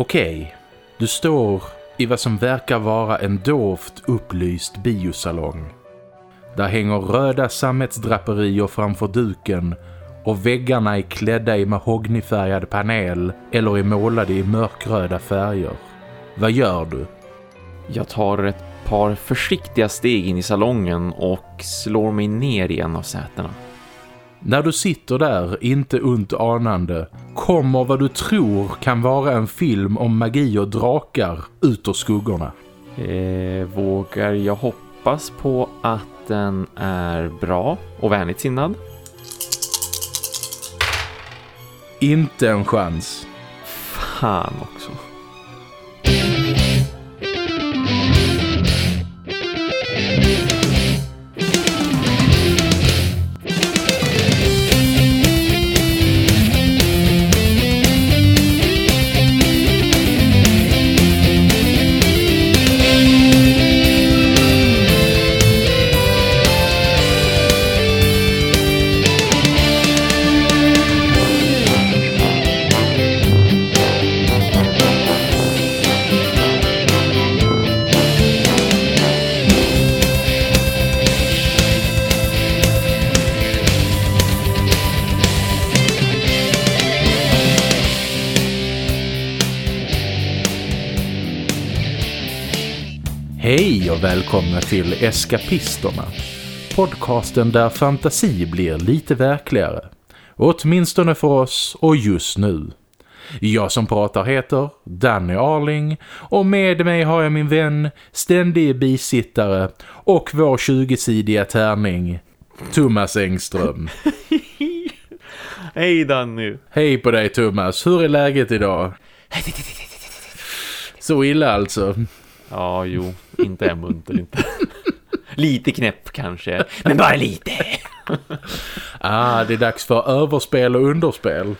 Okej, du står i vad som verkar vara en dovt upplyst biosalong. Där hänger röda sammetsdraperier framför duken och väggarna är klädda i mahognifärgad panel eller är målade i mörkröda färger. Vad gör du? Jag tar ett par försiktiga steg in i salongen och slår mig ner i en av sätena. När du sitter där, inte ont anande, kommer vad du tror kan vara en film om magi och drakar ut ur skuggorna. Eh, vågar jag hoppas på att den är bra och vänligt sinnad? Inte en chans. Fan också. Välkomna till Eskapisterna. Podcasten där fantasi blir lite verkligare. Åtminstone för oss och just nu. Jag som pratar heter Danny Arling och med mig har jag min vän, ständige bisittare och vår 20-sidiga tärning, Thomas Engström. Hej Danny! Hej på dig Thomas, hur är läget idag? Så illa alltså. Ja, jo, inte är munter inte. lite knäpp kanske, men bara lite. ah, det är dags för överspel och underspel.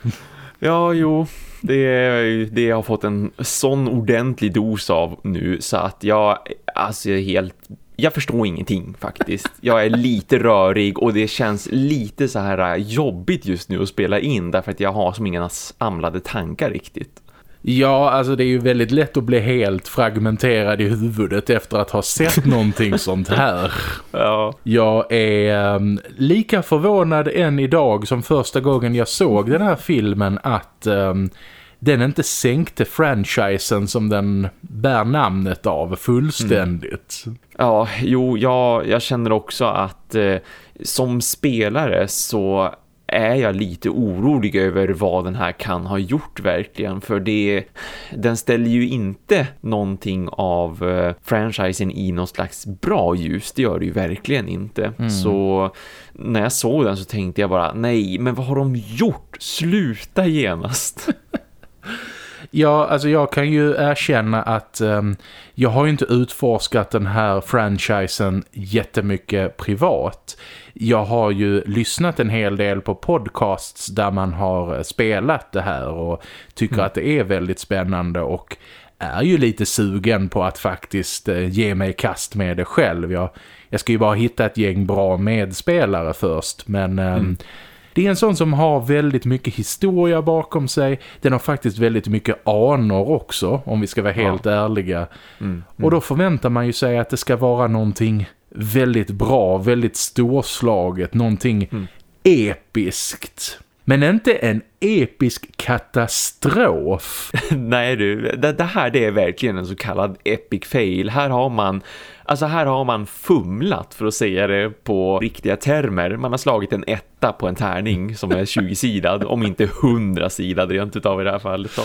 Ja, jo, det det jag har fått en sån ordentlig dos av nu så att jag alltså är helt jag förstår ingenting faktiskt. Jag är lite rörig och det känns lite så här jobbigt just nu att spela in därför att jag har som inga samlade tankar riktigt. Ja, alltså det är ju väldigt lätt att bli helt fragmenterad i huvudet efter att ha sett någonting sånt här. Ja. Jag är um, lika förvånad än idag som första gången jag såg den här filmen att um, den inte sänkte franchisen som den bär namnet av fullständigt. Mm. Ja, jo, jag, jag känner också att eh, som spelare så är jag lite orolig över vad den här kan ha gjort verkligen för det den ställer ju inte någonting av uh, franchisen i någon slags bra ljus, det gör det ju verkligen inte. Mm. Så när jag såg den så tänkte jag bara, nej men vad har de gjort? Sluta genast! Ja, alltså jag kan ju erkänna att um, jag har ju inte utforskat den här franchisen jättemycket privat. Jag har ju lyssnat en hel del på podcasts där man har spelat det här och tycker mm. att det är väldigt spännande och är ju lite sugen på att faktiskt eh, ge mig kast med det själv. Jag, jag ska ju bara hitta ett gäng bra medspelare först men... Ehm, mm. Det är en sån som har väldigt mycket historia bakom sig. Den har faktiskt väldigt mycket anor också, om vi ska vara helt ja. ärliga. Mm, mm. Och då förväntar man ju sig att det ska vara någonting väldigt bra, väldigt storslaget, någonting mm. episkt. Men inte en episk katastrof. Nej du, det, det, här det är verkligen en så kallad epic fail. Här har man Alltså här har man fumlat för att säga det på riktiga termer. Man har slagit en etta på en tärning som är 20-sidad, om inte 100-sidad rent utav i det här fallet. Då.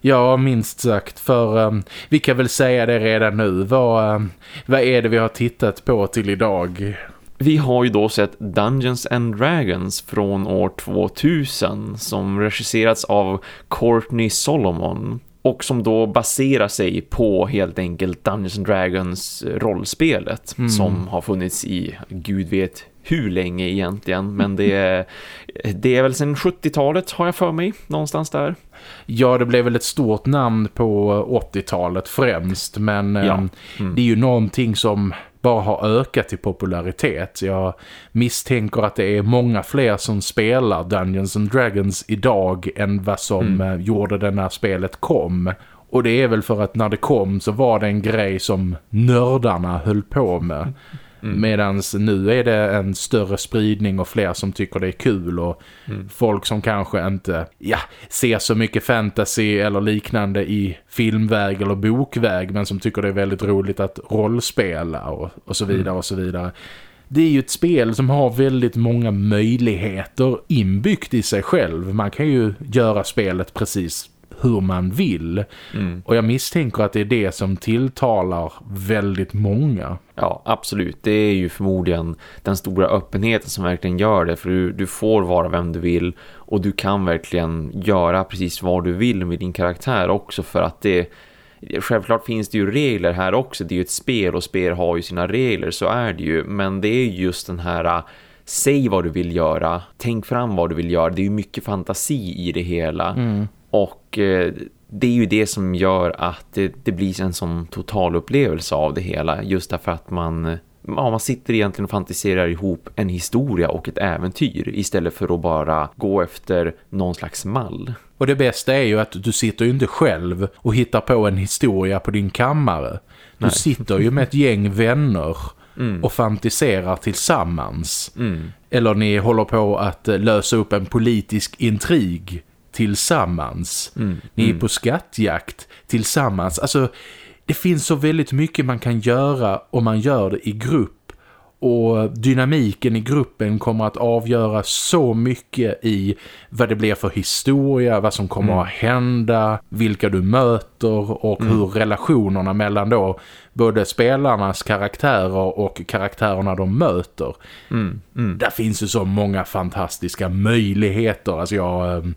Ja, minst sagt. För um, vi kan väl säga det redan nu. Vad, um, vad är det vi har tittat på till idag? Vi har ju då sett Dungeons and Dragons från år 2000 som regisserats av Courtney Solomon och som då baserar sig på helt enkelt Dungeons and Dragons rollspelet mm. som har funnits i gud vet hur länge egentligen men det är, det är väl sedan 70-talet har jag för mig, någonstans där. Ja, det blev väl ett stort namn på 80-talet främst men ja. Ehm, mm. det är ju någonting som bara har ökat i popularitet. Jag misstänker att det är många fler som spelar Dungeons and Dragons idag än vad som mm. Eh, gjorde det när spelet kom. Och det är väl för att när det kom så var det en grej som nördarna höll på med. Mm. Medan nu är det en större spridning och fler som tycker det är kul och mm. folk som kanske inte ja, ser så mycket fantasy eller liknande i filmväg eller bokväg men som tycker det är väldigt roligt att rollspela och, och så vidare mm. och så vidare. Det är ju ett spel som har väldigt många möjligheter inbyggt i sig själv. Man kan ju göra spelet precis hur man vill. Mm. Och jag misstänker att det är det som tilltalar väldigt många. Ja, absolut. Det är ju förmodligen den stora öppenheten som verkligen gör det. För du, du får vara vem du vill och du kan verkligen göra precis vad du vill med din karaktär också för att det Självklart finns det ju regler här också. Det är ju ett spel och spel har ju sina regler, så är det ju. Men det är just den här säg vad du vill göra, tänk fram vad du vill göra. Det är ju mycket fantasi i det hela. Mm. Och eh, det är ju det som gör att det, det blir en sån total upplevelse av det hela. Just därför att man, ja, man sitter egentligen och fantiserar ihop en historia och ett äventyr istället för att bara gå efter någon slags mall. Och det bästa är ju att du sitter ju inte själv och hittar på en historia på din kammare. Du Nej. sitter ju med ett gäng vänner mm. och fantiserar tillsammans. Mm. Eller ni håller på att lösa upp en politisk intrig tillsammans. Mm. Ni är mm. på skattjakt tillsammans. Alltså, det finns så väldigt mycket man kan göra om man gör det i grupp. Och dynamiken i gruppen kommer att avgöra så mycket i vad det blir för historia, vad som kommer mm. att hända, vilka du möter och mm. hur relationerna mellan då både spelarnas karaktärer och karaktärerna de möter. Mm. mm. Där finns ju så många fantastiska möjligheter. Alltså jag ehm,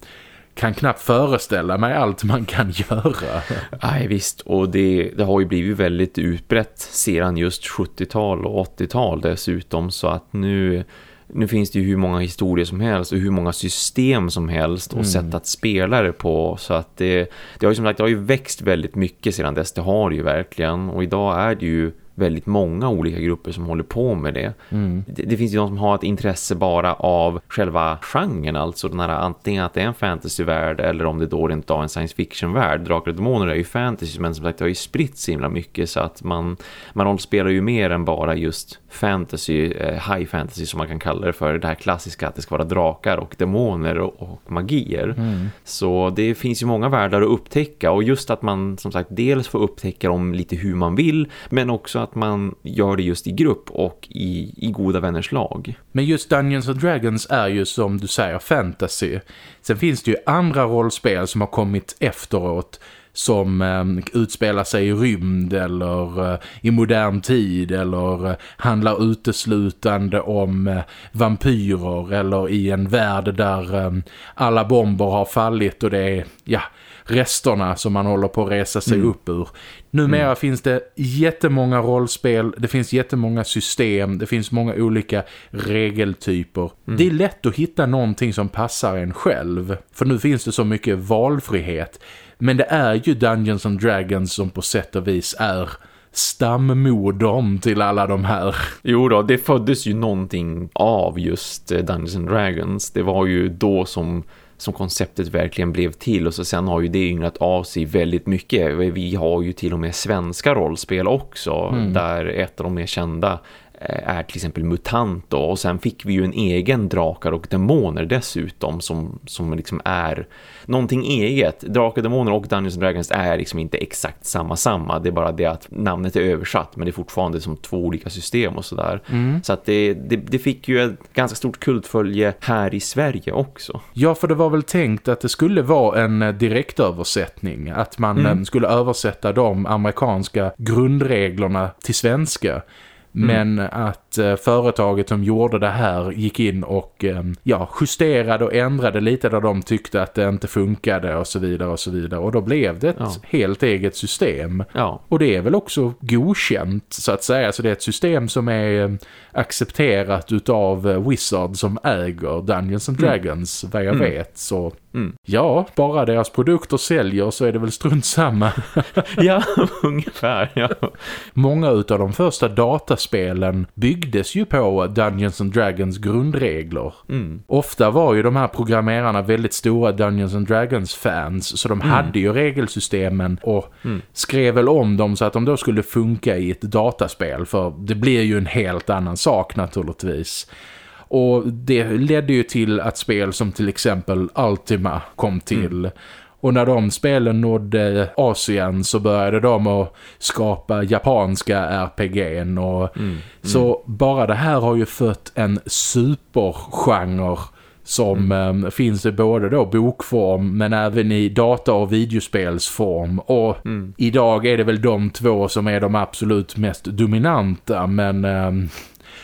kan knappt föreställa mig allt man kan göra. Nej visst, och det, det har ju blivit väldigt utbrett sedan just 70-tal och 80-tal dessutom. Så att nu, nu finns det ju hur många historier som helst och hur många system som helst och mm. sätt att spela det på. Så att det, det har ju som sagt det har ju växt väldigt mycket sedan dess, det har det ju verkligen. Och idag är det ju väldigt många olika grupper som håller på med det. Mm. det. det. finns ju de som har ett intresse bara av själva genren, alltså den här antingen att det är en fantasyvärld eller om det då inte är en science fiction-värld. Drakar och demoner är ju fantasy men som sagt det har ju spritt så himla mycket så att man, man spelar ju mer än bara just fantasy, eh, high fantasy som man kan kalla det för. Det här klassiska att det ska vara drakar och demoner och, och magier. Mm. Så det finns ju många världar att upptäcka och just att man som sagt dels får upptäcka dem lite hur man vill men också att man gör det just i grupp och i, i goda vänners lag. Men just Dungeons and Dragons är ju som du säger fantasy. Sen finns det ju andra rollspel som har kommit efteråt som eh, utspelar sig i rymd eller eh, i modern tid eller eh, handlar uteslutande om eh, vampyrer eller i en värld där eh, alla bomber har fallit och det är ja, resterna som man håller på att resa sig mm. upp ur. Numera mm. finns det jättemånga rollspel, det finns jättemånga system, det finns många olika regeltyper. Mm. Det är lätt att hitta någonting som passar en själv, för nu finns det så mycket valfrihet. Men det är ju Dungeons and Dragons som på sätt och vis är stammodern till alla de här. Jo då, det föddes ju någonting av just eh, Dungeons and Dragons. Det var ju då som som konceptet verkligen blev till och så sen har ju det ynglat av sig väldigt mycket. Vi har ju till och med svenska rollspel också mm. där ett av de mer kända är till exempel mutant då. och sen fick vi ju en egen drakar och demoner dessutom som, som liksom är någonting eget. Drakar, demoner och Dungeons Dragons är liksom inte exakt samma samma. Det är bara det att namnet är översatt men det är fortfarande som två olika system och sådär. Mm. Så att det, det, det, fick ju ett ganska stort kultfölje här i Sverige också. Ja, för det var väl tänkt att det skulle vara en eh, direktöversättning. Att man mm. Eh, skulle översätta de amerikanska grundreglerna till svenska. Mm. Men att att eh, företaget som gjorde det här gick in och eh, ja, justerade och ändrade lite där de tyckte att det inte funkade och så vidare och så vidare. Och då blev det ett ja. helt eget system. Ja. Och det är väl också godkänt så att säga. Så det är ett system som är eh, accepterat utav Wizard som äger Dungeons and mm. Dragons, mm. vad jag mm. vet. Så Mm. Ja, bara deras produkter säljer så är det väl strunt samma. ja, ungefär. Ja. Många av de första dataspelen byggdes ju på Dungeons and Dragons grundregler. Mm. Ofta var ju de här programmerarna väldigt stora Dungeons and Dragons fans så de mm. hade ju regelsystemen och mm. skrev väl om dem så att de då skulle funka i ett dataspel för det blir ju en helt annan sak naturligtvis. Och det ledde ju till att spel som till exempel Ultima kom till. Och när de spelen nådde Asien så började de att skapa japanska RPG'n. Och mm. Mm. Så bara det här har ju fött en supergenre som mm. eh, finns i både då bokform men även i data- och videospelsform. Och mm. idag är det väl de två som är de absolut mest dominanta men... Eh,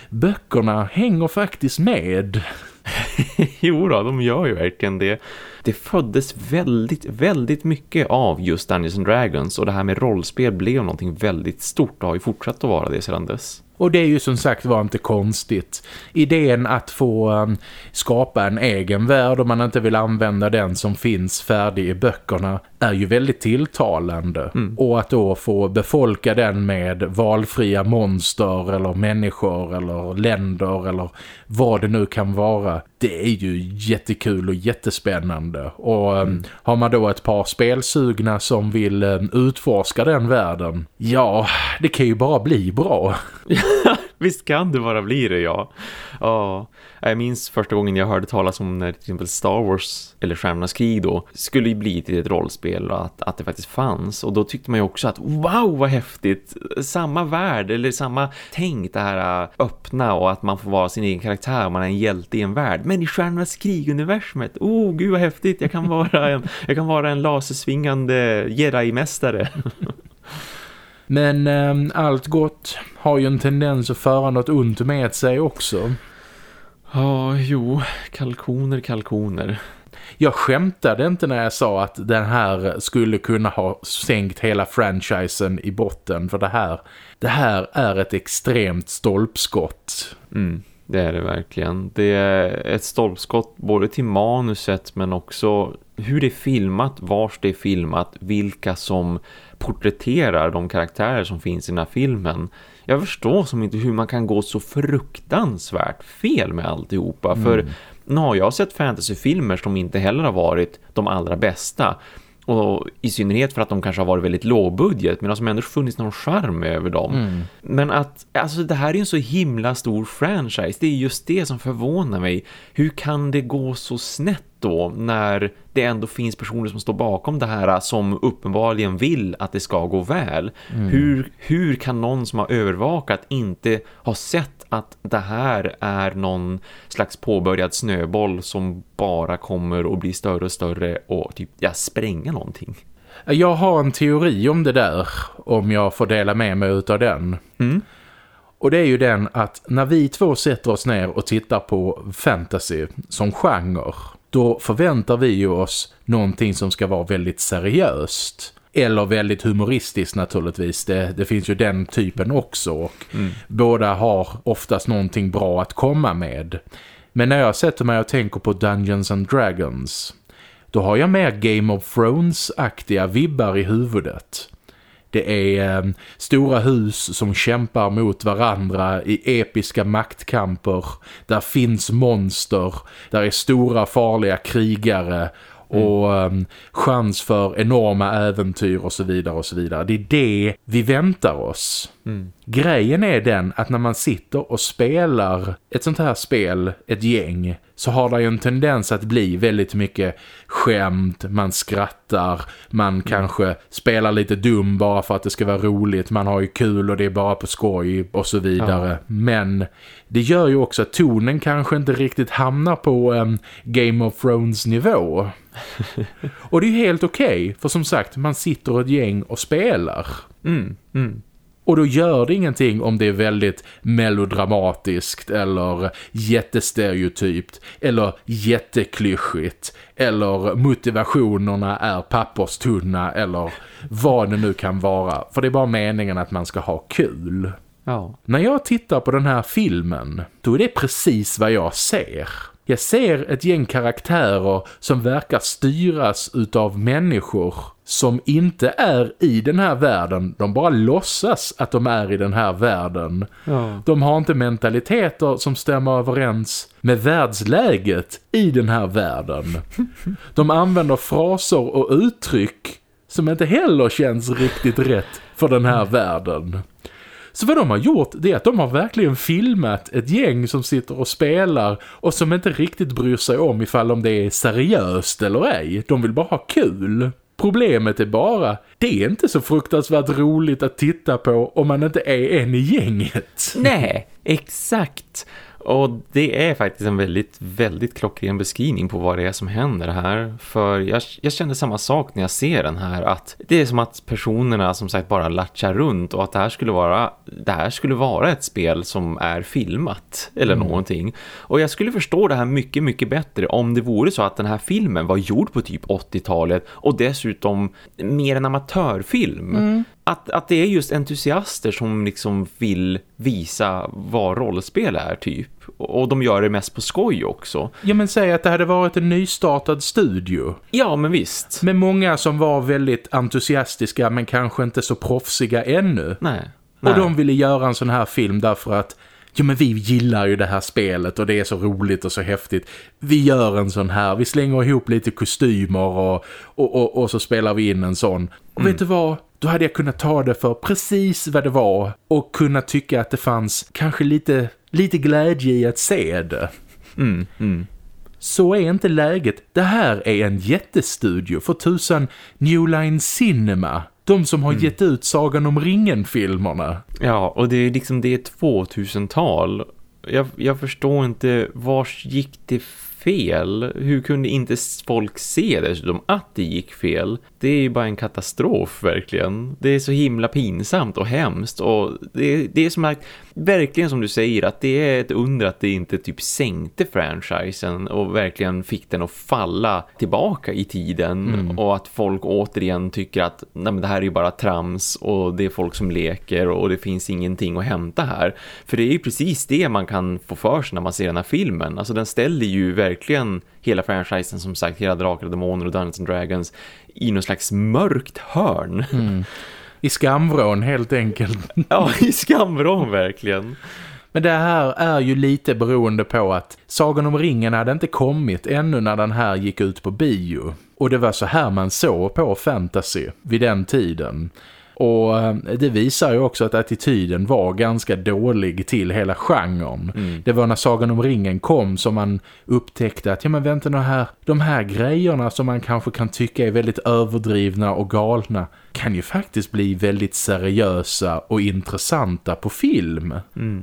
böckerna hänger faktiskt med. jo då, de gör ju verkligen det. Det föddes väldigt, väldigt mycket av just Dungeons and Dragons och det här med rollspel blev någonting väldigt stort och har ju fortsatt att vara det sedan dess. Och det är ju som sagt var inte konstigt. Idén att få um, skapa en egen värld om man inte vill använda den som finns färdig i böckerna är ju väldigt tilltalande. Mm. Och att då få befolka den med valfria monster eller människor eller länder eller vad det nu kan vara. Det är ju jättekul och jättespännande. Och um, mm. har man då ett par spelsugna som vill um, utforska den världen, ja, det kan ju bara bli bra. Visst kan det bara bli det, ja. Ja, jag minns första gången jag hörde talas om när till exempel Star Wars eller Stjärnornas krig då skulle bli till ett rollspel och att, att det faktiskt fanns. Och då tyckte man ju också att wow vad häftigt! Samma värld eller samma tänk det här äh, öppna och att man får vara sin egen karaktär och man är en hjälte i en värld. Men i Stjärnornas krig-universumet, oh gud vad häftigt! Jag kan vara en, jag kan vara en lasersvingande Jedi-mästare. Men eh, allt gott har ju en tendens att föra något ont med sig också. Ja, jo, kalkoner, kalkoner. Jag skämtade inte när jag sa att den här skulle kunna ha sänkt hela franchisen i botten. För det här, det här är ett extremt stolpskott. Mm, det är det verkligen. Det är ett stolpskott både till manuset men också hur det är filmat, vars det är filmat, vilka som porträtterar de karaktärer som finns i den här filmen. Jag förstår som inte hur man kan gå så fruktansvärt fel med alltihopa. Mm. För nu har jag sett fantasyfilmer som inte heller har varit de allra bästa. Och i synnerhet för att de kanske har varit väldigt lågbudget men som ändå funnits någon charm över dem. Mm. Men att, alltså det här är en så himla stor franchise. Det är just det som förvånar mig. Hur kan det gå så snett då när det ändå finns personer som står bakom det här som uppenbarligen vill att det ska gå väl. Mm. Hur, hur kan någon som har övervakat inte ha sett att det här är någon slags påbörjad snöboll som bara kommer att bli större och större och typ ja, spränga någonting? Jag har en teori om det där om jag får dela med mig av den. Mm. Och det är ju den att när vi två sätter oss ner och tittar på fantasy som genre då förväntar vi ju oss någonting som ska vara väldigt seriöst. Eller väldigt humoristiskt naturligtvis. Det, det finns ju den typen också. Och mm. Båda har oftast någonting bra att komma med. Men när jag sätter mig och tänker på Dungeons and Dragons då har jag mer Game of Thrones-aktiga vibbar i huvudet. Det är eh, stora hus som kämpar mot varandra i episka maktkamper. Där finns monster. Där är stora farliga krigare och um, chans för enorma äventyr och så vidare och så vidare. Det är det vi väntar oss. Mm. Grejen är den att när man sitter och spelar ett sånt här spel, ett gäng, så har det ju en tendens att bli väldigt mycket skämt, man skrattar, man mm. kanske spelar lite dum bara för att det ska vara roligt, man har ju kul och det är bara på skoj och så vidare. Ja. Men det gör ju också att tonen kanske inte riktigt hamnar på um, Game of Thrones nivå. och det är ju helt okej, okay, för som sagt, man sitter ett gäng och spelar. Mm, mm. Och då gör det ingenting om det är väldigt melodramatiskt eller jättestereotypt eller jätteklyschigt eller motivationerna är papperstunna eller vad det nu kan vara. För det är bara meningen att man ska ha kul. Ja. När jag tittar på den här filmen, då är det precis vad jag ser. Jag ser ett gäng karaktärer som verkar styras utav människor som inte är i den här världen. De bara låtsas att de är i den här världen. Ja. De har inte mentaliteter som stämmer överens med världsläget i den här världen. De använder fraser och uttryck som inte heller känns riktigt rätt för den här världen. Så vad de har gjort det är att de har verkligen filmat ett gäng som sitter och spelar och som inte riktigt bryr sig om ifall om det är seriöst eller ej. De vill bara ha kul. Problemet är bara, det är inte så fruktansvärt roligt att titta på om man inte är en i gänget. Nej, exakt. Och det är faktiskt en väldigt, väldigt klockren beskrivning på vad det är som händer här. För jag, jag kände samma sak när jag ser den här. Att det är som att personerna som sagt bara latchar runt. Och att det här skulle vara, det här skulle vara ett spel som är filmat. Eller Mm. någonting. Och jag skulle förstå det här mycket, mycket bättre. Om det vore så att den här filmen var gjord på typ 80-talet. Och dessutom mer en amatörfilm. Att, att det är just entusiaster som liksom vill visa vad rollspel är typ. Och de gör det mest på skoj också. Ja men säg att det hade varit en nystartad studio. Ja, men visst. Med många som var väldigt entusiastiska men kanske inte så proffsiga ännu. Nej. Och Nej. de ville göra en sån här film därför att Jo men vi gillar ju det här spelet och det är så roligt och så häftigt. Vi gör en sån här, vi slänger ihop lite kostymer och, och, och, och så spelar vi in en sån. Och vet du vad? Då hade jag kunnat ta det för precis vad det var och kunna tycka att det fanns kanske lite, lite glädje i att se det. Mm, mm. Så är inte läget. Det här är en jättestudio för tusan New Line Cinema. De som har gett ut Sagan om ringen-filmerna. Ja, och det är liksom det är 2000-tal. Jag, jag förstår inte, vars gick det fel? Hur kunde inte folk se dessutom att det gick fel? Det är ju bara en katastrof verkligen. Det är så himla pinsamt och hemskt och det, det är som att, verkligen som du säger att det är ett under att det inte typ sänkte franchisen och verkligen fick den att falla tillbaka i tiden och att folk återigen tycker att nej, men det här är ju bara trams och det är folk som leker och det finns ingenting att hämta här. För det är ju precis det man kan få för sig när man ser den här filmen. Alltså den ställer ju verkligen hela franchisen som sagt, hela Drakar och Demoner och Dungeons and Dragons i någon slags mörkt hörn. I skamvrån helt enkelt. ja, i skamvrån verkligen. Men det här är ju lite beroende på att Sagan om ringen hade inte kommit ännu när den här gick ut på bio. Och det var så här man såg på fantasy vid den tiden. Och eh, det visar ju också att attityden var ganska dålig till hela genren. Det var när Sagan om ringen kom som man upptäckte att ja men vänta nu här, de här grejerna som man kanske kan tycka är väldigt överdrivna och galna kan ju faktiskt bli väldigt seriösa och intressanta på film.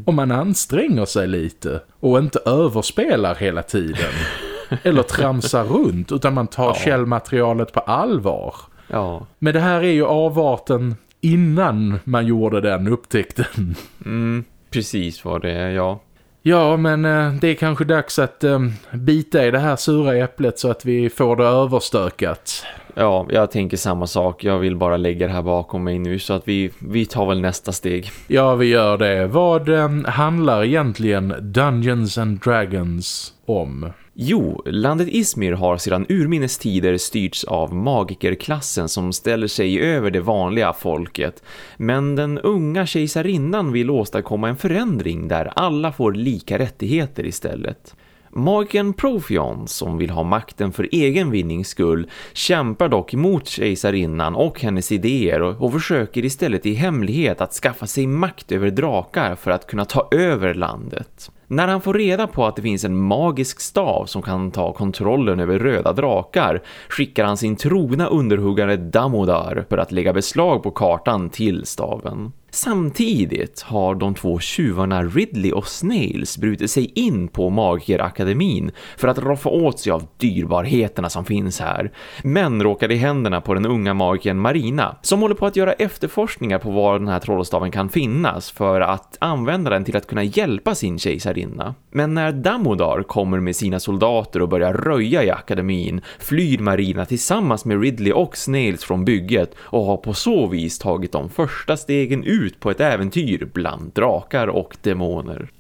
Om man anstränger sig lite och inte överspelar hela tiden. Eller tramsar runt utan man tar källmaterialet på allvar. Ja, Men det här är ju avarten innan man gjorde den upptäckten. mm, precis vad det är, ja. Ja, men eh, det är kanske dags att eh, bita i det här sura äpplet så att vi får det överstökat. Ja, jag tänker samma sak. Jag vill bara lägga det här bakom mig nu så att vi, vi tar väl nästa steg. Ja, vi gör det. Vad eh, handlar egentligen Dungeons and Dragons om? Jo, landet Izmir har sedan urminnes tider styrts av magikerklassen som ställer sig över det vanliga folket. Men den unga kejsarinnan vill åstadkomma en förändring där alla får lika rättigheter istället. Morgan Profion, som vill ha makten för egen vinnings skull, kämpar dock emot kejsarinnan och hennes idéer och, och försöker istället i hemlighet att skaffa sig makt över drakar för att kunna ta över landet. När han får reda på att det finns en magisk stav som kan ta kontrollen över röda drakar skickar han sin trogna underhuggare Damodar för att lägga beslag på kartan till staven. Samtidigt har de två tjuvarna Ridley och Snails brutit sig in på Magikerakademin för att roffa åt sig av dyrbarheterna som finns här. Men råkar i händerna på den unga magikern Marina som håller på att göra efterforskningar på var den här trollstaven kan finnas för att använda den till att kunna hjälpa sin kejsarinna. Men när Damodar kommer med sina soldater och börjar röja i akademin flyr Marina tillsammans med Ridley och Snails från bygget och har på så vis tagit de första stegen ut på ett äventyr bland drakar och demoner.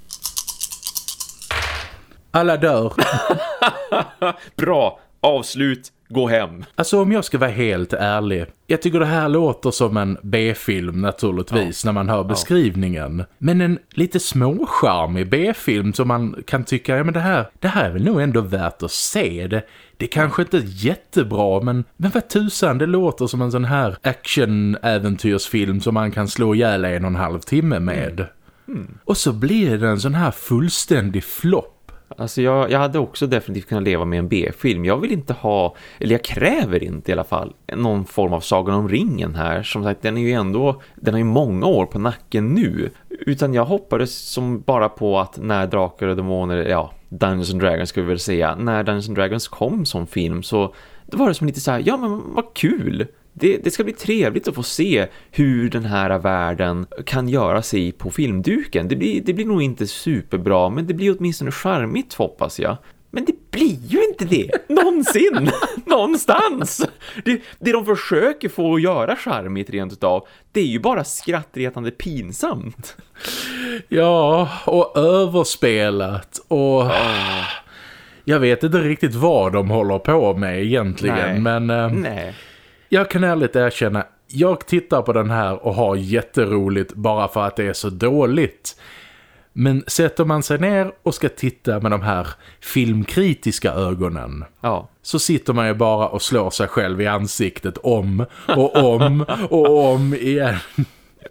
Alla dör. Bra, avslut, gå hem. Alltså om jag ska vara helt ärlig. Jag tycker det här låter som en B-film naturligtvis ja. när man hör beskrivningen. Ja. Men en lite småcharmig B-film som man kan tycka, ja men det här, det här är väl nog ändå värt att se. Det, det är kanske inte jättebra men, men vad tusan, det låter som en sån här action-äventyrsfilm som man kan slå ihjäl en och en halv timme med. Mm. Mm. Och så blir det en sån här fullständig flopp Alltså jag, jag hade också definitivt kunnat leva med en B-film. Jag vill inte ha, eller jag kräver inte i alla fall, någon form av Sagan om ringen här. Som sagt, den är ju ändå, den har ju många år på nacken nu. Utan jag hoppades som bara på att när Drakar och Demoner, ja, Dungeons and Dragons skulle vi väl säga, när Dungeons and Dragons kom som film så då var det som lite så här, ja men vad kul! Det, det, ska bli trevligt att få se hur den här världen kan göra sig på filmduken. Det blir, det blir nog inte superbra men det blir åtminstone charmigt hoppas jag. Men det blir ju inte det. Någonsin. Någonstans. Det, det de försöker få att göra charmigt rent utav, det är ju bara skrattretande pinsamt. Ja, och överspelat. Och... Jag vet inte riktigt vad de håller på med egentligen. Nej. Men... Eh... Nej jag kan ärligt erkänna, jag tittar på den här och har jätteroligt bara för att det är så dåligt. Men sätter man sig ner och ska titta med de här filmkritiska ögonen ja. så sitter man ju bara och slår sig själv i ansiktet om och om och om igen.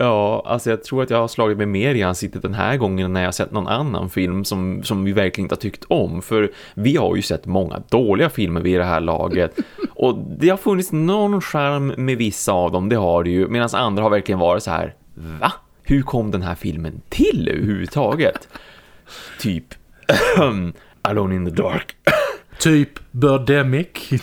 Ja, alltså jag tror att jag har slagit mig mer i ansiktet den här gången när jag sett någon annan film som, som vi verkligen inte har tyckt om. För vi har ju sett många dåliga filmer vid det här laget. Och det har funnits någon charm med vissa av dem, det har det ju. Medan andra har verkligen varit så här, va? Hur kom den här filmen till överhuvudtaget? Typ, Alone in the Dark. Typ Birdemic.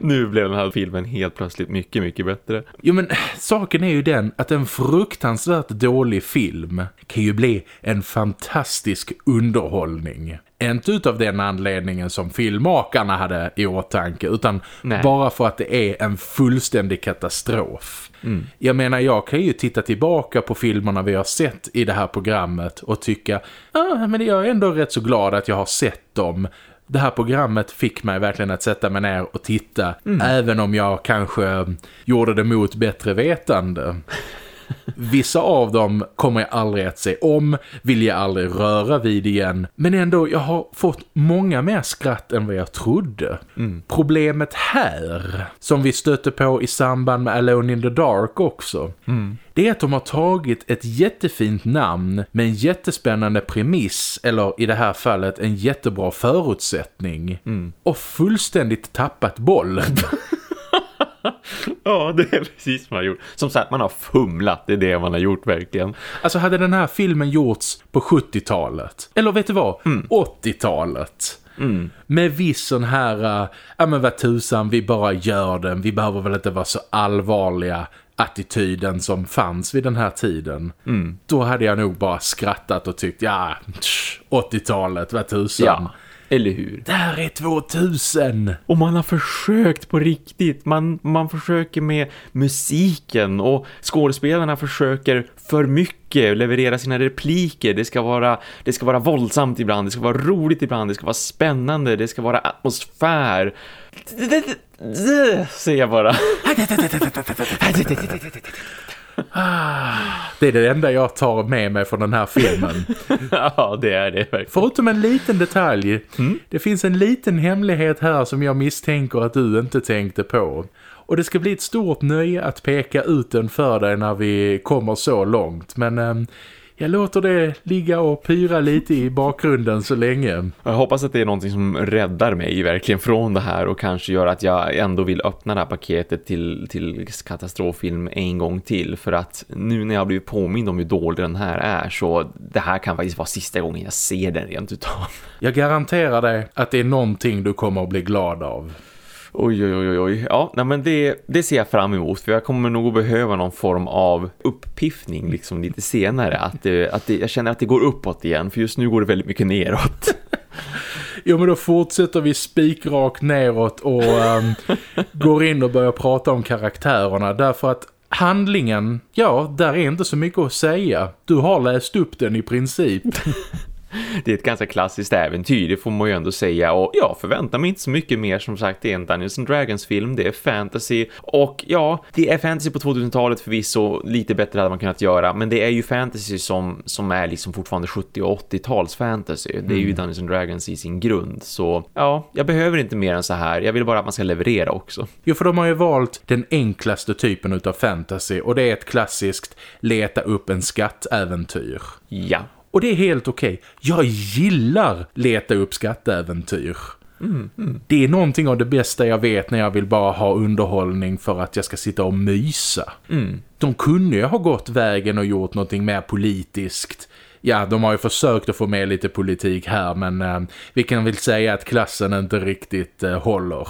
nu blev den här filmen helt plötsligt mycket, mycket bättre. Jo men saken är ju den att en fruktansvärt dålig film kan ju bli en fantastisk underhållning. Inte utav den anledningen som filmmakarna hade i åtanke utan Nej. bara för att det är en fullständig katastrof. Mm. Jag menar, jag kan ju titta tillbaka på filmerna vi har sett i det här programmet och tycka, ah, men jag är ändå rätt så glad att jag har sett dem. Det här programmet fick mig verkligen att sätta mig ner och titta, mm. även om jag kanske gjorde det mot bättre vetande. Vissa av dem kommer jag aldrig att se om, vill jag aldrig röra vid igen. Men ändå, jag har fått många mer skratt än vad jag trodde. Mm. Problemet här, som vi stötte på i samband med Alone in the Dark också, mm. det är att de har tagit ett jättefint namn med en jättespännande premiss, eller i det här fallet en jättebra förutsättning, mm. och fullständigt tappat bollen. ja, det är precis vad man har gjort. Som sagt, man har fumlat, det är det man har gjort verkligen. Alltså hade den här filmen gjorts på 70-talet, eller vet du vad, mm. 80-talet... Mm. Med viss sån här, uh, ja men vad tusan, vi bara gör den. Vi behöver väl inte vara så allvarliga attityden som fanns vid den här tiden. Mm. Då hade jag nog bara skrattat och tyckt, ja, 80-talet, vad tusan. Ja. Eller hur? Där är 2000! Och man har försökt på riktigt. Man, man försöker med musiken och skådespelarna försöker för mycket leverera sina repliker. Det ska vara, det ska vara våldsamt ibland, det ska vara roligt ibland, det ska vara spännande, det ska vara atmosfär. Säger jag bara. Det är det enda jag tar med mig från den här filmen. ja, det är det verkligen. Förutom en liten detalj. Mm? Det finns en liten hemlighet här som jag misstänker att du inte tänkte på. Och det ska bli ett stort nöje att peka ut den för dig när vi kommer så långt. Men eh, jag låter det ligga och pyra lite i bakgrunden så länge. Jag hoppas att det är någonting som räddar mig verkligen från det här och kanske gör att jag ändå vill öppna det här paketet till, till katastroffilm en gång till för att nu när jag blivit påmind om hur dålig den här är så det här kan faktiskt vara sista gången jag ser den rent utav. Jag garanterar dig att det är någonting du kommer att bli glad av. Oj, oj, oj, oj. Ja, nej, men det, det ser jag fram emot. För jag kommer nog behöva någon form av uppiffning liksom lite senare. Att, det, att det, jag känner att det går uppåt igen. För just nu går det väldigt mycket neråt. Jo men då fortsätter vi spikrakt neråt och um, går in och börjar prata om karaktärerna. Därför att handlingen, ja, där är inte så mycket att säga. Du har läst upp den i princip. det är ett ganska klassiskt äventyr, det får man ju ändå säga. Och jag förväntar mig inte så mycket mer som sagt. Det är en Dungeons Dragons film, det är fantasy. Och ja, det är fantasy på 2000-talet förvisso. Lite bättre hade man kunnat göra. Men det är ju fantasy som, som är liksom fortfarande 70- och 80-tals fantasy. Det är ju mm. Dungeons Dragons i sin grund. Så ja, jag behöver inte mer än så här. Jag vill bara att man ska leverera också. Jo, för de har ju valt den enklaste typen av fantasy. Och det är ett klassiskt leta upp en skattäventyr. Ja. Och det är helt okej. Okay. Jag gillar leta upp skatteäventyr. Mm, mm. Det är någonting av det bästa jag vet när jag vill bara ha underhållning för att jag ska sitta och mysa. Mm. De kunde ju ha gått vägen och gjort någonting mer politiskt ja, de har ju försökt att få med lite politik här men eh, vi kan väl säga att klassen inte riktigt eh, håller.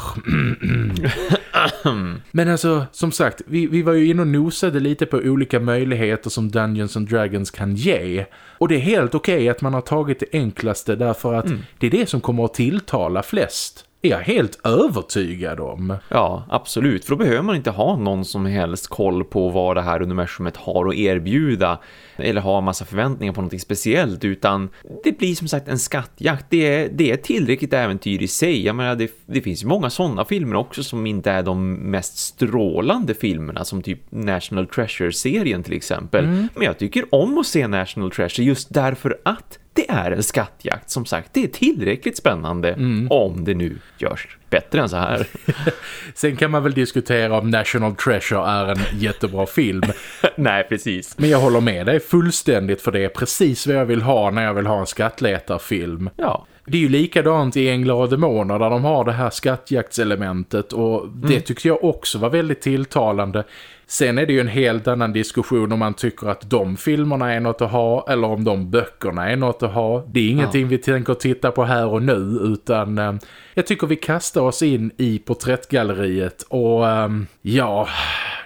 men alltså, som sagt, vi, vi var ju inne och nosade lite på olika möjligheter som Dungeons and Dragons kan ge. Och det är helt okej okay att man har tagit det enklaste därför att mm. det är det som kommer att tilltala flest är jag helt övertygad om. Ja, absolut. För då behöver man inte ha någon som helst koll på vad det här universumet har att erbjuda eller ha en massa förväntningar på något speciellt utan det blir som sagt en skattjakt. Det är, det är tillräckligt äventyr i sig. Jag menar, det, det finns ju många sådana filmer också som inte är de mest strålande filmerna som typ National Treasure-serien till exempel. Mm. Men jag tycker om att se National Treasure just därför att det är en skattjakt. Som sagt, det är tillräckligt spännande mm. om det nu görs bättre än så här. Sen kan man väl diskutera om National Treasure är en jättebra film. Nej, precis. Men jag håller med dig fullständigt för det är precis vad jag vill ha när jag vill ha en skattletarfilm. Ja. Det är ju likadant i Änglar och Demoner där de har det här skattjaktselementet och det mm. tyckte jag också var väldigt tilltalande. Sen är det ju en helt annan diskussion om man tycker att de filmerna är något att ha eller om de böckerna är något att ha. Det är ingenting ja. vi tänker titta på här och nu utan eh, jag tycker vi kastar oss in i porträttgalleriet och eh, ja,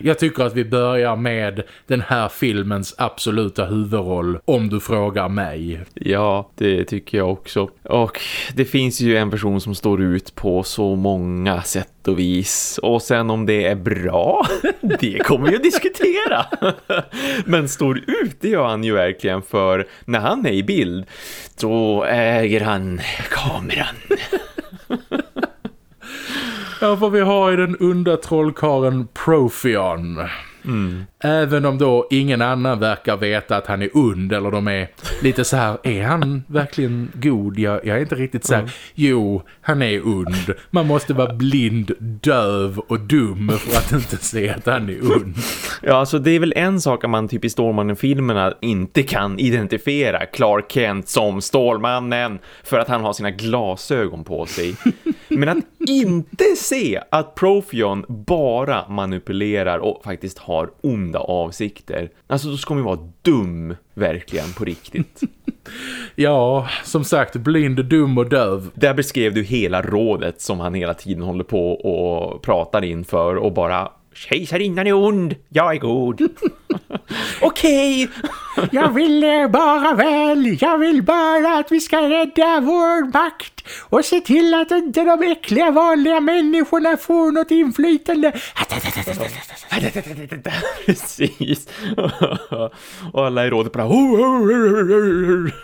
jag tycker att vi börjar med den här filmens absoluta huvudroll om du frågar mig. Ja, det tycker jag också. Och det finns ju en person som står ut på så många sätt och vis. Och sen om det är bra, det kommer vi att diskutera. Men står ut, det gör han ju verkligen för när han är i bild, då äger han kameran. Ja, för vi har i den onda trollkaren Profion. Mm. Även om då ingen annan verkar veta att han är und eller de är lite så här, är han verkligen god? Jag, jag är inte riktigt så här, mm. jo, han är und. Man måste vara blind, döv och dum för att inte se att han är und. Ja, alltså det är väl en sak att man typ i Stålmannen-filmerna inte kan identifiera Clark Kent som Stålmannen för att han har sina glasögon på sig. Men att inte se att Profion bara manipulerar och faktiskt har onda avsikter. Alltså då ska man ju vara dum verkligen på riktigt. ja, som sagt, blind, dum och döv. Där beskrev du hela rådet som han hela tiden håller på och pratar inför och bara Kejsarinnan är ond, jag är god. Okej! jag vill eh, bara väl, jag vill bara att vi ska rädda vår makt och se till att inte de äckliga vanliga människorna får något inflytande. Precis. och alla i rådet bara...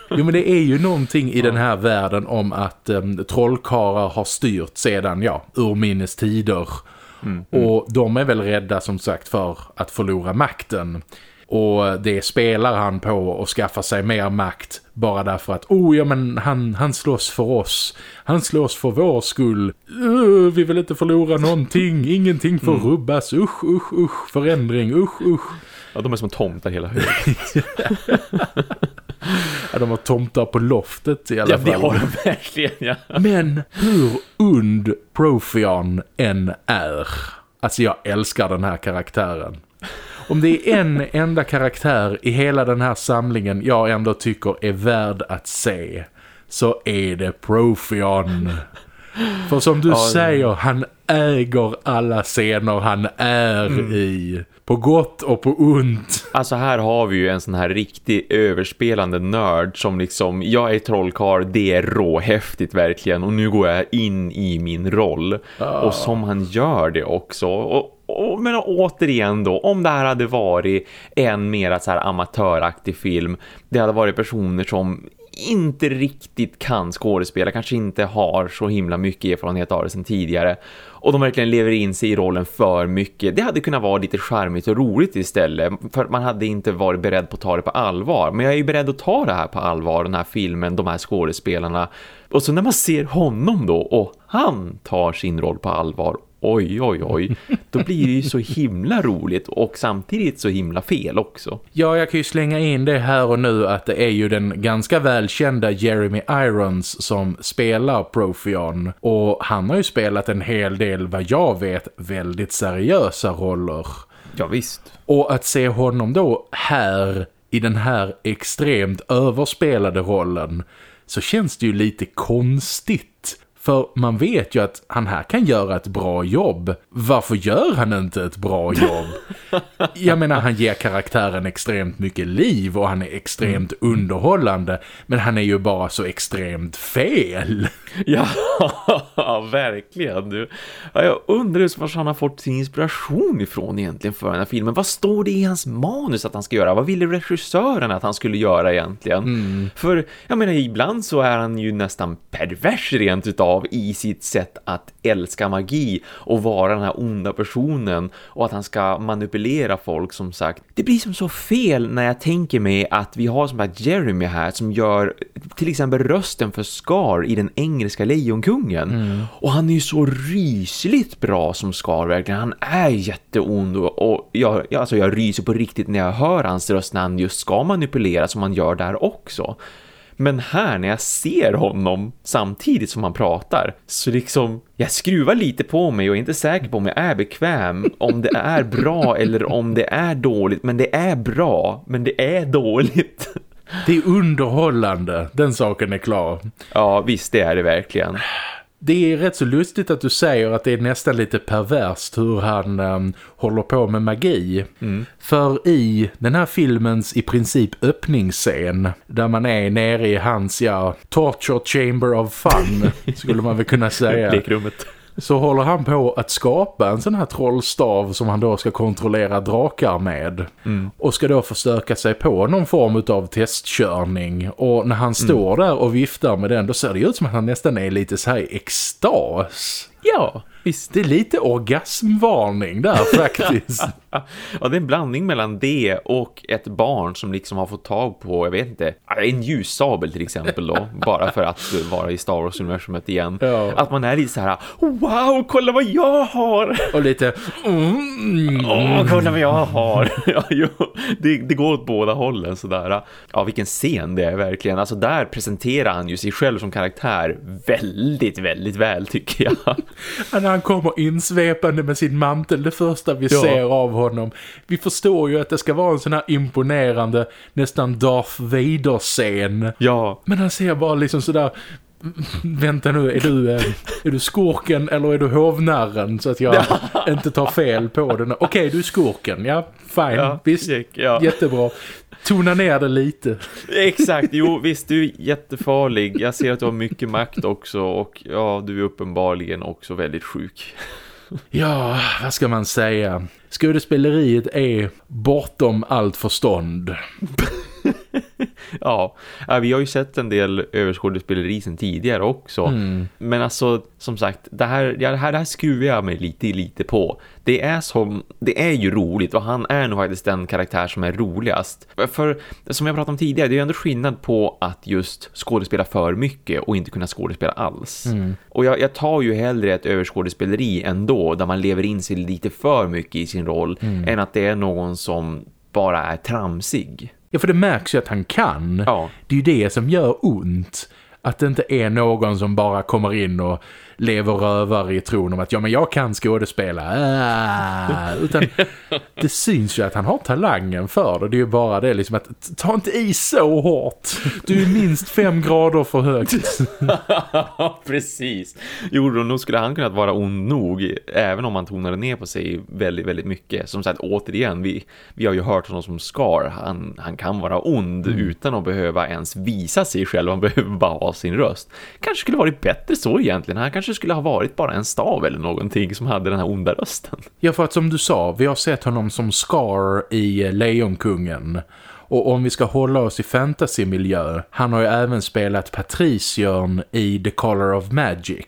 jo men det är ju någonting i den här världen om att um, trollkarlar har styrt sedan, ja, urminnes tider Mm, Och de är väl rädda som sagt för att förlora makten. Och det spelar han på och skaffar sig mer makt bara därför att, oh ja men han, han slåss för oss. Han slåss för vår skull. Uh, vi vill inte förlora någonting. Ingenting får mm. rubbas. Usch, usch, usch. Förändring. Usch, usch. Ja, de är som tomtar hela högen. ja, de har tomtar på loftet i alla ja, fall. det har de verkligen, ja. Men hur und Profion än är. Alltså jag älskar den här karaktären. Om det är en enda karaktär i hela den här samlingen jag ändå tycker är värd att se så är det Profion. För som du Ja, säger, han äger alla scener han är Mm. i. På gott och på ont. Alltså här har vi ju en sån här riktig överspelande nörd som liksom, jag är trollkarl, det är råhäftigt verkligen och nu går jag in i min roll. Och som han gör det också. Och, men återigen då, om det här hade varit en mer så här amatöraktig film, det hade varit personer som inte riktigt kan skådespela, kanske inte har så himla mycket erfarenhet av det sedan tidigare och de verkligen lever in sig i rollen för mycket. Det hade kunnat vara lite charmigt och roligt istället för att man hade inte varit beredd på att ta det på allvar. Men jag är ju beredd att ta det här på allvar, den här filmen, de här skådespelarna. Och så när man ser honom då och han tar sin roll på allvar oj oj oj, då blir det ju så himla roligt och samtidigt så himla fel också. Ja, jag kan ju slänga in det här och nu att det är ju den ganska välkända Jeremy Irons som spelar Profion. Och han har ju spelat en hel del, vad jag vet, väldigt seriösa roller. Ja visst. Och att se honom då här i den här extremt överspelade rollen så känns det ju lite konstigt. För man vet ju att han här kan göra ett bra jobb. Varför gör han inte ett bra jobb? Jag menar, han ger karaktären extremt mycket liv och han är extremt underhållande. Men han är ju bara så extremt fel. Ja, verkligen du. Ja, jag undrar just var han har fått sin inspiration ifrån egentligen för den här filmen. Vad står det i hans manus att han ska göra? Vad ville regissören att han skulle göra egentligen? För jag menar, ibland så är han ju nästan pervers rent utav i sitt sätt att älska magi och vara den här onda personen och att han ska manipulera folk som sagt. Det blir som så fel när jag tänker mig att vi har som sagt Jeremy här som gör till exempel rösten för Scar i den engelska lejonkungen. Och han är ju så rysligt bra som Scar verkligen. Han är jätteond och, och jag, jag- alltså jag ryser på riktigt när jag hör hans röst när han just ska manipulera som han gör där också. Men här när jag ser honom samtidigt som han pratar så liksom jag skruvar lite på mig och är inte säker på om jag är bekväm om det är bra eller om det är dåligt men det är bra men det är dåligt. Det är underhållande, den saken är klar. Ja visst det är det verkligen. Det är rätt så lustigt att du säger att det är nästan lite perverst hur han ehm, håller på med magi. För i den här filmens i princip öppningsscen där man är nere i hans, ja, torture chamber of fun skulle man väl kunna säga. Lekrummet. Så håller han på att skapa en sån här trollstav som han då ska kontrollera drakar med. Och ska då försöka sig på någon form av testkörning. Och när han står där och viftar med den då ser det ut som att han nästan är lite så här extas. Ja, visst. Det är lite orgasmvarning där faktiskt. Ja, det är en blandning mellan det och ett barn som liksom har fått tag på, jag vet inte, en ljussabel till exempel då, bara för att vara i Star Wars-universumet igen. Ja. Att man är lite så här, wow, kolla vad jag har! och lite... Mm, Åh, kolla vad jag har! ja, jo, det, det går åt båda hållen sådär. Ja, vilken scen det är verkligen. Alltså där presenterar han ju sig själv som karaktär väldigt, väldigt väl tycker jag. Han kommer insvepande med sin mantel, det första vi Ja. ser av honom. Vi förstår ju att det ska vara en sån här imponerande, nästan Darth Vader-scen. ja, Men han ser bara liksom sådär Vänta nu, är du, eh, är du skurken eller är du hovnarren? Så att jag inte tar fel på den. Okej, du är skurken. Ja, fine. ja, Visst, ja. jättebra. Tona ner det lite. Exakt, jo visst du är jättefarlig. Jag ser att du har mycket makt också och ja, du är uppenbarligen också väldigt sjuk. Ja, vad ska man säga? Skådespeleriet är bortom allt förstånd. Ja, ja, vi har ju sett en del överskådespeleri sen tidigare också. Men alltså, som sagt, det här, ja, det här, det här skruvar jag mig lite, lite på. Det är som, det är ju roligt och han är nog faktiskt den karaktär som är roligast. För, som jag pratade om tidigare, det är ju ändå skillnad på att just skådespela för mycket och inte kunna skådespela alls. Och jag, jag tar ju hellre ett överskådespeleri ändå, där man lever in sig lite för mycket i sin roll, än att det är någon som bara är tramsig. Ja, för det märks ju att han kan. Ja. Det är ju det som gör ont. Att det inte är någon som bara kommer in och lever rövare i tron om att ja men jag kan skådespela. Ah, utan det syns ju att han har talangen för det. Det är ju bara det liksom att ta inte i så hårt. Du är minst fem grader för högt. Precis. Jo, då nog skulle han kunnat vara ond nog även om han tonade ner på sig väldigt, väldigt mycket. Som sagt, återigen, vi, vi har ju hört honom som Scar. Han, han kan vara ond mm. utan att behöva ens visa sig själv. Han behöver bara ha sin röst. Kanske skulle varit bättre så egentligen. Han kanske skulle ha varit bara en stav eller någonting som hade den här onda rösten. Ja, för att som du sa, vi har sett honom som Scar i Lejonkungen. Och om vi ska hålla oss i fantasymiljö, han har ju även spelat Patricion i The Color of Magic.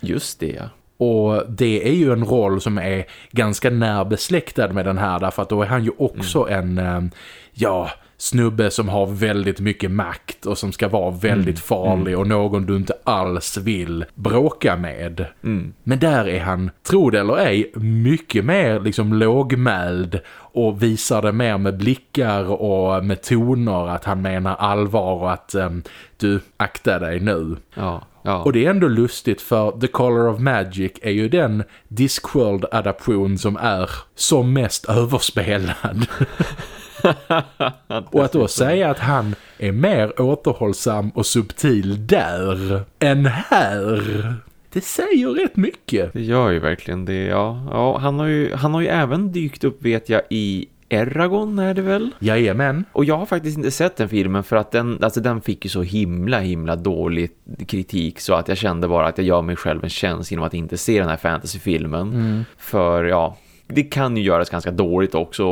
Just det, ja. Och det är ju en roll som är ganska närbesläktad med den här därför att då är han ju också mm. en, eh, ja, snubbe som har väldigt mycket makt och som ska vara väldigt mm. farlig mm. och någon du inte alls vill bråka med. Mm. Men där är han, tro det eller ej, mycket mer liksom lågmäld och visar det mer med blickar och med toner att han menar allvar och att um, du aktar dig nu. Ja. Ja. Och det är ändå lustigt för The Color of Magic är ju den Discworld-adaption som är som mest överspelad. och att då säga att han är mer återhållsam och subtil där än här det säger rätt mycket. Det gör ju verkligen det, ja. ja han, har ju, han har ju även dykt upp, vet jag, i Eragon är det väl? Jajamän. Och jag har faktiskt inte sett den filmen för att den, alltså den fick ju så himla himla dålig kritik så att jag kände bara att jag gör mig själv en tjänst genom att inte se den här fantasyfilmen. Mm. För ja, det kan ju göras ganska dåligt också.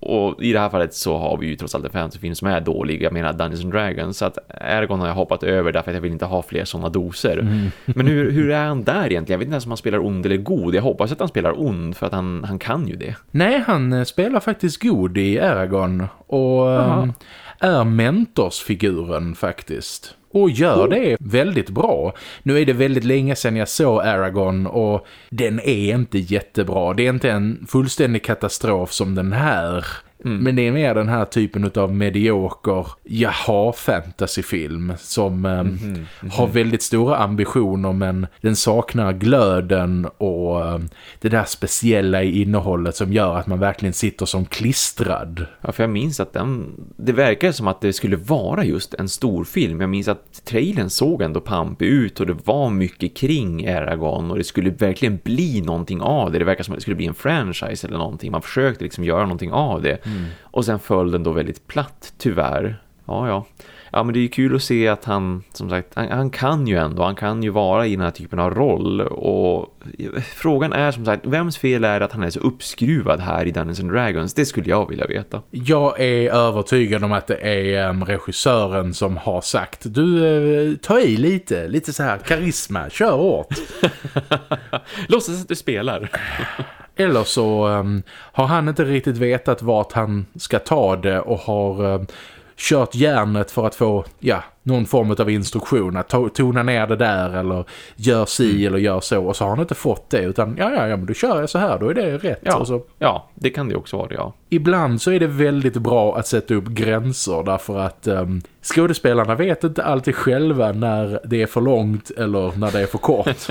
Och i det här fallet så har vi ju trots allt en fantasyfilm som är dålig, jag menar Dungeons and Dragons. Så att Ergon har jag hoppat över därför att jag vill inte ha fler sådana doser. Mm. men hur, hur är han där egentligen? Jag vet inte ens om han spelar ond eller god, jag hoppas att han spelar ond för att han, han kan ju det. Nej, han eh, spelar faktiskt god i Eragon och Aha. Ehm, är mentorsfiguren faktiskt och gör det väldigt bra. Nu är det väldigt länge sedan jag såg Aragorn och den är inte jättebra. Det är inte en fullständig katastrof som den här Mm. Men det är mer den här typen av medioker jaha fantasyfilm som mm -hmm. Mm -hmm. har väldigt stora ambitioner men den saknar glöden och um, det där speciella i innehållet som gör att man verkligen sitter som klistrad. Ja, för jag minns att den, det verkar som att det skulle vara just en stor film. Jag minns att trailern såg ändå pampig ut och det var mycket kring Eragon och det skulle verkligen bli någonting av det. Det verkar som att det skulle bli en franchise eller någonting. Man försökte liksom göra någonting av det. Mm. Och sen föll den då väldigt platt, tyvärr. Ja, ja. Ja, men det är ju kul att se att han, som sagt, han, han, kan ju ändå, han kan ju vara i den här typen av roll. Och frågan är som sagt, vems fel är att han är så uppskruvad här i Dungeons and Dragons? Det skulle jag vilja veta. Jag är övertygad om att det är um, regissören som har sagt, du, uh, ta i lite, lite så här karisma, kör åt. Låtsas att du spelar. Eller så um, har han inte riktigt vetat vart han ska ta det och har um, kört järnet för att få ja, någon form av instruktion att to tona ner det där eller gör si mm. eller gör så och så har han inte fått det utan ja, ja, ja men då kör jag så här, då är det rätt. Ja, så, ja det kan det också vara, ja. Ibland så är det väldigt bra att sätta upp gränser därför att um, skådespelarna vet inte alltid själva när det är för långt eller när det är för kort.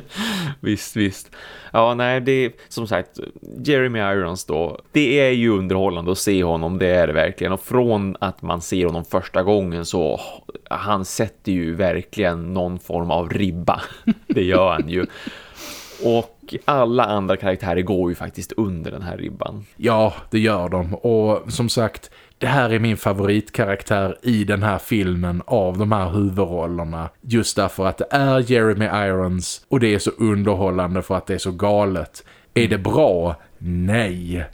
visst, visst. Ja, nej, det är som sagt Jeremy Irons då. Det är ju underhållande att se honom, det är det verkligen. Och från att man ser honom första gången så han sätter ju verkligen någon form av ribba. det gör han ju. Och alla andra karaktärer går ju faktiskt under den här ribban. Ja, det gör de. Och som sagt, det här är min favoritkaraktär i den här filmen av de här huvudrollerna. Just därför att det är Jeremy Irons och det är så underhållande för att det är så galet. Är det bra? Nej.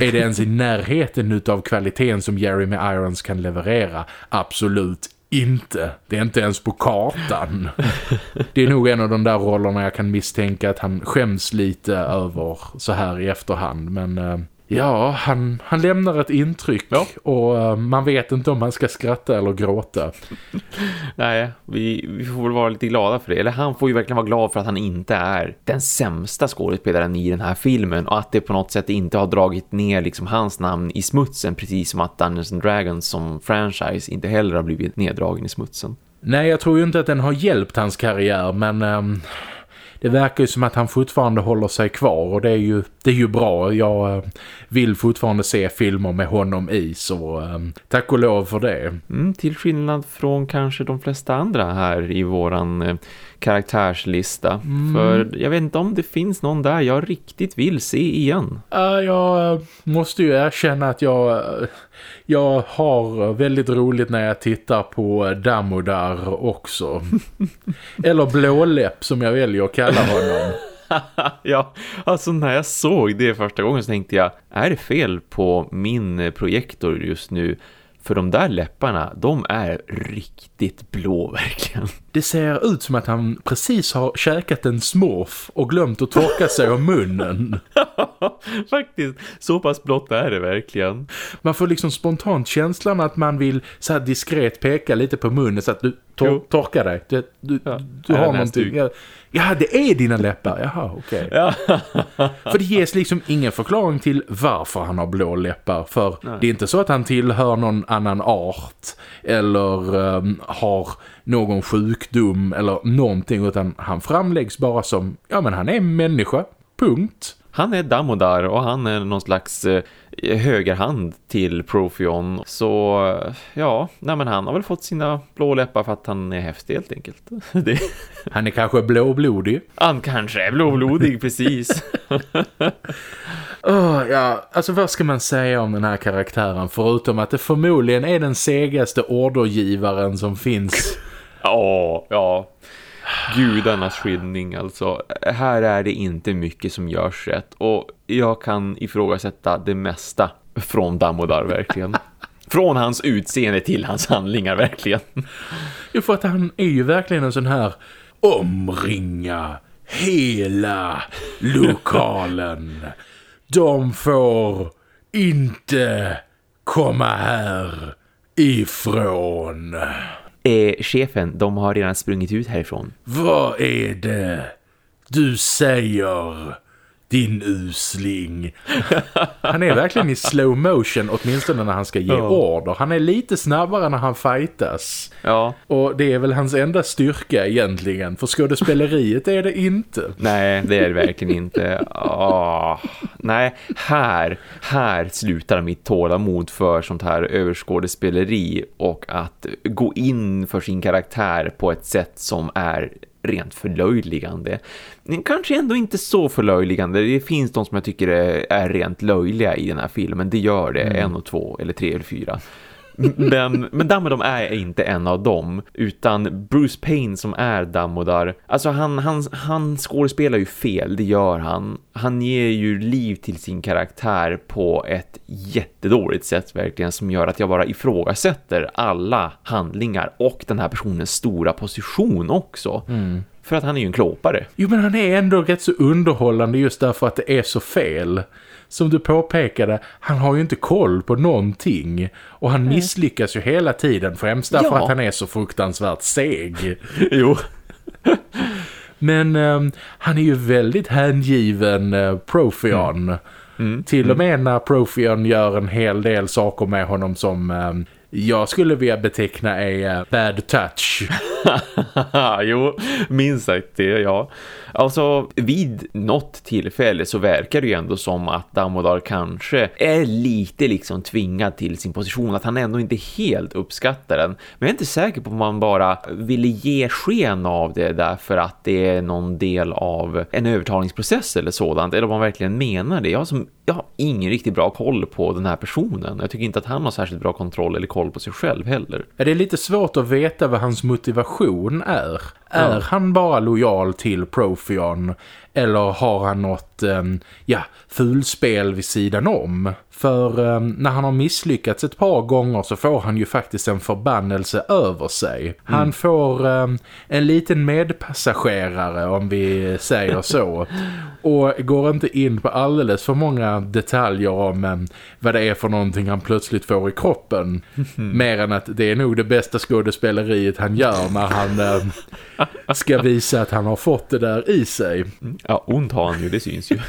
Är det ens i närheten av kvaliteten som Jeremy Irons kan leverera? Absolut inte. Det är inte ens på kartan. Det är nog en av de där rollerna jag kan misstänka att han skäms lite över så här i efterhand. Men eh, Ja, han, han lämnar ett intryck Ja. och eh, man vet inte om man ska skratta eller gråta. Nej, vi, vi får väl vara lite glada för det. Eller han får ju verkligen vara glad för att han inte är den sämsta skådespelaren i den här filmen. Och att det på något sätt inte har dragit ner liksom hans namn i smutsen. Precis som att Dungeons and Dragons som franchise inte heller har blivit neddragen i smutsen. Nej, jag tror ju inte att den har hjälpt hans karriär, men ehm, det verkar ju som att han fortfarande håller sig kvar och det är ju, det är ju bra. Jag eh, vill fortfarande se filmer med honom i, så eh, tack och lov för det. Mm, till skillnad från kanske de flesta andra här i våran eh, eh, karaktärslista. För jag vet inte om det finns någon där jag riktigt vill se igen. Ja, jag eh, måste ju erkänna att jag, eh, jag har väldigt roligt när jag tittar på Damodar också. Eller Blåläpp som jag väljer att kalla honom. ja, alltså när jag såg det första gången så tänkte jag, är det fel på min eh, projektor just nu? För de där läpparna, de är riktigt blå verkligen. Det ser ut som att han precis har käkat en smurf och glömt att torka sig om munnen. Faktiskt, så pass blått är det verkligen. Man får liksom spontant känslan att man vill så här diskret peka lite på munnen så att du tor torkar dig. Du, du, Ja, du har någonting. Ja, ja, det är dina läppar. Jaha, okej. Ja. För det ges liksom ingen förklaring till varför han har blå läppar. För det är inte så att han tillhör någon annan art eller ehm, har någon sjukdom eller någonting utan han framläggs bara som, ja men han är en människa, punkt. Han är Damodar och han är någon slags eh, högerhand till Profion. Så ja, nej men han har väl fått sina blå läppar för att han är häftig helt enkelt. Det, Han är kanske blåblodig. han kanske är blåblodig, precis. Åh, ja, alltså vad ska man säga om den här karaktären förutom att det förmodligen är den segaste ordergivaren som finns. Ja, ja. Gudarnas skildring alltså. Här är det inte mycket som görs rätt. Och jag kan ifrågasätta det mesta från Damodar verkligen. Från hans utseende till hans handlingar verkligen. Jo, för att han är ju verkligen en sån här omringa hela lokalen. De får inte komma här ifrån. Eh, chefen, de har redan sprungit ut härifrån. Vad är det du säger, din usling? Han är verkligen i slow motion, åtminstone när han ska ge Ja. order. Han är lite snabbare när han fightas. Ja, Och det är väl hans enda styrka egentligen. För skådespeleriet är det inte. nej det är det verkligen inte. Ah, nej, här, här slutar mitt tålamod för sånt här överskådespeleri och att gå in för sin karaktär på ett sätt som är rent förlöjligande. Kanske ändå inte så förlöjligande. Det finns de som jag tycker är, är rent löjliga i den här filmen. Det gör det. En och två, eller tre eller fyra. Men, men Dammodar är inte en av dem utan Bruce Payne som är Dammodar alltså han, han, han skådespelar ju fel, det gör han han ger ju liv till sin karaktär på ett jättedåligt sätt verkligen som gör att jag bara ifrågasätter alla handlingar och den här personens stora position också för att han är ju en klåpare Jo men han är ändå rätt så underhållande just därför att det är så fel. Som du påpekade, han har ju inte koll på någonting. Och han misslyckas ju hela tiden, främst därför Ja. att han är så fruktansvärt seg. jo Men ehm, han är ju väldigt hängiven uh, Profion. Till och med när Profion gör en hel del saker med honom som ehm, jag skulle vilja beteckna är bad touch. jo, minst sagt det, ja. Alltså, vid något tillfälle så verkar det ju ändå som att Damodar kanske är lite liksom tvingad till sin position, att han ändå inte helt uppskattar den. Men jag är inte säker på om man bara ville ge sken av det därför att det är någon del av en övertalningsprocess eller sådant, eller om man verkligen menar det. Jag som, jag har ingen riktigt bra koll på den här personen. Jag tycker inte att han har särskilt bra kontroll eller koll på sig själv heller. Det är lite svårt att veta vad hans motivation är. Är han bara lojal till Profion eller har han något, ehm, ja, fulspel vid sidan om? För um, när han har misslyckats ett par gånger så får han ju faktiskt en förbannelse över sig. Mm. Han får um, en liten medpassagerare om vi säger så. och går inte in på alldeles för många detaljer om um, vad det är för någonting han plötsligt får i kroppen. Mm. Mer än att det är nog det bästa skådespeleriet han gör när han ska visa att han har fått det där i sig. Ja, ont har han ju, det syns ju.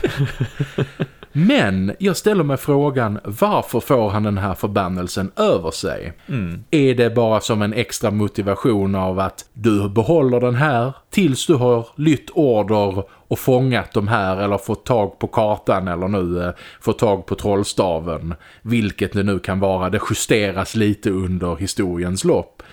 Men jag ställer mig frågan, varför får han den här förbannelsen över sig? Mm. Är det bara som en extra motivation av att du behåller den här tills du har lytt order och fångat de här eller fått tag på kartan eller nu eh, fått tag på trollstaven. Vilket det nu kan vara, det justeras lite under historiens lopp.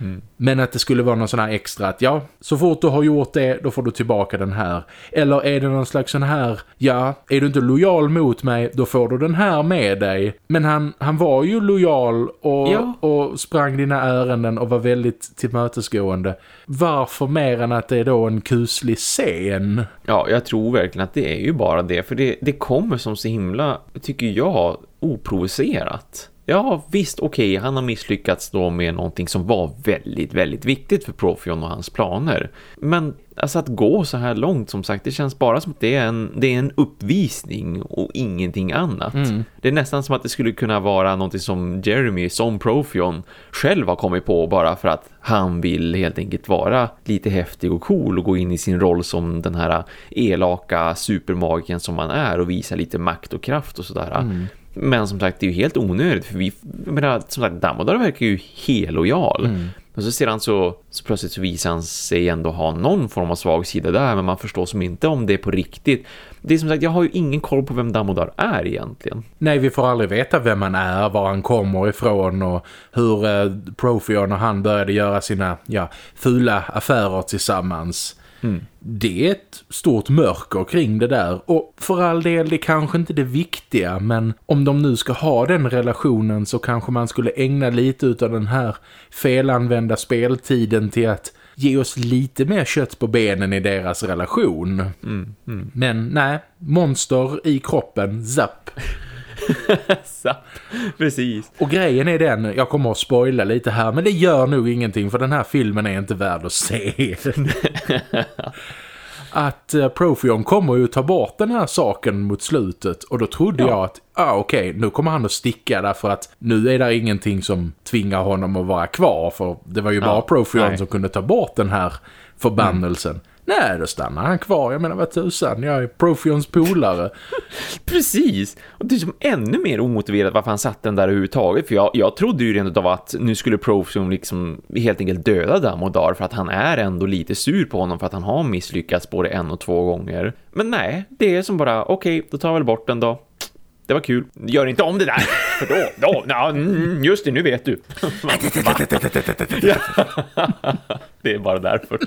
Mm. Men att det skulle vara någon sån här extra att ja, så fort du har gjort det då får du tillbaka den här. Eller är det någon slags sån här, ja, är du inte lojal mot mig då får du den här med dig. Men han, han var ju lojal och, ja. och sprang dina ärenden och var väldigt tillmötesgående. Varför mer än att det är då en kuslig scen? Ja, jag tror verkligen att det är ju bara det. För det, det kommer som så himla, tycker jag, oprovocerat. Ja, visst, okej, okay, han har misslyckats då med någonting som var väldigt, väldigt viktigt för Profion och hans planer. Men alltså att gå så här långt, som sagt, det känns bara som att det är en, det är en uppvisning och ingenting annat. Mm. Det är nästan som att det skulle kunna vara någonting som Jeremy, som Profion, själv har kommit på bara för att han vill helt enkelt vara lite häftig och cool och gå in i sin roll som den här elaka supermagen som man är och visa lite makt och kraft och sådär. Mm. Men som sagt, det är ju helt onödigt för vi, menar, som sagt, Dumbledore verkar ju helt lojal. Mm. Och så sedan så, så plötsligt så visar han sig ändå ha någon form av svag sida där men man förstår som inte om det är på riktigt. Det är som sagt, jag har ju ingen koll på vem Dumbledore är egentligen. Nej, vi får aldrig veta vem han är, var han kommer ifrån och hur eh, Profion och han började göra sina ja, fula affärer tillsammans. Mm. Det är ett stort mörker kring det där och för all del det kanske inte det viktiga men om de nu ska ha den relationen så kanske man skulle ägna lite av den här felanvända speltiden till att ge oss lite mer kött på benen i deras relation. Mm, mm. Men nej, monster i kroppen, zapp. Precis. Och grejen är den, jag kommer att spoila lite här, men det gör nog ingenting för den här filmen är inte värd att se. att uh, Profion kommer ju ta bort den här saken mot slutet och då trodde ja. jag att ah, okej, okay, nu kommer han att sticka därför att nu är det ingenting som tvingar honom att vara kvar för det var ju ja. bara Profion som kunde ta bort den här förbannelsen. Mm. Nej, då stannar han kvar. Jag menar, vad tusan, jag är Profions polare. Precis. Och det är som ännu mer omotiverat varför han satt den där överhuvudtaget. För jag, jag trodde ju rent av att nu skulle Profion liksom helt enkelt döda Damodar för att han är ändå lite sur på honom för att han har misslyckats både en och två gånger. Men nej, det är som bara, okej, okay, då tar vi väl bort den då. Det var kul. Gör inte om det där. För då, då, ja, mm, just det, nu vet du. det är bara därför.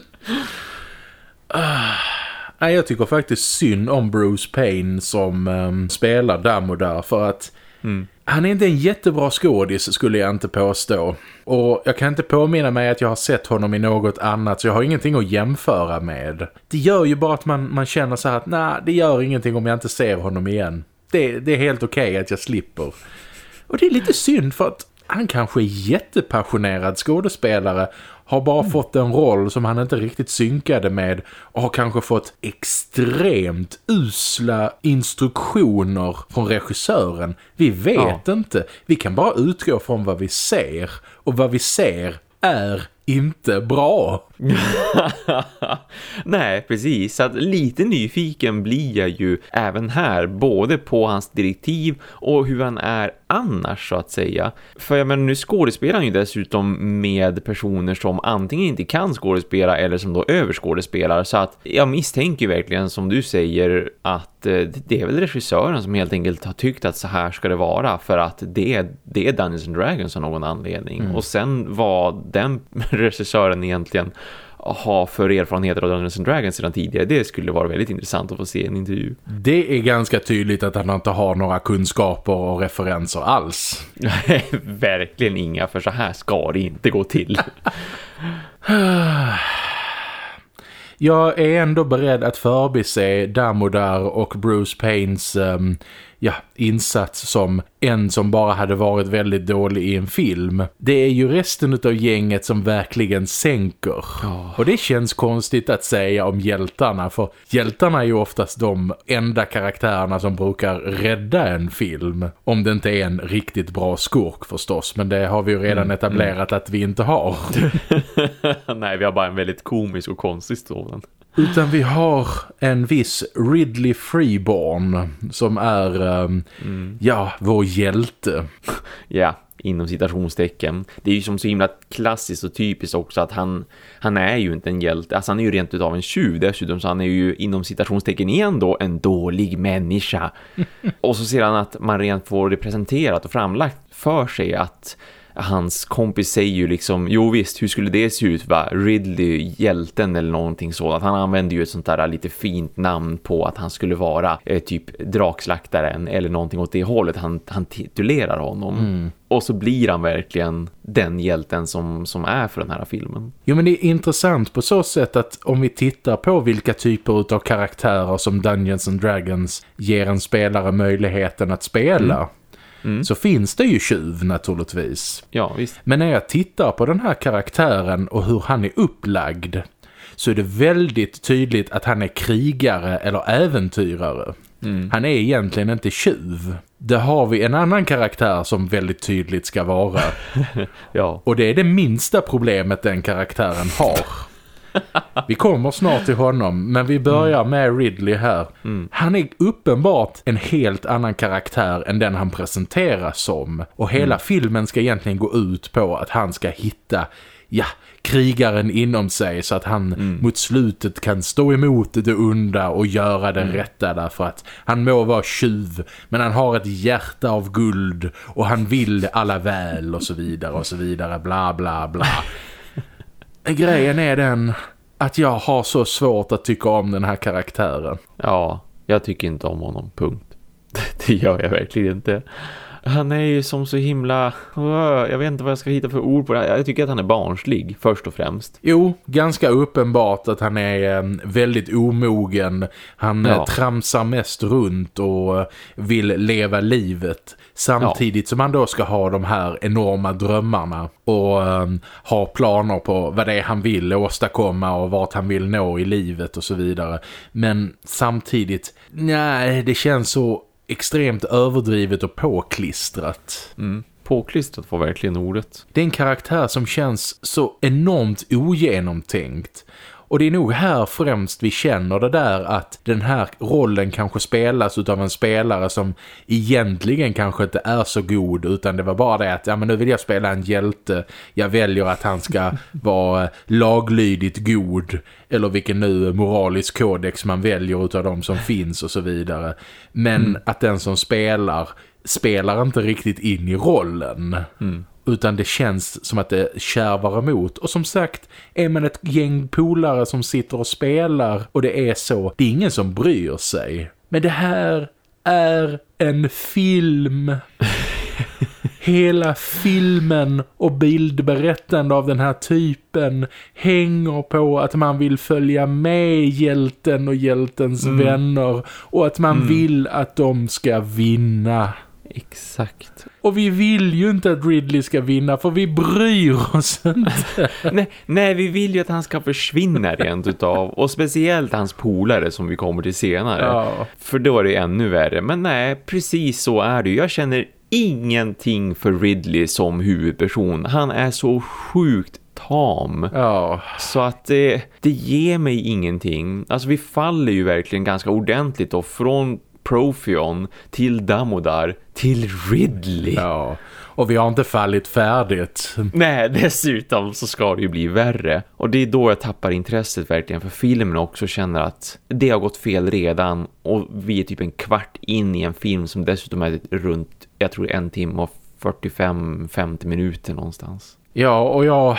Ah, jag tycker faktiskt synd om Bruce Payne som um, spelar Damodar för att mm. han är inte en jättebra skådis skulle jag inte påstå. Och jag kan inte påminna mig att jag har sett honom i något annat så jag har ingenting att jämföra med. Det gör ju bara att man, man känner så här att nej, det gör ingenting om jag inte ser honom igen. Det, det är helt okej okay att jag slipper. Och det är lite synd för att han kanske är jättepassionerad skådespelare har bara mm. fått en roll som han inte riktigt synkade med och har kanske fått extremt usla instruktioner från regissören. Vi vet ja. inte. Vi kan bara utgå från vad vi ser och vad vi ser är inte bra. Nej, precis. Så att lite nyfiken blir jag ju även här. Både på hans direktiv och hur han är annars så att säga. För jag menar, nu skådespelar han ju dessutom med personer som antingen inte kan skådespela eller som då överskådespelar. Så att jag misstänker verkligen som du säger att eh, det är väl regissören som helt enkelt har tyckt att så här ska det vara för att det är, det är Dungeons and Dragons av någon anledning. Mm. Och sen vad den regissören egentligen ha för erfarenheter av Dungeons and Dragons sedan tidigare. Det skulle vara väldigt intressant att få se en intervju. Det är ganska tydligt att han inte har några kunskaper och referenser alls. Nej, verkligen inga för så här ska det inte gå till. jag är ändå beredd att förbise Damodar och Bruce Paynes um, ja, insats som en som bara hade varit väldigt dålig i en film. Det är ju resten av gänget som verkligen sänker. Oh. Och det känns konstigt att säga om hjältarna för hjältarna är ju oftast de enda karaktärerna som brukar rädda en film. Om det inte är en riktigt bra skurk förstås, men det har vi ju redan mm, etablerat mm. att vi inte har. Nej, vi har bara en väldigt komisk och konstig sådan. Utan vi har en viss Ridley Freeborn som är, um, mm. ja, vår hjälte. ja, inom citationstecken. Det är ju som så himla klassiskt och typiskt också att han, han är ju inte en hjälte. Alltså han är ju rent utav en tjuv dessutom så han är ju inom citationstecken igen då en dålig människa. och så ser han att man rent får det presenterat och framlagt för sig att hans kompis säger ju liksom, jo visst, hur skulle det se ut va? Ridley, hjälten eller någonting sådant. Han använder ju ett sånt där lite fint namn på att han skulle vara eh, typ drakslaktaren eller någonting åt det hållet. Han, han titulerar honom. Mm. Och så blir han verkligen den hjälten som, som är för den här filmen. Jo men det är intressant på så sätt att om vi tittar på vilka typer av karaktärer som Dungeons and Dragons ger en spelare möjligheten att spela. Mm Mm. så finns det ju tjuv naturligtvis. Ja, visst. Men när jag tittar på den här karaktären och hur han är upplagd så är det väldigt tydligt att han är krigare eller äventyrare. Mm. Han är egentligen inte tjuv. Det har vi en annan karaktär som väldigt tydligt ska vara. ja. Och det är det minsta problemet den karaktären har. Vi kommer snart till honom, men vi börjar med Ridley här. Mm. Han är uppenbart en helt annan karaktär än den han presenteras som. Och hela mm. filmen ska egentligen gå ut på att han ska hitta, ja, krigaren inom sig så att han mm. mot slutet kan stå emot det onda och göra det mm. rätta därför att han må vara tjuv men han har ett hjärta av guld och han vill alla väl och så vidare och så vidare bla bla bla grejen är den att jag har så svårt att tycka om den här karaktären. Ja, jag tycker inte om honom, punkt. Det gör jag verkligen inte. Han är ju som så himla... Jag vet inte vad jag ska hitta för ord på det Jag tycker att han är barnslig, först och främst. Jo, ganska uppenbart att han är eh, väldigt omogen. Han eh, ja. tramsar mest runt och vill leva livet. Samtidigt ja. som han då ska ha de här enorma drömmarna och um, ha planer på vad det är han vill åstadkomma och vart han vill nå i livet och så vidare. Men samtidigt, nej, det känns så extremt överdrivet och påklistrat. Mm. Påklistrat var verkligen ordet. Det är en karaktär som känns så enormt ogenomtänkt. Och det är nog här främst vi känner det där att den här rollen kanske spelas av en spelare som egentligen kanske inte är så god utan det var bara det att ja, men nu vill jag spela en hjälte. Jag väljer att han ska vara laglydigt god eller vilken nu moralisk kodex man väljer utav de som finns och så vidare. Men mm. att den som spelar spelar inte riktigt in i rollen. Mm utan det känns som att det kärvar emot. Och som sagt, är man ett gäng polare som sitter och spelar och det är så, det är ingen som bryr sig. Men det här är en film. Hela filmen och bildberättande av den här typen hänger på att man vill följa med hjälten och hjältens mm. vänner och att man mm. vill att de ska vinna. Exakt. Och vi vill ju inte att Ridley ska vinna för vi bryr oss inte. nej, nej, vi vill ju att han ska försvinna rent utav. Och speciellt hans polare som vi kommer till senare. Ja. För då är det ännu värre. Men nej, precis så är det. Jag känner ingenting för Ridley som huvudperson. Han är så sjukt tam. Ja. Så att det, det ger mig ingenting. Alltså vi faller ju verkligen ganska ordentligt och från Profion till Damodar till Ridley. Ja, och vi har inte fallit färdigt. Nej, dessutom så ska det ju bli värre. Och det är då jag tappar intresset verkligen för filmen också känner att det har gått fel redan och vi är typ en kvart in i en film som dessutom är runt, jag tror en timme och 45-50 minuter någonstans. Ja, och jag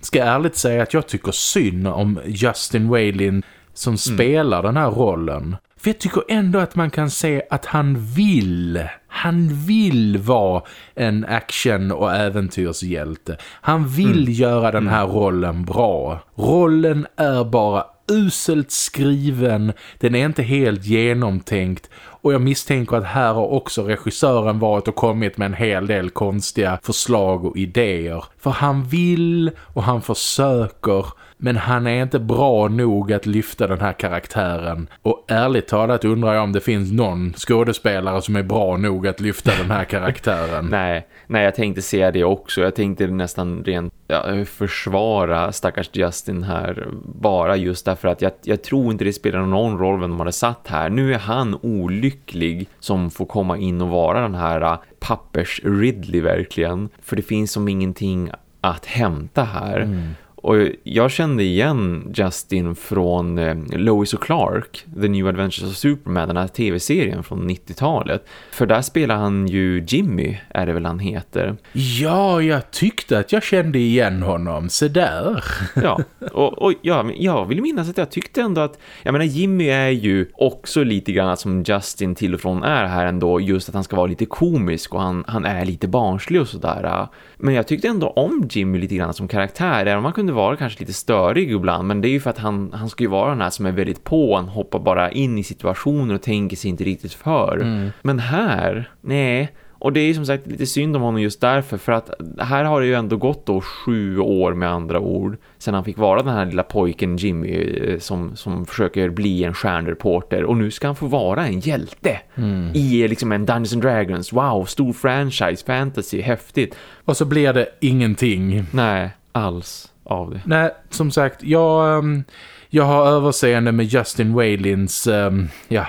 ska ärligt säga att jag tycker synd om Justin Whalin som mm. spelar den här rollen. För jag tycker ändå att man kan se att han vill. Han vill vara en action- och äventyrshjälte. Han vill mm. göra den här mm. rollen bra. Rollen är bara uselt skriven, den är inte helt genomtänkt och jag misstänker att här har också regissören varit och kommit med en hel del konstiga förslag och idéer. För han vill och han försöker men han är inte bra nog att lyfta den här karaktären. Och ärligt talat undrar jag om det finns någon skådespelare som är bra nog att lyfta den här karaktären. nej, nej, jag tänkte säga det också. Jag tänkte nästan rent ja, försvara stackars Justin här. Bara just därför att jag, jag tror inte det spelar någon roll vem de hade satt här. Nu är han olycklig som får komma in och vara den här pappers Ridley verkligen. För det finns som ingenting att hämta här. Mm. Och jag kände igen Justin från eh, Lois och Clark, The New Adventures of Superman, den här tv-serien från 90-talet. För där spelar han ju Jimmy, är det väl han heter. Ja, jag tyckte att jag kände igen honom, så där. ja, och, och ja, jag vill minnas att jag tyckte ändå att, jag menar Jimmy är ju också lite grann som Justin till och från är här ändå, just att han ska vara lite komisk och han, han är lite barnslig och sådär. Men jag tyckte ändå om Jimmy lite grann som karaktär, även om han kunde vara kanske lite störig ibland. Men det är ju för att han, han ska ju vara den här som är väldigt på, han hoppar bara in i situationer och tänker sig inte riktigt för. Mm. Men här, nej... Och det är som sagt lite synd om honom just därför för att här har det ju ändå gått då sju år med andra ord sen han fick vara den här lilla pojken Jimmy eh, som, som försöker bli en stjärnreporter och nu ska han få vara en hjälte mm. i liksom en Dungeons and Dragons. Wow, stor franchise, fantasy, häftigt. Och så blir det ingenting. Nej, alls av det. Nej, som sagt, jag, ehm, jag har överseende med Justin Whalins ehm, ja,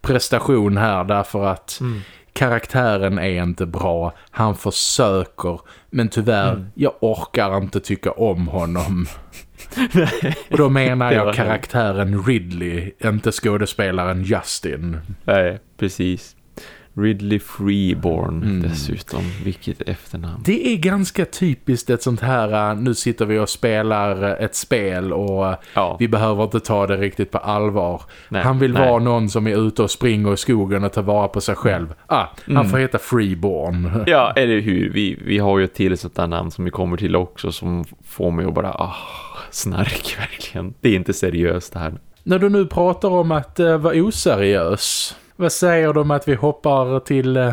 prestation här därför att mm karaktären är inte bra. Han försöker, men tyvärr, mm. jag orkar inte tycka om honom. Och då menar jag karaktären Ridley, inte skådespelaren Justin. Nej, precis. Ridley Freeborn mm. dessutom, vilket efternamn. Det är ganska typiskt ett sånt här, äh, nu sitter vi och spelar äh, ett spel och äh, ja. vi behöver inte ta det riktigt på allvar. Nej, han vill nej. vara någon som är ute och springer i skogen och tar vara på sig själv. Ah, han mm. får heta Freeborn. Ja, eller hur? Vi, vi har ju ett till sånt där namn som vi kommer till också som får mig att bara, ah, snark verkligen. Det är inte seriöst det här. När du nu pratar om att uh, vara oseriös vad säger om att vi hoppar till eh,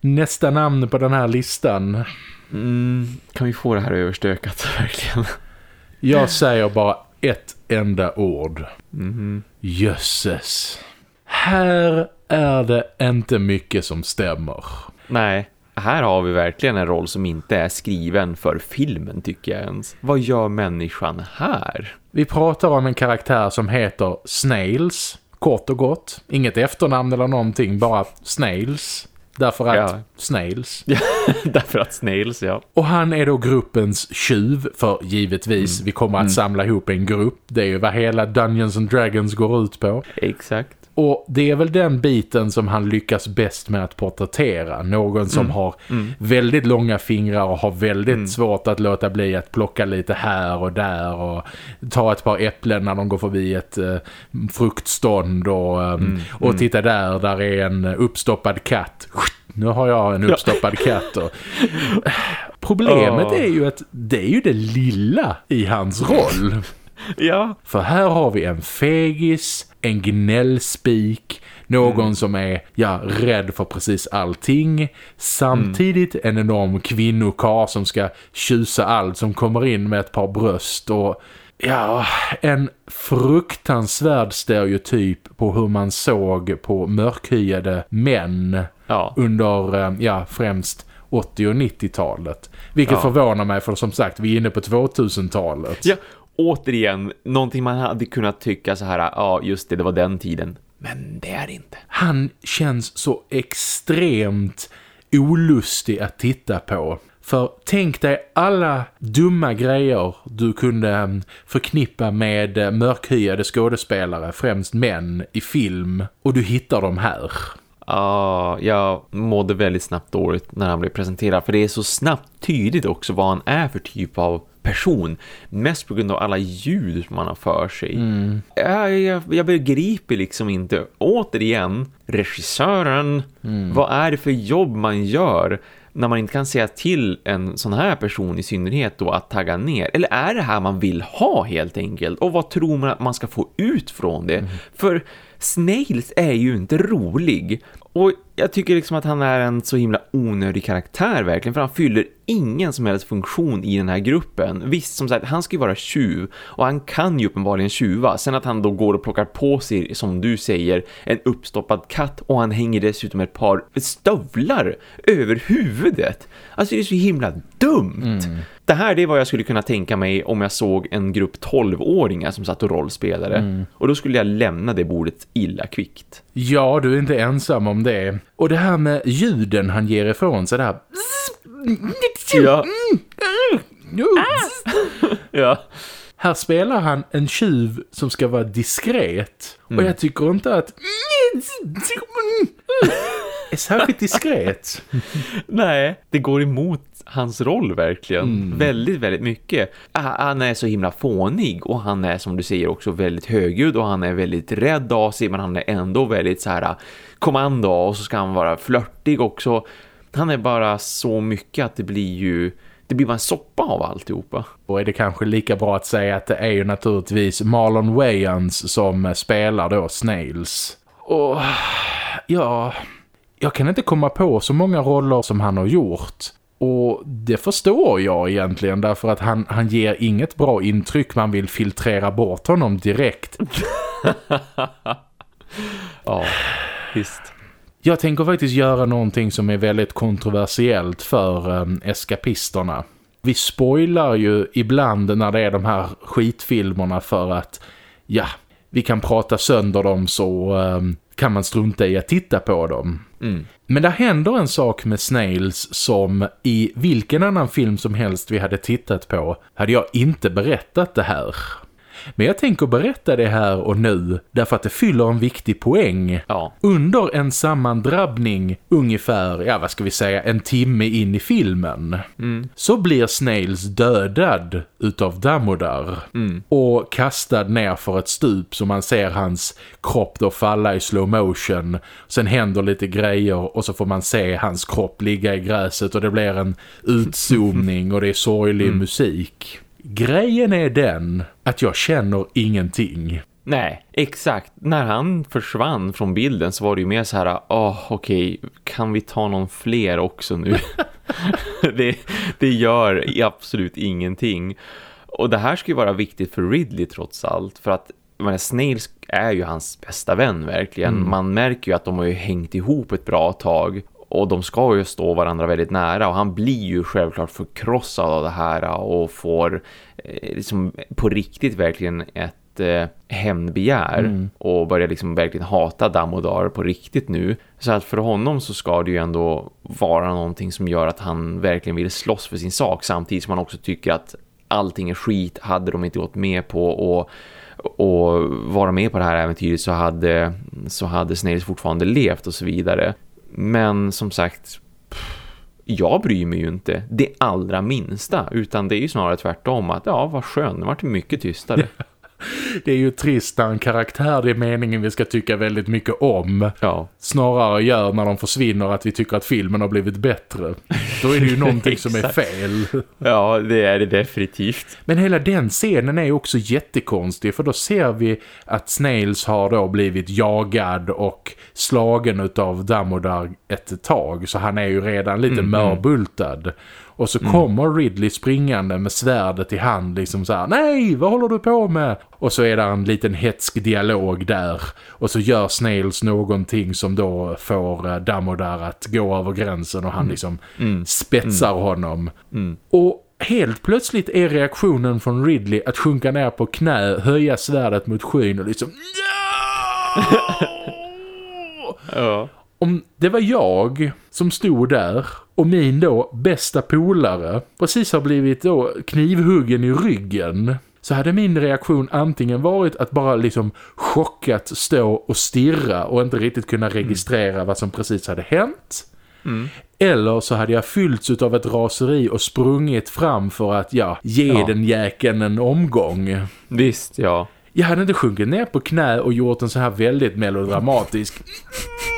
nästa namn på den här listan? Mm, kan vi få det här överstökat verkligen? Jag säger bara ett enda ord. Mm. Jösses. Här är det inte mycket som stämmer. Nej, här har vi verkligen en roll som inte är skriven för filmen tycker jag ens. Vad gör människan här? Vi pratar om en karaktär som heter Snails. Kort och gott. Inget efternamn eller någonting, bara Snails. Därför att ja. Snails. därför att Snails, ja. Och han är då gruppens tjuv, för givetvis, mm. vi kommer att mm. samla ihop en grupp. Det är ju vad hela Dungeons and Dragons går ut på. Exakt. Och det är väl den biten som han lyckas bäst med att porträttera. Någon som mm. har mm. väldigt långa fingrar och har väldigt mm. svårt att låta bli att plocka lite här och där och ta ett par äpplen när de går förbi ett uh, fruktstånd och, um, och mm. titta där, där är en uppstoppad katt. Nu har jag en uppstoppad ja. katt. Och... Problemet oh. är ju att det är ju det lilla i hans roll. ja. För här har vi en fegis en gnällspik, någon mm. som är ja, rädd för precis allting. Samtidigt mm. en enorm kvinnokar som ska tjusa allt som kommer in med ett par bröst och ja, en fruktansvärd stereotyp på hur man såg på mörkhyade män ja. under eh, ja, främst 80- och 90-talet. Vilket ja. förvånar mig för som sagt, vi är inne på 2000-talet. Ja, återigen, någonting man hade kunnat tycka så här, ja just det, det var den tiden. Men det är det inte. Han känns så extremt olustig att titta på. För tänk dig alla dumma grejer du kunde mm, förknippa med eh, mörkhyade skådespelare, främst män, i film. Och du hittar dem här. Ja, jag mådde väldigt snabbt dåligt när han blev presenterad. För det är så snabbt tydligt också vad han är för typ av person. Mest på grund av alla ljud man har för sig. Mm. Jag, jag, jag begriper liksom inte. Återigen, regissören, mm. vad är det för jobb man gör? när man inte kan säga till en sån här person i synnerhet då att tagga ner? Eller är det här man vill ha helt enkelt? Och vad tror man att man ska få ut från det? Mm. För Snails är ju inte rolig. Och jag tycker liksom att han är en så himla onödig karaktär verkligen. För han fyller ingen som helst funktion i den här gruppen. Visst, som sagt, han ska ju vara tjuv. Och han kan ju uppenbarligen tjuva. Sen att han då går och plockar på sig, som du säger, en uppstoppad katt. Och han hänger dessutom ett par stövlar över huvudet. Alltså det är så himla dumt. Mm. Det här det är vad jag skulle kunna tänka mig om jag såg en grupp 12-åringar som satt och rollspelade. Mm. Och då skulle jag lämna det bordet illa kvickt. Ja, du är inte ensam om det. Och det här med ljuden han ger ifrån sig, det här... Ja. ja. Här spelar han en tjuv som ska vara diskret. Och jag tycker inte att är särskilt diskret. Nej, det går emot hans roll verkligen. Mm. Väldigt, väldigt mycket. Ah, han är så himla fånig och han är som du säger också väldigt högljudd och han är väldigt rädd av sig men han är ändå väldigt så här ah, kommando och så ska han vara flörtig också. Han är bara så mycket att det blir ju det blir bara en soppa av alltihopa. Och är det kanske lika bra att säga att det är ju naturligtvis Marlon Wayans som spelar då Snails. Och ja, jag kan inte komma på så många roller som han har gjort. Och det förstår jag egentligen därför att han, han ger inget bra intryck. Man vill filtrera bort honom direkt. ja, visst. Jag tänker faktiskt göra någonting som är väldigt kontroversiellt för um, eskapisterna. Vi spoilar ju ibland när det är de här skitfilmerna för att, ja, vi kan prata sönder dem så um, kan man strunta i att titta på dem. Mm. Men det händer en sak med Snails som i vilken annan film som helst vi hade tittat på hade jag inte berättat det här. Men jag tänker berätta det här och nu därför att det fyller en viktig poäng. Ja. Under en sammandrabbning ungefär, ja vad ska vi säga, en timme in i filmen mm. så blir Snails dödad utav Damodar mm. och kastad ner för ett stup så man ser hans kropp då falla i slow motion. Sen händer lite grejer och så får man se hans kropp ligga i gräset och det blir en utzoomning och det är sorglig mm. musik. Grejen är den att jag känner ingenting. Nej, exakt. När han försvann från bilden så var det ju mer så här, åh oh, okej, okay, kan vi ta någon fler också nu? det, det gör absolut ingenting. Och det här ska ju vara viktigt för Ridley trots allt, för att men Snails är ju hans bästa vän verkligen. Mm. Man märker ju att de har ju hängt ihop ett bra tag och de ska ju stå varandra väldigt nära och han blir ju självklart förkrossad av det här och får eh, liksom på riktigt verkligen ett eh, hämndbegär mm. och börjar liksom verkligen hata Damodar på riktigt nu. Så att för honom så ska det ju ändå vara någonting som gör att han verkligen vill slåss för sin sak samtidigt som han också tycker att allting är skit hade de inte gått med på och och vara med på det här äventyret så hade, så hade Snails fortfarande levt och så vidare. Men som sagt, jag bryr mig ju inte det allra minsta. Utan det är ju snarare tvärtom att ja, vad skön, det vart mycket tystare. det är ju trist när en karaktär det är meningen vi ska tycka väldigt mycket om. Ja. Snarare gör när de försvinner att vi tycker att filmen har blivit bättre. Då är det ju någonting som är fel. ja, det är det definitivt. Men hela den scenen är också jättekonstig för då ser vi att Snails har då blivit jagad och slagen av Damodar ett tag. Så han är ju redan lite mm, mm. mörbultad. Och så mm. kommer Ridley springande med svärdet i hand liksom så här, nej vad håller du på med? Och så är det en liten hetsk dialog där. Och så gör Snails någonting som då får eh, Damodar att gå över gränsen och han mm. liksom mm. spetsar mm. honom. Mm. Och helt plötsligt är reaktionen från Ridley att sjunka ner på knä, höja svärdet mot skyn och liksom ja. Om det var jag som stod där och min då bästa polare precis har blivit då knivhuggen i ryggen så hade min reaktion antingen varit att bara liksom chockat stå och stirra och inte riktigt kunna registrera mm. vad som precis hade hänt. Mm. Eller så hade jag fyllts av ett raseri och sprungit fram för att ja, ge ja. den jäkeln en omgång. Visst, ja. Jag hade inte sjunkit ner på knä och gjort en så här väldigt melodramatisk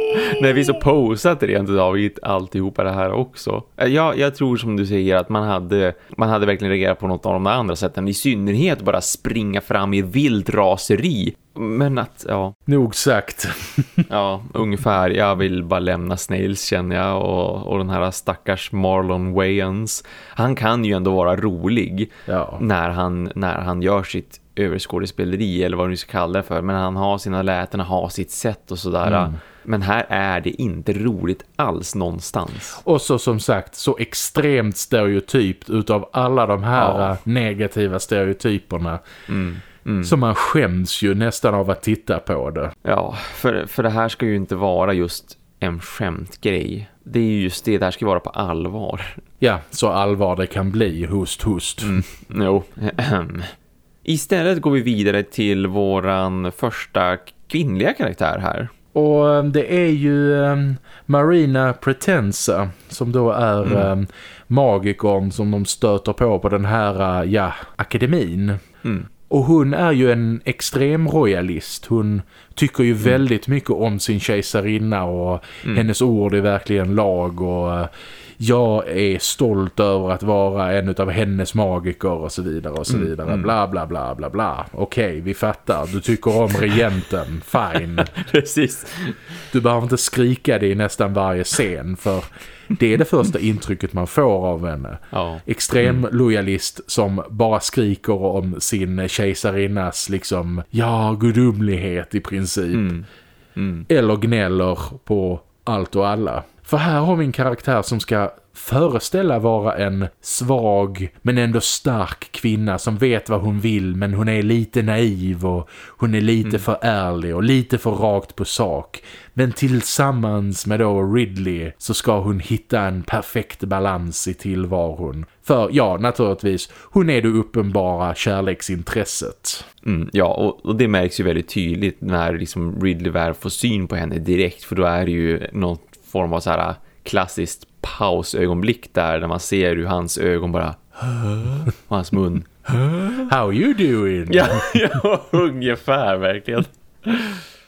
När vi så posat rent utav i alltihopa det här också. Ja, jag tror som du säger att man hade, man hade verkligen reagerat på något av de andra sätten. I synnerhet bara springa fram i vild raseri. Men att, ja. Nog sagt. ja, ungefär. Jag vill bara lämna Snails känner jag. Och, och den här stackars Marlon Wayans. Han kan ju ändå vara rolig. Ja. När, han, när han gör sitt överskådespeleri eller vad du ska kalla det för. Men han har sina läten, har sitt sätt och sådär. Mm. Men här är det inte roligt alls någonstans. Och så som sagt, så extremt stereotypt utav alla de här ja. negativa stereotyperna. Mm. Mm. Så man skäms ju nästan av att titta på det. Ja, för, för det här ska ju inte vara just en skämtgrej. Det är ju just det, det här ska vara på allvar. Ja, så allvar det kan bli, hust, hust. Mm. Jo. Istället går vi vidare till våran första kvinnliga karaktär här. Och um, det är ju um, Marina Pretensa som då är mm. um, magikern som de stöter på på den här, uh, ja, akademin. Mm. Och hon är ju en extrem royalist. Hon tycker ju mm. väldigt mycket om sin kejsarinna och mm. hennes ord är verkligen lag och uh, jag är stolt över att vara en av hennes magiker och så vidare och så mm, vidare. Mm. Bla bla bla bla bla. Okej, okay, vi fattar. Du tycker om regenten. Fine. Precis. Du behöver inte skrika det i nästan varje scen för det är det första intrycket man får av henne. Ja. Extrem mm. lojalist som bara skriker om sin kejsarinnas liksom, ja, gudomlighet i princip. Mm. Mm. Eller gnäller på allt och alla. För här har vi en karaktär som ska föreställa vara en svag men ändå stark kvinna som vet vad hon vill men hon är lite naiv och hon är lite mm. för ärlig och lite för rakt på sak. Men tillsammans med då Ridley så ska hon hitta en perfekt balans i tillvaron. För ja, naturligtvis, hon är det uppenbara kärleksintresset. Mm, ja, och, och, det märks ju väldigt tydligt när liksom Ridley väl får syn på henne direkt. För då är det ju någon form av så här klassiskt pausögonblick där när man ser hur hans ögon bara och hans mun How you doing? Ja, ja ungefär verkligen.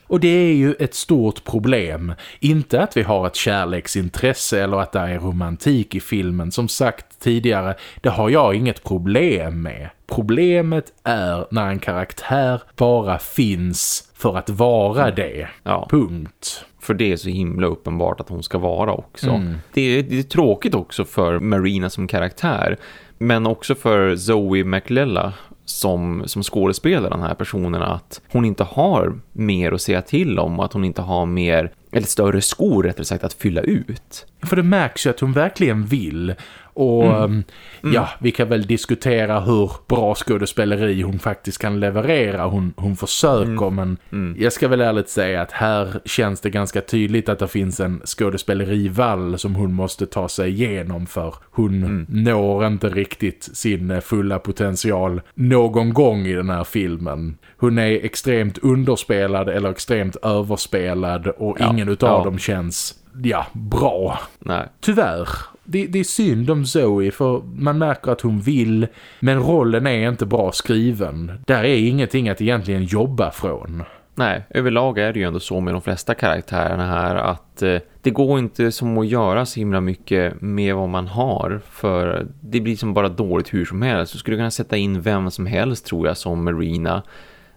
Och det är ju ett stort problem. Inte att vi har ett kärleksintresse eller att det är romantik i filmen. Som sagt tidigare, det har jag inget problem med. Problemet är när en karaktär bara finns för att vara det. Ja. Punkt. För det är så himla uppenbart att hon ska vara också. Mm. Det, är, det är tråkigt också för Marina som karaktär. Men också för Zoe McLella som, som skådespelar den här personen att hon inte har mer att säga till om att hon inte har mer, eller större skor rättare sagt att fylla ut. För det märks ju att hon verkligen vill och mm. Ehm, mm. ja, vi kan väl diskutera hur bra skådespeleri hon faktiskt kan leverera. Hon, hon försöker mm. men mm. jag ska väl ärligt säga att här känns det ganska tydligt att det finns en skådespelerivall som hon måste ta sig igenom för hon mm. når inte riktigt sin fulla potential någon gång i den här filmen. Hon är extremt underspelad eller extremt överspelad och ja. ingen utav ja. dem känns ja, bra. Nej. Tyvärr det, det är synd om Zoe för man märker att hon vill men rollen är inte bra skriven. Där är ingenting att egentligen jobba från. Nej, överlag är det ju ändå så med de flesta karaktärerna här att eh, det går inte som att göra så himla mycket med vad man har för det blir som bara dåligt hur som helst. Du skulle kunna sätta in vem som helst tror jag som Marina.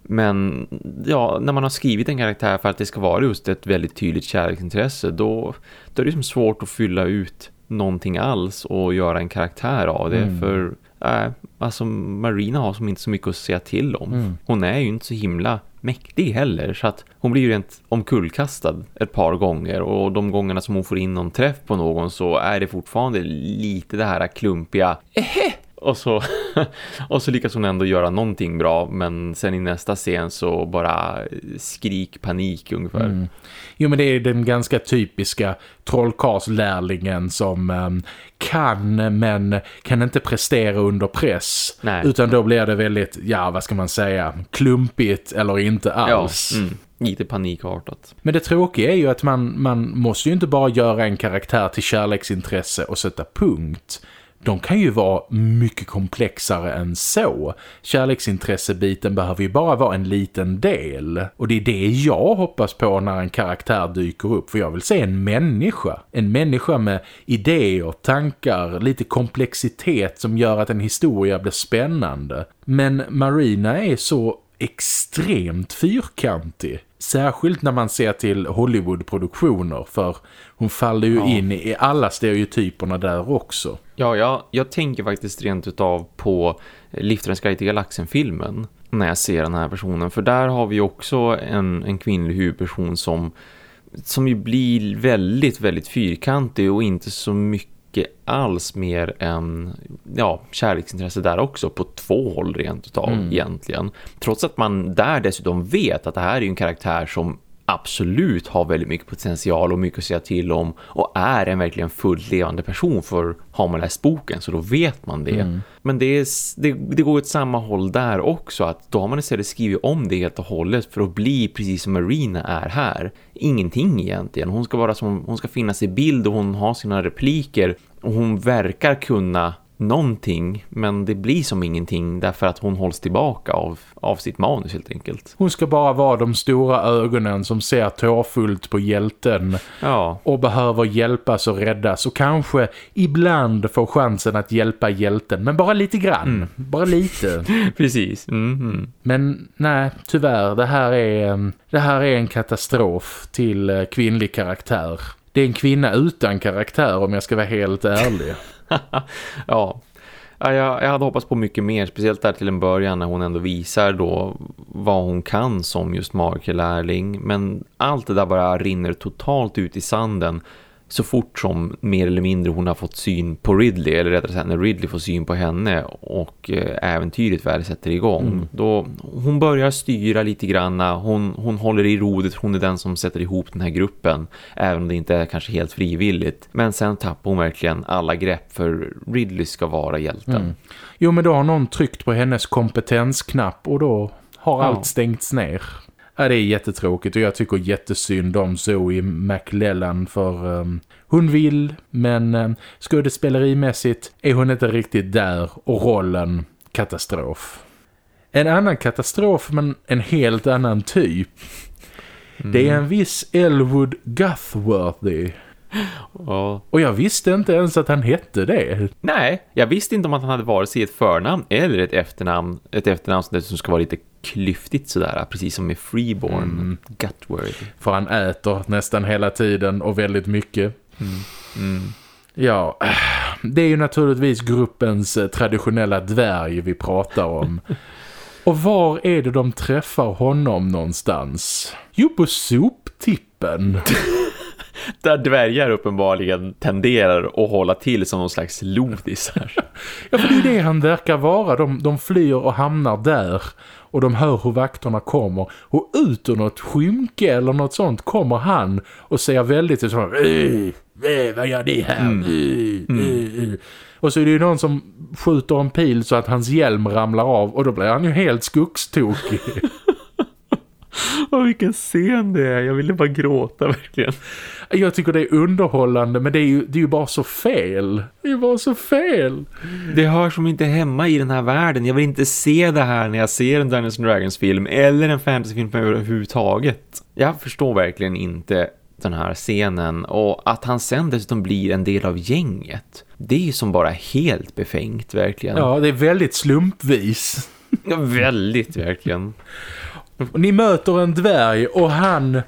Men ja, när man har skrivit en karaktär för att det ska vara just ett väldigt tydligt kärleksintresse då, då är det som svårt att fylla ut någonting alls och göra en karaktär av det. Mm. För äh, alltså Marina har som inte så mycket att säga till om. Mm. Hon är ju inte så himla mäktig heller så att hon blir ju rent omkullkastad ett par gånger och de gångerna som hon får in någon träff på någon så är det fortfarande lite det här klumpiga Ehe! Och så, och så lyckas hon ändå göra någonting bra men sen i nästa scen så bara skrik panik ungefär. Mm. Jo men det är den ganska typiska trollkarlslärlingen som um, kan men kan inte prestera under press. Nej. Utan då blir det väldigt, ja vad ska man säga, klumpigt eller inte alls. Ja, mm. Lite panikartat. Men det tråkiga är ju att man, man måste ju inte bara göra en karaktär till kärleksintresse och sätta punkt. De kan ju vara mycket komplexare än så. Kärleksintressebiten behöver ju bara vara en liten del. Och det är det jag hoppas på när en karaktär dyker upp. För jag vill se en människa. En människa med idéer, tankar, lite komplexitet som gör att en historia blir spännande. Men Marina är så extremt fyrkantig. Särskilt när man ser till Hollywood-produktioner för hon faller ju ja. in i alla stereotyperna där också. Ja, jag, jag tänker faktiskt rent utav på Liftarens guide till galaxen-filmen när jag ser den här personen. För där har vi också en, en kvinnlig huvudperson som, som ju blir väldigt, väldigt fyrkantig och inte så mycket alls mer än ja, kärleksintresse där också på två håll rent utav mm. egentligen. Trots att man där dessutom vet att det här är en karaktär som absolut har väldigt mycket potential och mycket att säga till om och är en verkligen fullt levande person för har man läst boken så då vet man det. Mm. Men det, är, det, det, går åt samma håll där också att då har man istället skrivit om det helt och hållet för att bli precis som Marina är här. Ingenting egentligen. Hon ska vara som hon ska finnas i bild och hon har sina repliker och hon verkar kunna någonting men det blir som ingenting därför att hon hålls tillbaka av, av sitt manus helt enkelt. Hon ska bara vara de stora ögonen som ser tårfullt på hjälten ja. och behöver hjälpas och räddas och kanske ibland få chansen att hjälpa hjälten men bara lite grann, mm. bara lite. Precis. Mm -hmm. Men nej, tyvärr, det här är, det här är en katastrof till eh, kvinnlig karaktär. Det är en kvinna utan karaktär om jag ska vara helt ärlig. ja, jag, jag hade hoppats på mycket mer, speciellt där till en början när hon ändå visar då vad hon kan som just magikerlärling. Men allt det där bara rinner totalt ut i sanden så fort som mer eller mindre hon har fått syn på Ridley eller rättare sagt när Ridley får syn på henne och eh, äventyret väl sätter igång mm. då hon börjar styra lite grann hon, hon håller i rodet hon är den som sätter ihop den här gruppen även om det inte är kanske helt frivilligt men sen tappar hon verkligen alla grepp för Ridley ska vara hjälten mm. Jo men då har någon tryckt på hennes kompetensknapp och då har ja. allt stängts ner Ja, det är jättetråkigt och jag tycker jättesynd om Zoe McLellan för um, hon vill men um, skådespelerimässigt är hon inte riktigt där och rollen katastrof. En annan katastrof men en helt annan typ. Mm. Det är en viss Elwood Guthworthy. Ja. Och jag visste inte ens att han hette det. Nej, jag visste inte om att han hade vare sig ett förnamn eller ett efternamn. Ett efternamn som ska vara lite klyftigt sådär, precis som med Freeborn mm. Gutworthy. För han äter nästan hela tiden och väldigt mycket. Mm. Mm. Ja, det är ju naturligtvis gruppens eh, traditionella dvärg vi pratar om. och var är det de träffar honom någonstans? Jo, på soptippen. där dvärgar uppenbarligen tenderar att hålla till som någon slags lodisar. ja, för det är det han verkar vara. De, de flyr och hamnar där och de hör hur vakterna kommer och ut ur något skymke eller något sånt kommer han och säger väldigt så vad gör ni här? Mm. Mm. Och så är det ju någon som skjuter en pil så att hans hjälm ramlar av och då blir han ju helt skogstokig. Åh, vilken scen det är. Jag ville bara gråta verkligen. Jag tycker det är underhållande men det är ju, det är ju bara så fel. Det är bara så fel. Det hör som inte hemma i den här världen. Jag vill inte se det här när jag ser en Dungeons Dragons film eller en fantasyfilm överhuvudtaget. Jag förstår verkligen inte den här scenen och att han sen dessutom blir en del av gänget. Det är ju som bara helt befängt verkligen. Ja, det är väldigt slumpvis. Ja, väldigt verkligen. Ni möter en dvärg och han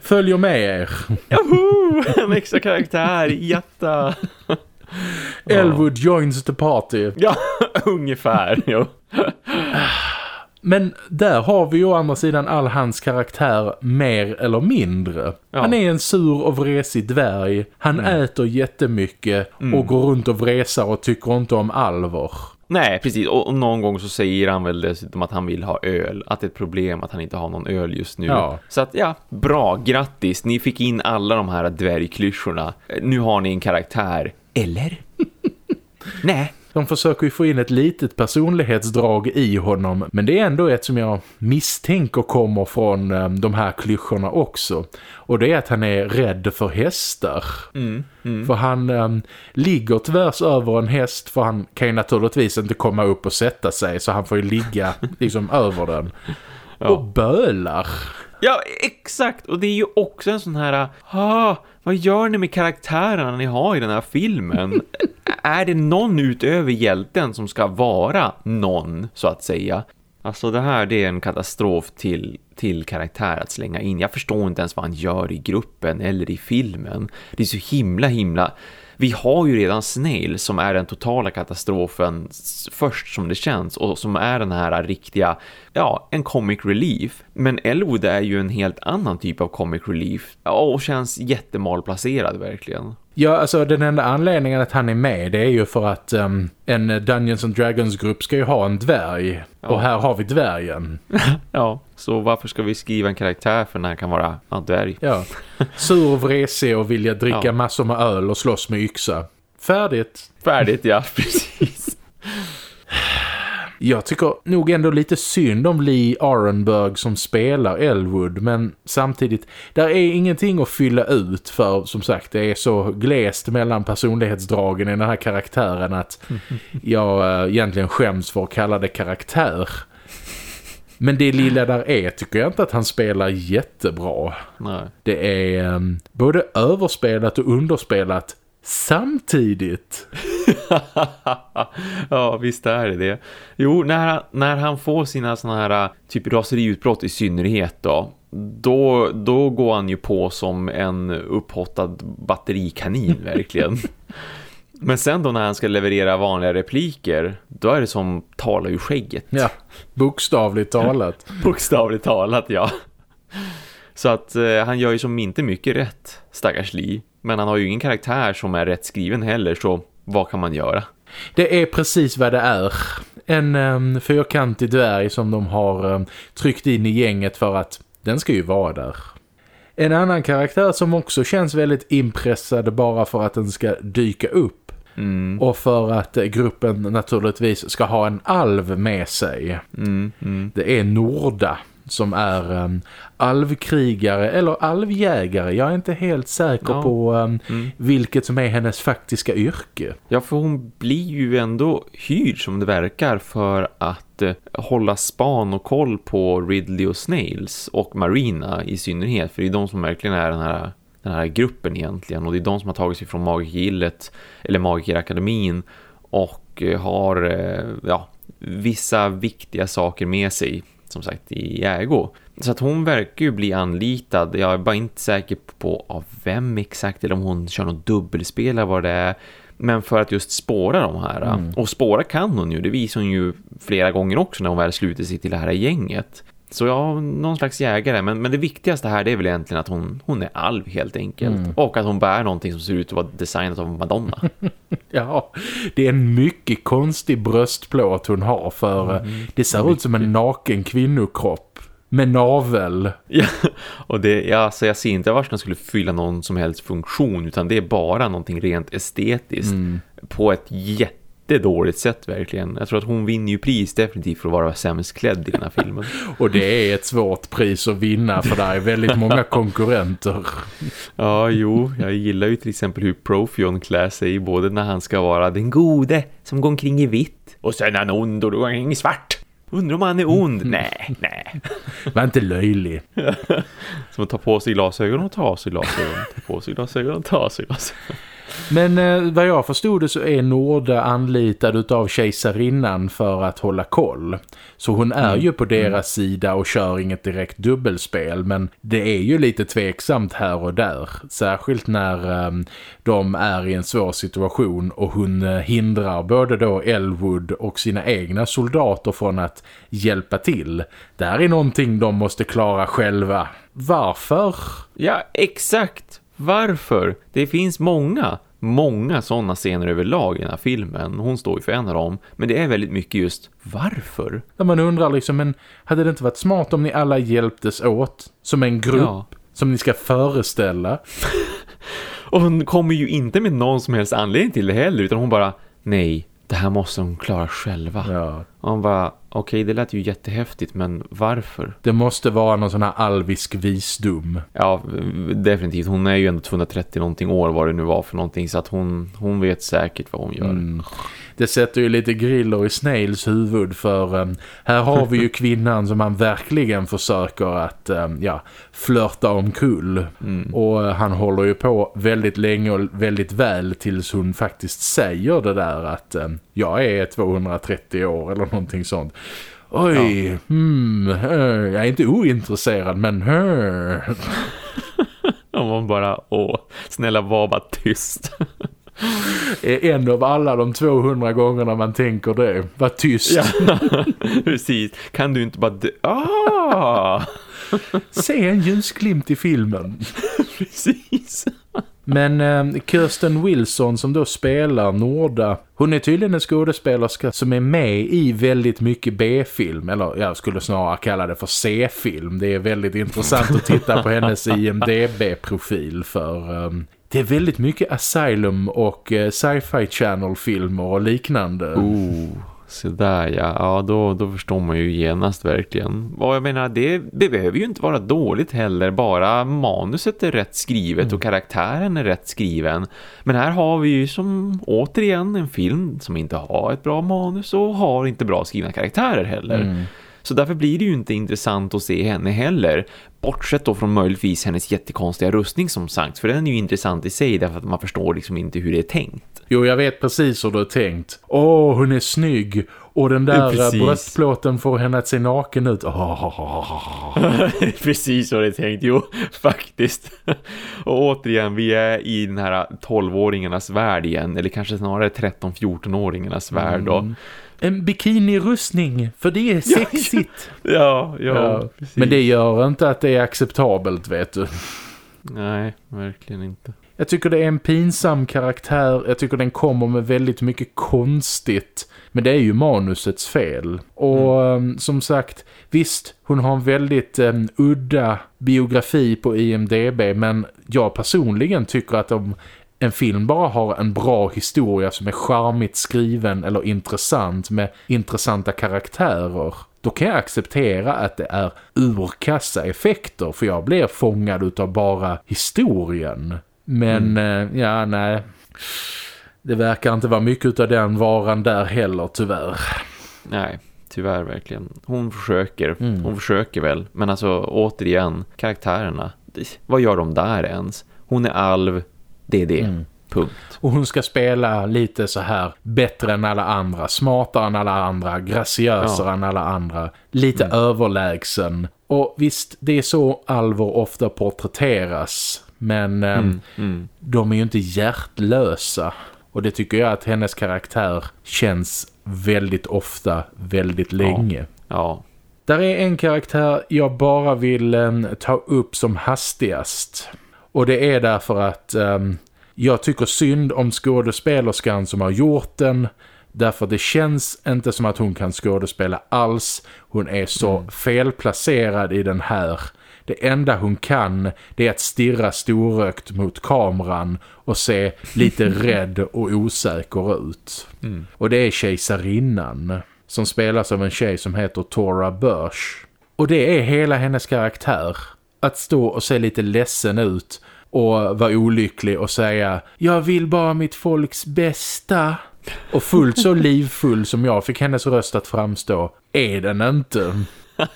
följer med er. Joho! En extra karaktär, jätta. Elwood joins the party. Ja, ungefär. Jo. Men där har vi ju å andra sidan all hans karaktär mer eller mindre. Ja. Han är en sur och vresig dvärg. Han mm. äter jättemycket mm. och går runt och vresar och tycker inte om alver. Nej, precis. Och, och, någon gång så säger han väl dessutom att han vill ha öl. Att det är ett problem att han inte har någon öl just nu. Ja. Så att ja, bra, grattis. Ni fick in alla de här dvärgklyschorna. Nu har ni en karaktär. Eller? Nej. De försöker ju få in ett litet personlighetsdrag i honom men det är ändå ett som jag misstänker kommer från um, de här klyschorna också. Och det är att han är rädd för hästar. Mm, mm. För han um, ligger tvärs över en häst för han kan ju naturligtvis inte komma upp och sätta sig så han får ju ligga liksom över den. Ja. Och bölar. Ja, exakt. Och det är ju också en sån här... Ah, vad gör ni med karaktärerna ni har i den här filmen? är det någon utöver hjälten som ska vara någon, så att säga? Alltså det här det är en katastrof till, till karaktär att slänga in. Jag förstår inte ens vad han gör i gruppen eller i filmen. Det är så himla himla... Vi har ju redan Snail som är den totala katastrofen först som det känns och som är den här riktiga, ja, en comic relief. Men Elwood är ju en helt annan typ av comic relief och känns jättemalplacerad verkligen. Ja, alltså den enda anledningen att han är med det är ju för att um, en Dungeons and Dragons-grupp ska ju ha en dvärg. Ja. Och här har vi dvärgen. Ja, så varför ska vi skriva en karaktär för när han kan vara en dvärg? Ja. Sur, vresig och vilja dricka Ja. massor med öl och slåss med yxa. Färdigt. Färdigt, ja, precis. Jag tycker nog ändå lite synd om Lee Arenberg som spelar Elwood men samtidigt, där är ingenting att fylla ut för som sagt det är så glest mellan personlighetsdragen i den här karaktären att jag äh, egentligen skäms för att kalla det karaktär. Men det lilla där är tycker jag inte att han spelar jättebra. Nej. Det är ehm, både överspelat och underspelat samtidigt. ja, visst är det det. Jo, när han, när han får sina såna här typ raseriutbrott i synnerhet då, då, då går han ju på som en upphottad batterikanin verkligen. Men sen då när han ska leverera vanliga repliker, då är det som talar ur skägget. Ja, bokstavligt talat. Bokstavligt talat, ja. Så att eh, han gör ju som inte mycket rätt, stackars Lee. Men han har ju ingen karaktär som är rätt skriven heller, så vad kan man göra? Det är precis vad det är. En um, fyrkantig dvärg som de har um, tryckt in i gänget för att den ska ju vara där. En annan karaktär som också känns väldigt impressad bara för att den ska dyka upp. Mm, Och för att gruppen naturligtvis ska ha en alv med sig. mm, mm. Det är Norda som är um, alvkrigare eller alvjägare. Jag är inte helt säker Ja. på um, Mm. vilket som är hennes faktiska yrke. Ja, för hon blir ju ändå hyrd som det verkar för att eh, hålla span och koll på Ridley och Snails och Marina i synnerhet. För det är de som verkligen är den här, den här gruppen egentligen. Och det är de som har tagit sig från Magikergillet eller Magikerakademin och eh, har eh, ja, vissa viktiga saker med sig som sagt i ägo. Så att hon verkar ju bli anlitad. Jag är bara inte säker på av vem exakt eller om hon kör något dubbelspel eller vad det är. Men för att just spåra de här. Mm. Och spåra kan hon ju. Det visar hon ju flera gånger också när hon väl sluter sig till det här gänget. Så ja, någon slags jägare. Men, men det viktigaste här det är väl egentligen att hon, hon är alv helt enkelt. Mm. Och att hon bär någonting som ser ut att vara designat av Madonna. Ja, det är en mycket konstig bröstplåt hon har för eh, det ser ut som en naken kvinnokropp med navel. Ja, och det, ja, så jag ser inte varför den skulle fylla någon som helst funktion utan det är bara någonting rent estetiskt på ett jättedåligt sätt verkligen. Jag tror att hon vinner ju pris definitivt för att vara sämst klädd i den här filmen. Och det är ett svårt pris att vinna för det är väldigt många konkurrenter. Ja, jo, jag gillar ju till exempel hur Profion klär sig både när han ska vara den gode som går omkring i vitt och sen är han ond och då går omkring i svart. Undrar om han är ond? Nej, nej. Var inte löjlig. Som att ta på sig glasögon och ta av sig glasögon. Ta på sig glasögon och ta av sig glasögon. Men eh, vad jag förstod det så är Norda anlitad utav kejsarinnan för att hålla koll. Så hon är ju på deras sida och kör inget direkt dubbelspel. Men det är ju lite tveksamt här och där. Särskilt när eh, de är i en svår situation och hon eh, hindrar både då Elwood och sina egna soldater från att hjälpa till. Det här är någonting de måste klara själva. Varför? Ja, exakt. Varför? Det finns många, många sådana scener överlag i den här filmen. Hon står ju för en av dem. Men det är väldigt mycket just varför? Där man undrar liksom, men hade det inte varit smart om ni alla hjälptes åt som en grupp Ja. som ni ska föreställa? Och hon kommer ju inte med någon som helst anledning till det heller utan hon bara Nej, det här måste de klara själva. Ja. Och han bara, okej okay, det lät ju jättehäftigt men varför? Det måste vara någon sån här alvisk visdom. Ja, definitivt. Hon är ju ändå 230 någonting år vad det nu var för någonting så att hon, hon vet säkert vad hon gör. Mm det sätter ju lite griller i Snails huvud för um, här har vi ju kvinnan som han verkligen försöker att um, ja, flörta omkull. Mm. Och uh, han håller ju på väldigt länge och väldigt väl tills hon faktiskt säger det där att um, jag är 230 år eller någonting sånt. Oj, ja. hmm, jag är inte ointresserad men... Om man bara, åh, snälla var bara tyst. en av alla de 200 gångerna man tänker det. Var tyst. Ja, precis. Kan du inte bara... Dö ah! Se en ljusglimt i filmen. precis. Men eh, Kirsten Wilson som då spelar Norda, hon är tydligen en skådespelerska som är med i väldigt mycket B-film. Eller jag skulle snarare kalla det för C-film. Det är väldigt intressant att titta på hennes IMDB-profil för eh, det är väldigt mycket Asylum och eh, Sci-Fi Channel-filmer och liknande. Ooh så där ja. Ja, då, då förstår man ju genast verkligen. Och jag menar, det, det behöver ju inte vara dåligt heller. Bara manuset är rätt skrivet mm. och karaktären är rätt skriven. Men här har vi ju som återigen en film som inte har ett bra manus och har inte bra skrivna karaktärer heller. Mm. Så därför blir det ju inte intressant att se henne heller. Bortsett då från möjligtvis hennes jättekonstiga rustning som sagt. För den är ju intressant i sig därför att man förstår liksom inte hur det är tänkt. Jo, jag vet precis hur det är tänkt. Åh, hon är snygg. Och den där precis. bröstplåten får henne att se naken ut. Oh. precis så det tänkt. Jo, faktiskt. och återigen, vi är i den här 12-åringarnas värld igen. Eller kanske snarare 13-14-åringarnas värld. Mm en bikinirustning för det är sexigt. Ja, ja, ja. Men det gör inte att det är acceptabelt, vet du. Nej, verkligen inte. Jag tycker det är en pinsam karaktär. Jag tycker den kommer med väldigt mycket konstigt. Men det är ju manusets fel. Och mm. um, som sagt, visst, hon har en väldigt um, udda biografi på IMDB. Men jag personligen tycker att de en film bara har en bra historia som är charmigt skriven eller intressant med intressanta karaktärer då kan jag acceptera att det är urkassa effekter för jag blir fångad utav bara historien. Men mm. eh, ja, nej. Det verkar inte vara mycket av den varan där heller, tyvärr. Nej, tyvärr verkligen. Hon försöker, mm. hon försöker väl. Men alltså återigen, karaktärerna, vad gör de där ens? Hon är alv, det är det. Mm. Punkt. Och hon ska spela lite så här bättre än alla andra, smartare än alla andra, graciösare ja. än alla andra, lite mm. överlägsen. Och visst, det är så alvor ofta porträtteras, men eh, mm. Mm. de är ju inte hjärtlösa. Och det tycker jag att hennes karaktär känns väldigt ofta, väldigt länge. Ja. ja. Där är en karaktär jag bara vill eh, ta upp som hastigast. Och det är därför att um, jag tycker synd om skådespelerskan som har gjort den. Därför det känns inte som att hon kan skådespela alls. Hon är så mm. felplacerad i den här. Det enda hon kan det är att stirra storökt mot kameran och se lite rädd och osäker ut. Mm. Och det är kejsarinnan som spelas av en tjej som heter Tora Börs. Och det är hela hennes karaktär att stå och se lite ledsen ut och vara olycklig och säga jag vill bara mitt folks bästa. Och fullt så livfull som jag fick hennes röst att framstå är den inte.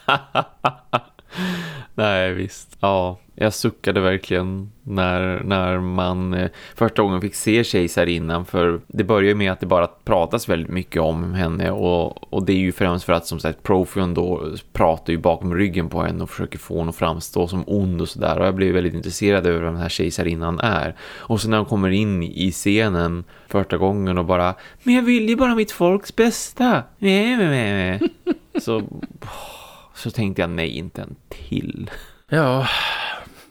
Nej visst. Ja, jag suckade verkligen när, när man eh, första gången fick se kejsarinnan för det börjar med att det bara pratas väldigt mycket om henne och, och det är ju främst för att som sagt Profion då pratar ju bakom ryggen på henne och försöker få henne att framstå som ond och sådär och jag blev väldigt intresserad över vem den här kejsarinnan är. Och så när hon kommer in i scenen första gången och bara men jag vill ju bara mitt folks bästa. Så så tänkte jag nej inte en till. Ja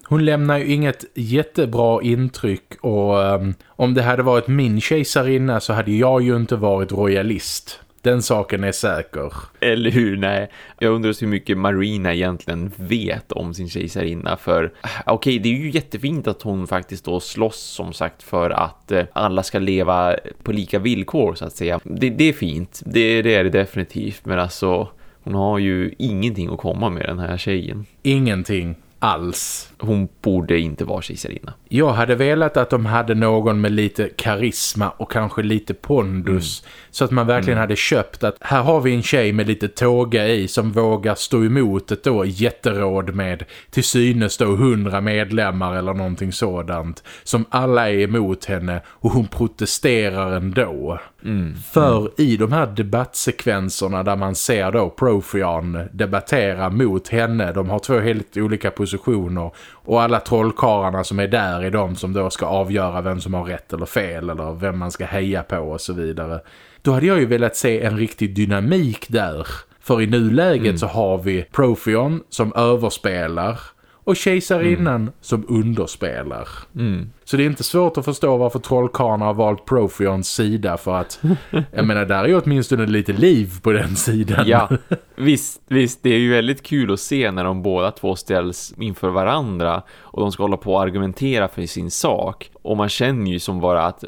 hon lämnar ju inget jättebra intryck och um, om det hade varit min kejsarinna så hade jag ju inte varit royalist. Den saken är säker. Eller hur? Nej. Jag undrar hur mycket Marina egentligen vet om sin kejsarinna. För okej, okay, det är ju jättefint att hon faktiskt då slåss som sagt för att eh, alla ska leva på lika villkor så att säga. Det, det är fint. Det, det är det definitivt. Men alltså, hon har ju ingenting att komma med den här tjejen. Ingenting alls. Hon borde inte vara kejsarinna. Jag hade velat att de hade någon med lite karisma och kanske lite pondus. Mm. Så att man verkligen mm. hade köpt att här har vi en tjej med lite tåga i som vågar stå emot ett då jätteråd med till synes då hundra medlemmar eller någonting sådant. Som alla är emot henne och hon protesterar ändå. Mm. För i de här debattsekvenserna där man ser då Profion debattera mot henne. De har två helt olika positioner och alla trollkarlarna som är där är de som då ska avgöra vem som har rätt eller fel eller vem man ska heja på och så vidare. Då hade jag ju velat se en riktig dynamik där. För i nuläget mm. så har vi Profion som överspelar och kejsarinnan mm. som underspelar. Mm. Så det är inte svårt att förstå varför trollkarlarna har valt Profions sida för att, jag menar, där är ju åtminstone lite liv på den sidan. Ja, visst, visst, det är ju väldigt kul att se när de båda två ställs inför varandra och de ska hålla på och argumentera för sin sak. Och man känner ju som bara att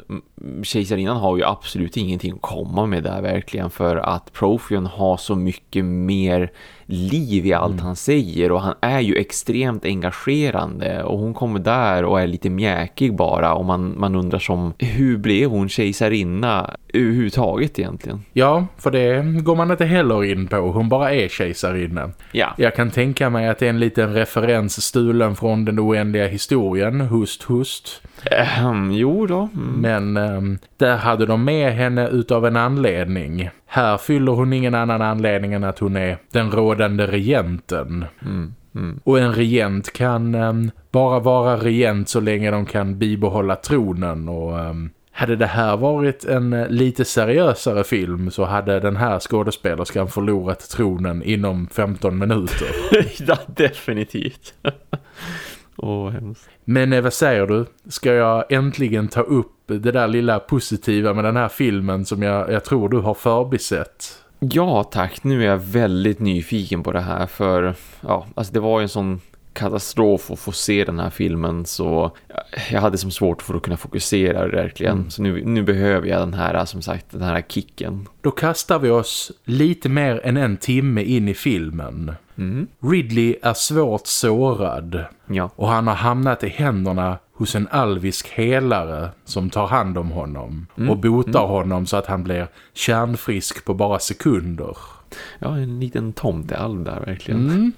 kejsarinnan har ju absolut ingenting att komma med där verkligen för att Profion har så mycket mer liv i allt mm. han säger och han är ju extremt engagerande och hon kommer där och är lite mjäkig bara och man, man undrar som hur blev hon kejsarinna överhuvudtaget egentligen? Ja, för det går man inte heller in på. Hon bara är kejsarinna. Ja. Jag kan tänka mig att det är en liten referens stulen från den oändliga historien, Hust Hust. Um, jo då. Mm. Men um, där hade de med henne utav en anledning. Här fyller hon ingen annan anledning än att hon är den rådande regenten. Mm. Mm. Och en regent kan um, bara vara regent så länge de kan bibehålla tronen och... Um, hade det här varit en uh, lite seriösare film så hade den här skådespelerskan förlorat tronen inom 15 minuter. ja, definitivt. Åh, oh. Men eh, vad säger du? Ska jag äntligen ta upp det där lilla positiva med den här filmen som jag, jag tror du har förbisett? Ja tack, nu är jag väldigt nyfiken på det här för ja, alltså det var ju en sån katastrof att få se den här filmen så jag hade som svårt för att kunna fokusera verkligen. Mm. Så nu, nu behöver jag den här, som sagt, den här kicken. Då kastar vi oss lite mer än en timme in i filmen. Mm. Ridley är svårt sårad ja. och han har hamnat i händerna hos en alvisk helare som tar hand om honom mm. och botar mm. honom så att han blir kärnfrisk på bara sekunder. Ja, en liten tomtealv där verkligen. Mm.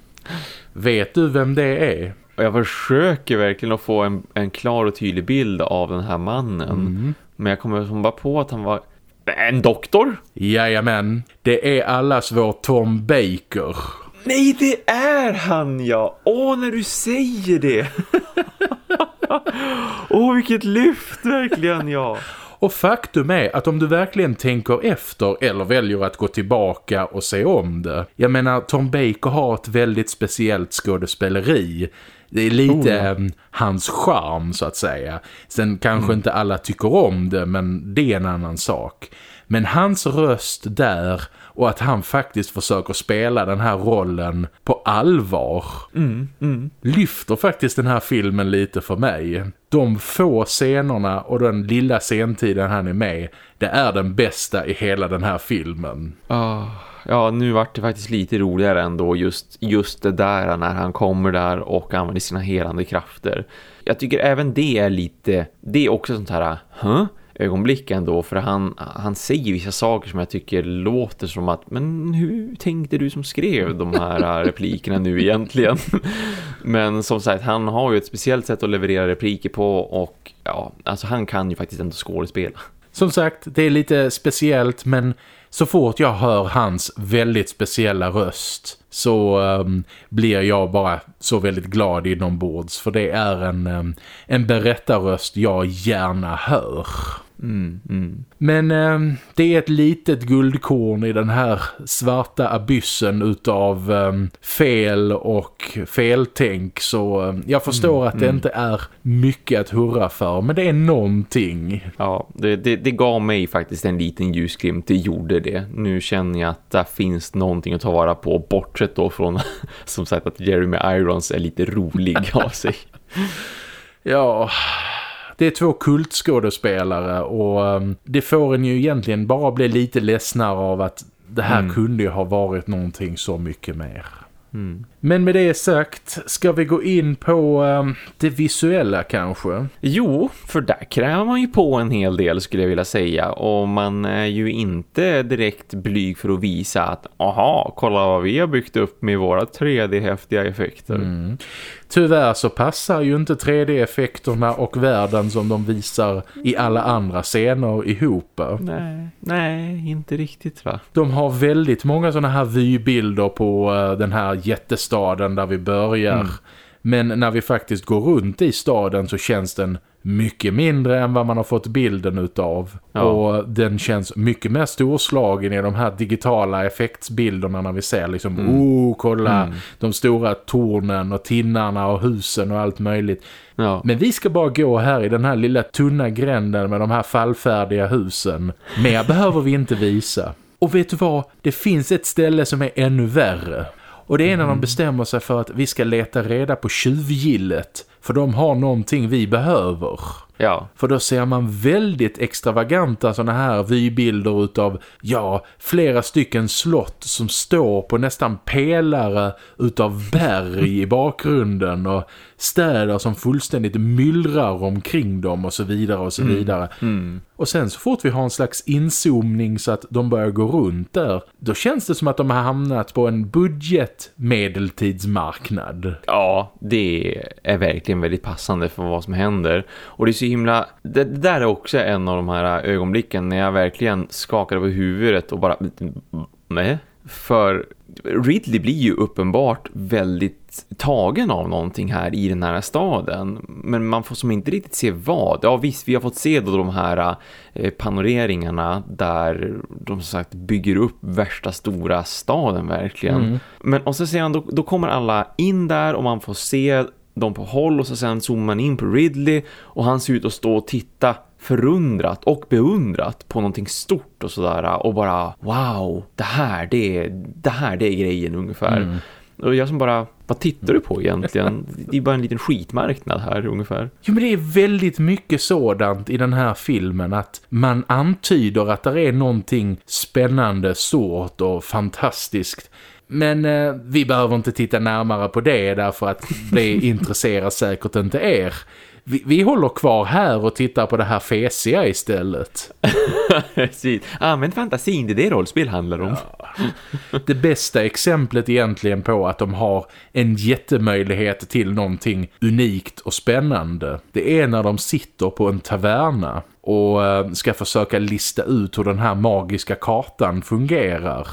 Vet du vem det är? Jag försöker verkligen att få en, en klar och tydlig bild av den här mannen. Mm. Men jag kommer bara på att han var en doktor. Jajamän, det är allas vår Tom Baker. Nej, det är han ja. Åh, när du säger det. Åh, vilket lyft verkligen ja. Och faktum är att om du verkligen tänker efter eller väljer att gå tillbaka och se om det. Jag menar, Tom Baker har ett väldigt speciellt skådespeleri. Det är lite oh, um, hans charm så att säga. Sen kanske mm. inte alla tycker om det men det är en annan sak. Men hans röst där och att han faktiskt försöker spela den här rollen på allvar mm, mm. lyfter faktiskt den här filmen lite för mig. De få scenerna och den lilla sentiden han är med, det är den bästa i hela den här filmen. Oh, ja, nu vart det faktiskt lite roligare ändå just, just det där när han kommer där och använder sina helande krafter. Jag tycker även det är lite, det är också sånt här, huh? Ögonblick ändå för han, han säger vissa saker som jag tycker låter som att men hur tänkte du som skrev de här eh, replikerna nu egentligen? men som sagt, han har ju ett speciellt sätt att leverera repliker på och ja, alltså han kan ju faktiskt ändå skådespela. Som sagt, det är lite speciellt men så fort jag hör hans väldigt speciella röst så um, blir jag bara så väldigt glad inombords för det är en, um, en berättarröst jag gärna hör. Mm, mm. Men eh, det är ett litet guldkorn i den här svarta abyssen utav eh, fel och feltänk så eh, jag förstår Mm, att det mm. inte är mycket att hurra för men det är någonting. Ja, det, det, det gav mig faktiskt en liten ljusglimt, det gjorde det. Nu känner jag att det finns någonting att ta vara på, bortsett då från som sagt att Jeremy Irons är lite rolig av sig. Ja, det är två kultskådespelare och um, det får en ju egentligen bara bli lite ledsnare av att det här Mm. kunde ju ha varit någonting så mycket mer. Mm. Men med det sagt ska vi gå in på um, det visuella kanske. Jo, för där kräver man ju på en hel del skulle jag vilja säga och man är ju inte direkt blyg för att visa att aha, kolla vad vi har byggt upp med våra 3D-häftiga effekter. Mm. Tyvärr så passar ju inte 3D-effekterna och världen som de visar i alla andra scener ihop. Nej, nej, inte riktigt va? De har väldigt många sådana här vybilder på eh, den här jättestaden där vi börjar. Mm. Men när vi faktiskt går runt i staden så känns den mycket mindre än vad man har fått bilden utav. Ja. Och den känns mycket mer storslagen i de här digitala effektsbilderna när vi ser liksom, Mm. oh kolla Mm. de stora tornen och tinnarna och husen och allt möjligt. Ja. Men vi ska bara gå här i den här lilla tunna gränden med de här fallfärdiga husen. Mer behöver vi inte visa. Och vet du vad? Det finns ett ställe som är ännu värre. Och det är när de bestämmer sig för att vi ska leta reda på tjuvgillet. För de har någonting vi behöver. Ja. För då ser man väldigt extravaganta såna här vybilder utav, ja, flera stycken slott som står på nästan pelare utav berg i bakgrunden och städer som fullständigt myllrar omkring dem och så vidare och så vidare. Mm. Och sen så fort vi har en slags inzoomning så att de börjar gå runt där, då känns det som att de har hamnat på en budget medeltidsmarknad. Ja, det är verkligen väldigt passande för vad som händer. Och det är så himla... Det, det där är också en av de här ögonblicken när jag verkligen skakar över huvudet och bara... Nej. För Ridley blir ju uppenbart väldigt tagen av någonting här i den här staden. Men man får som inte riktigt se vad. Ja visst, vi har fått se då de här eh, panoreringarna där de som sagt bygger upp värsta stora staden verkligen. Mm. Men och så säger han, då, då kommer alla in där och man får se dem på håll och så sen zoomar man in på Ridley och han ser ut att stå och titta förundrat och beundrat på någonting stort och sådär och bara wow, det här det är, det här det är grejen ungefär. Mm. Och jag som bara, vad tittar du på egentligen? Det är bara en liten skitmarknad här ungefär. Jo men det är väldigt mycket sådant i den här filmen att man antyder att det är någonting spännande, stort och fantastiskt. Men eh, vi behöver inte titta närmare på det därför att det intresserar säkert inte er. Vi, vi håller kvar här och tittar på det här fesiga istället. Precis. Använd fantasin, det är det rollspel handlar om. Det bästa exemplet egentligen på att de har en jättemöjlighet till någonting unikt och spännande. Det är när de sitter på en taverna och eh, ska försöka lista ut hur den här magiska kartan fungerar.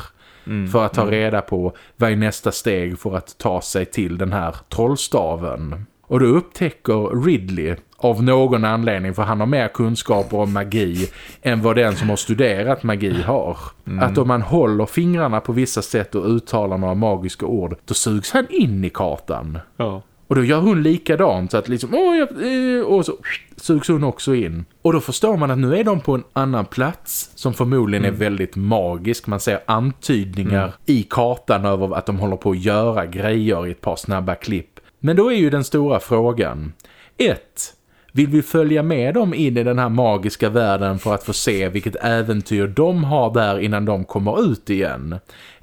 För att ta reda på vad är nästa steg för att ta sig till den här trollstaven. Och då upptäcker Ridley av någon anledning, för han har mer kunskaper om magi än vad den som har studerat magi har. Att om man håller fingrarna på vissa sätt och uttalar några magiska ord, då sugs han in i kartan. Ja. Och då gör hon likadant så att liksom, åh, jag, eh, och så sugs hon också in. Och då förstår man att nu är de på en annan plats som förmodligen är väldigt magisk. Man ser antydningar i kartan över att de håller på att göra grejer i ett par snabba klipp. Men då är ju den stora frågan. ett Vill vi följa med dem in i den här magiska världen för att få se vilket äventyr de har där innan de kommer ut igen?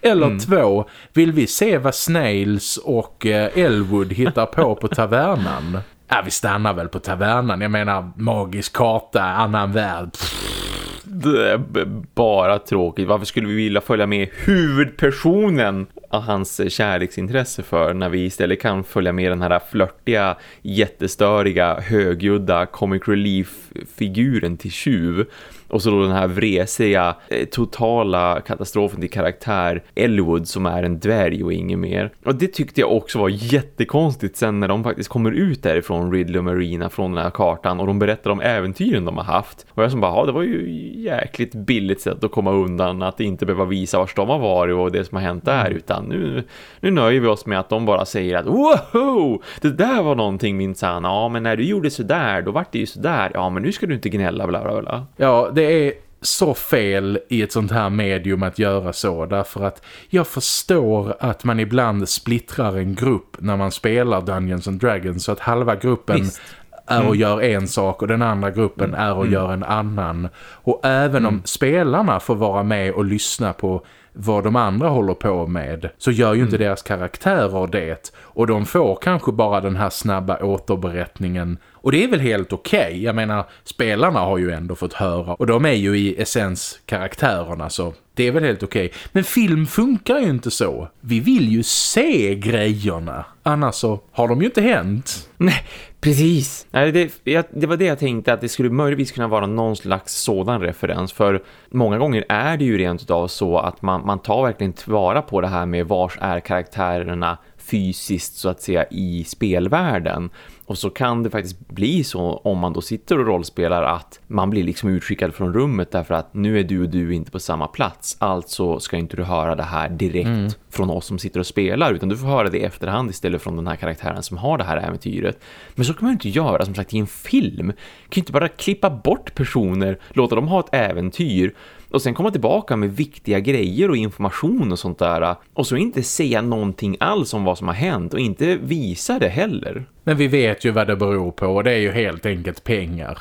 Eller två, vill vi se vad Snails och eh, Elwood hittar på på tavernan? Ja, vi stannar väl på tavernan. Jag menar, magisk karta, annan värld. Pff, Det är b- bara tråkigt. Varför skulle vi vilja följa med huvudpersonen av hans kärleksintresse för när vi istället kan följa med den här flörtiga, jättestöriga, högljudda comic relief-figuren till tjuv. Och så då den här vresiga, eh, totala katastrofen till karaktär Elwood som är en dvärg och inget mer. Och det tyckte jag också var jättekonstigt sen när de faktiskt kommer ut därifrån och Marina från den här kartan och de berättar om äventyren de har haft. Och jag som bara, ja det var ju jäkligt billigt sätt att komma undan att inte behöva visa vart de har varit och det som har hänt där utan nu, nu nöjer vi oss med att de bara säger att wow, det där var någonting minsann. Ja men när du gjorde sådär då vart det ju sådär. Ja men nu ska du inte gnälla bla bla bla. Ja det är så fel i ett sånt här medium att göra så därför att jag förstår att man ibland splittrar en grupp när man spelar Dungeons and Dragons så att halva gruppen Visst. är mm. och gör en sak och den andra gruppen mm. är och mm. gör en annan. Och även om mm. spelarna får vara med och lyssna på vad de andra håller på med så gör ju inte mm. deras karaktärer det. Och de får kanske bara den här snabba återberättningen. Och det är väl helt okej. Okay. Jag menar, spelarna har ju ändå fått höra. Och de är ju i essens karaktärerna så det är väl helt okej. Okay. Men film funkar ju inte så. Vi vill ju se grejerna. Annars så har de ju inte hänt. Nej, precis. Nej, det, jag, det var det jag tänkte att det skulle möjligtvis kunna vara någon slags sådan referens. För många gånger är det ju rent utav så att man, man tar verkligen tvara på det här med vars är karaktärerna fysiskt så att säga i spelvärlden. Och så kan det faktiskt bli så om man då sitter och rollspelar att man blir liksom utskickad från rummet därför att nu är du och du inte på samma plats. Alltså ska inte du höra det här direkt mm. från oss som sitter och spelar utan du får höra det i efterhand istället från den här karaktären som har det här äventyret. Men så kan man ju inte göra som sagt i en film. Man kan ju inte bara klippa bort personer, låta dem ha ett äventyr och sen komma tillbaka med viktiga grejer och information och sånt där. Och så inte säga någonting alls om vad som har hänt och inte visa det heller. Men vi vet ju vad det beror på och det är ju helt enkelt pengar.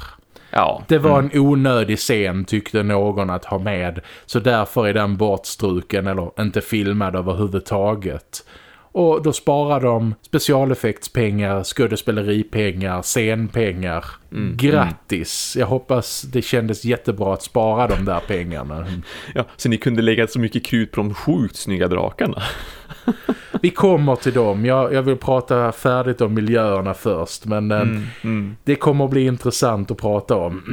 Ja. Det var en onödig scen tyckte någon att ha med. Så därför är den bortstruken eller inte filmad överhuvudtaget. Och då sparar de specialeffektspengar, skådespeleripengar, scenpengar. Mm. Grattis! Jag hoppas det kändes jättebra att spara de där pengarna. Ja, så ni kunde lägga så mycket krut på de sjukt snygga drakarna. Vi kommer till dem. Jag, jag, vill prata färdigt om miljöerna först. Men eh, mm, mm. det kommer att bli intressant att prata om.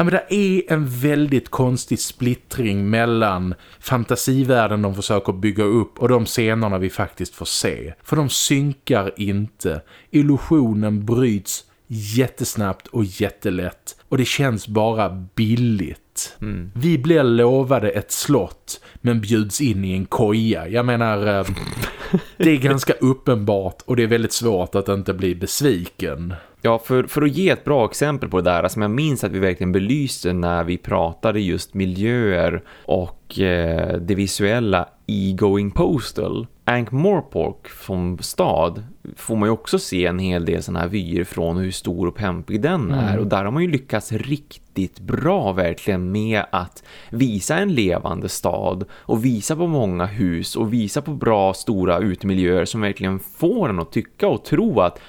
Ja, men det är en väldigt konstig splittring mellan fantasivärlden de försöker bygga upp och de scenerna vi faktiskt får se. För de synkar inte. Illusionen bryts jättesnabbt och jättelätt. Och det känns bara billigt. Mm. Vi blir lovade ett slott men bjuds in i en koja. Jag menar, eh, det är ganska uppenbart och det är väldigt svårt att inte bli besviken. Ja, för, för att ge ett bra exempel på det där som jag minns att vi verkligen belyste när vi pratade just miljöer och eh, det visuella i Going Postal. Ankh Morpork som stad får man ju också se en hel del sådana här vyer från hur stor och pampig den är. Mm. Och där har man ju lyckats riktigt bra verkligen med att visa en levande stad och visa på många hus och visa på bra stora utemiljöer som verkligen får en att tycka och tro att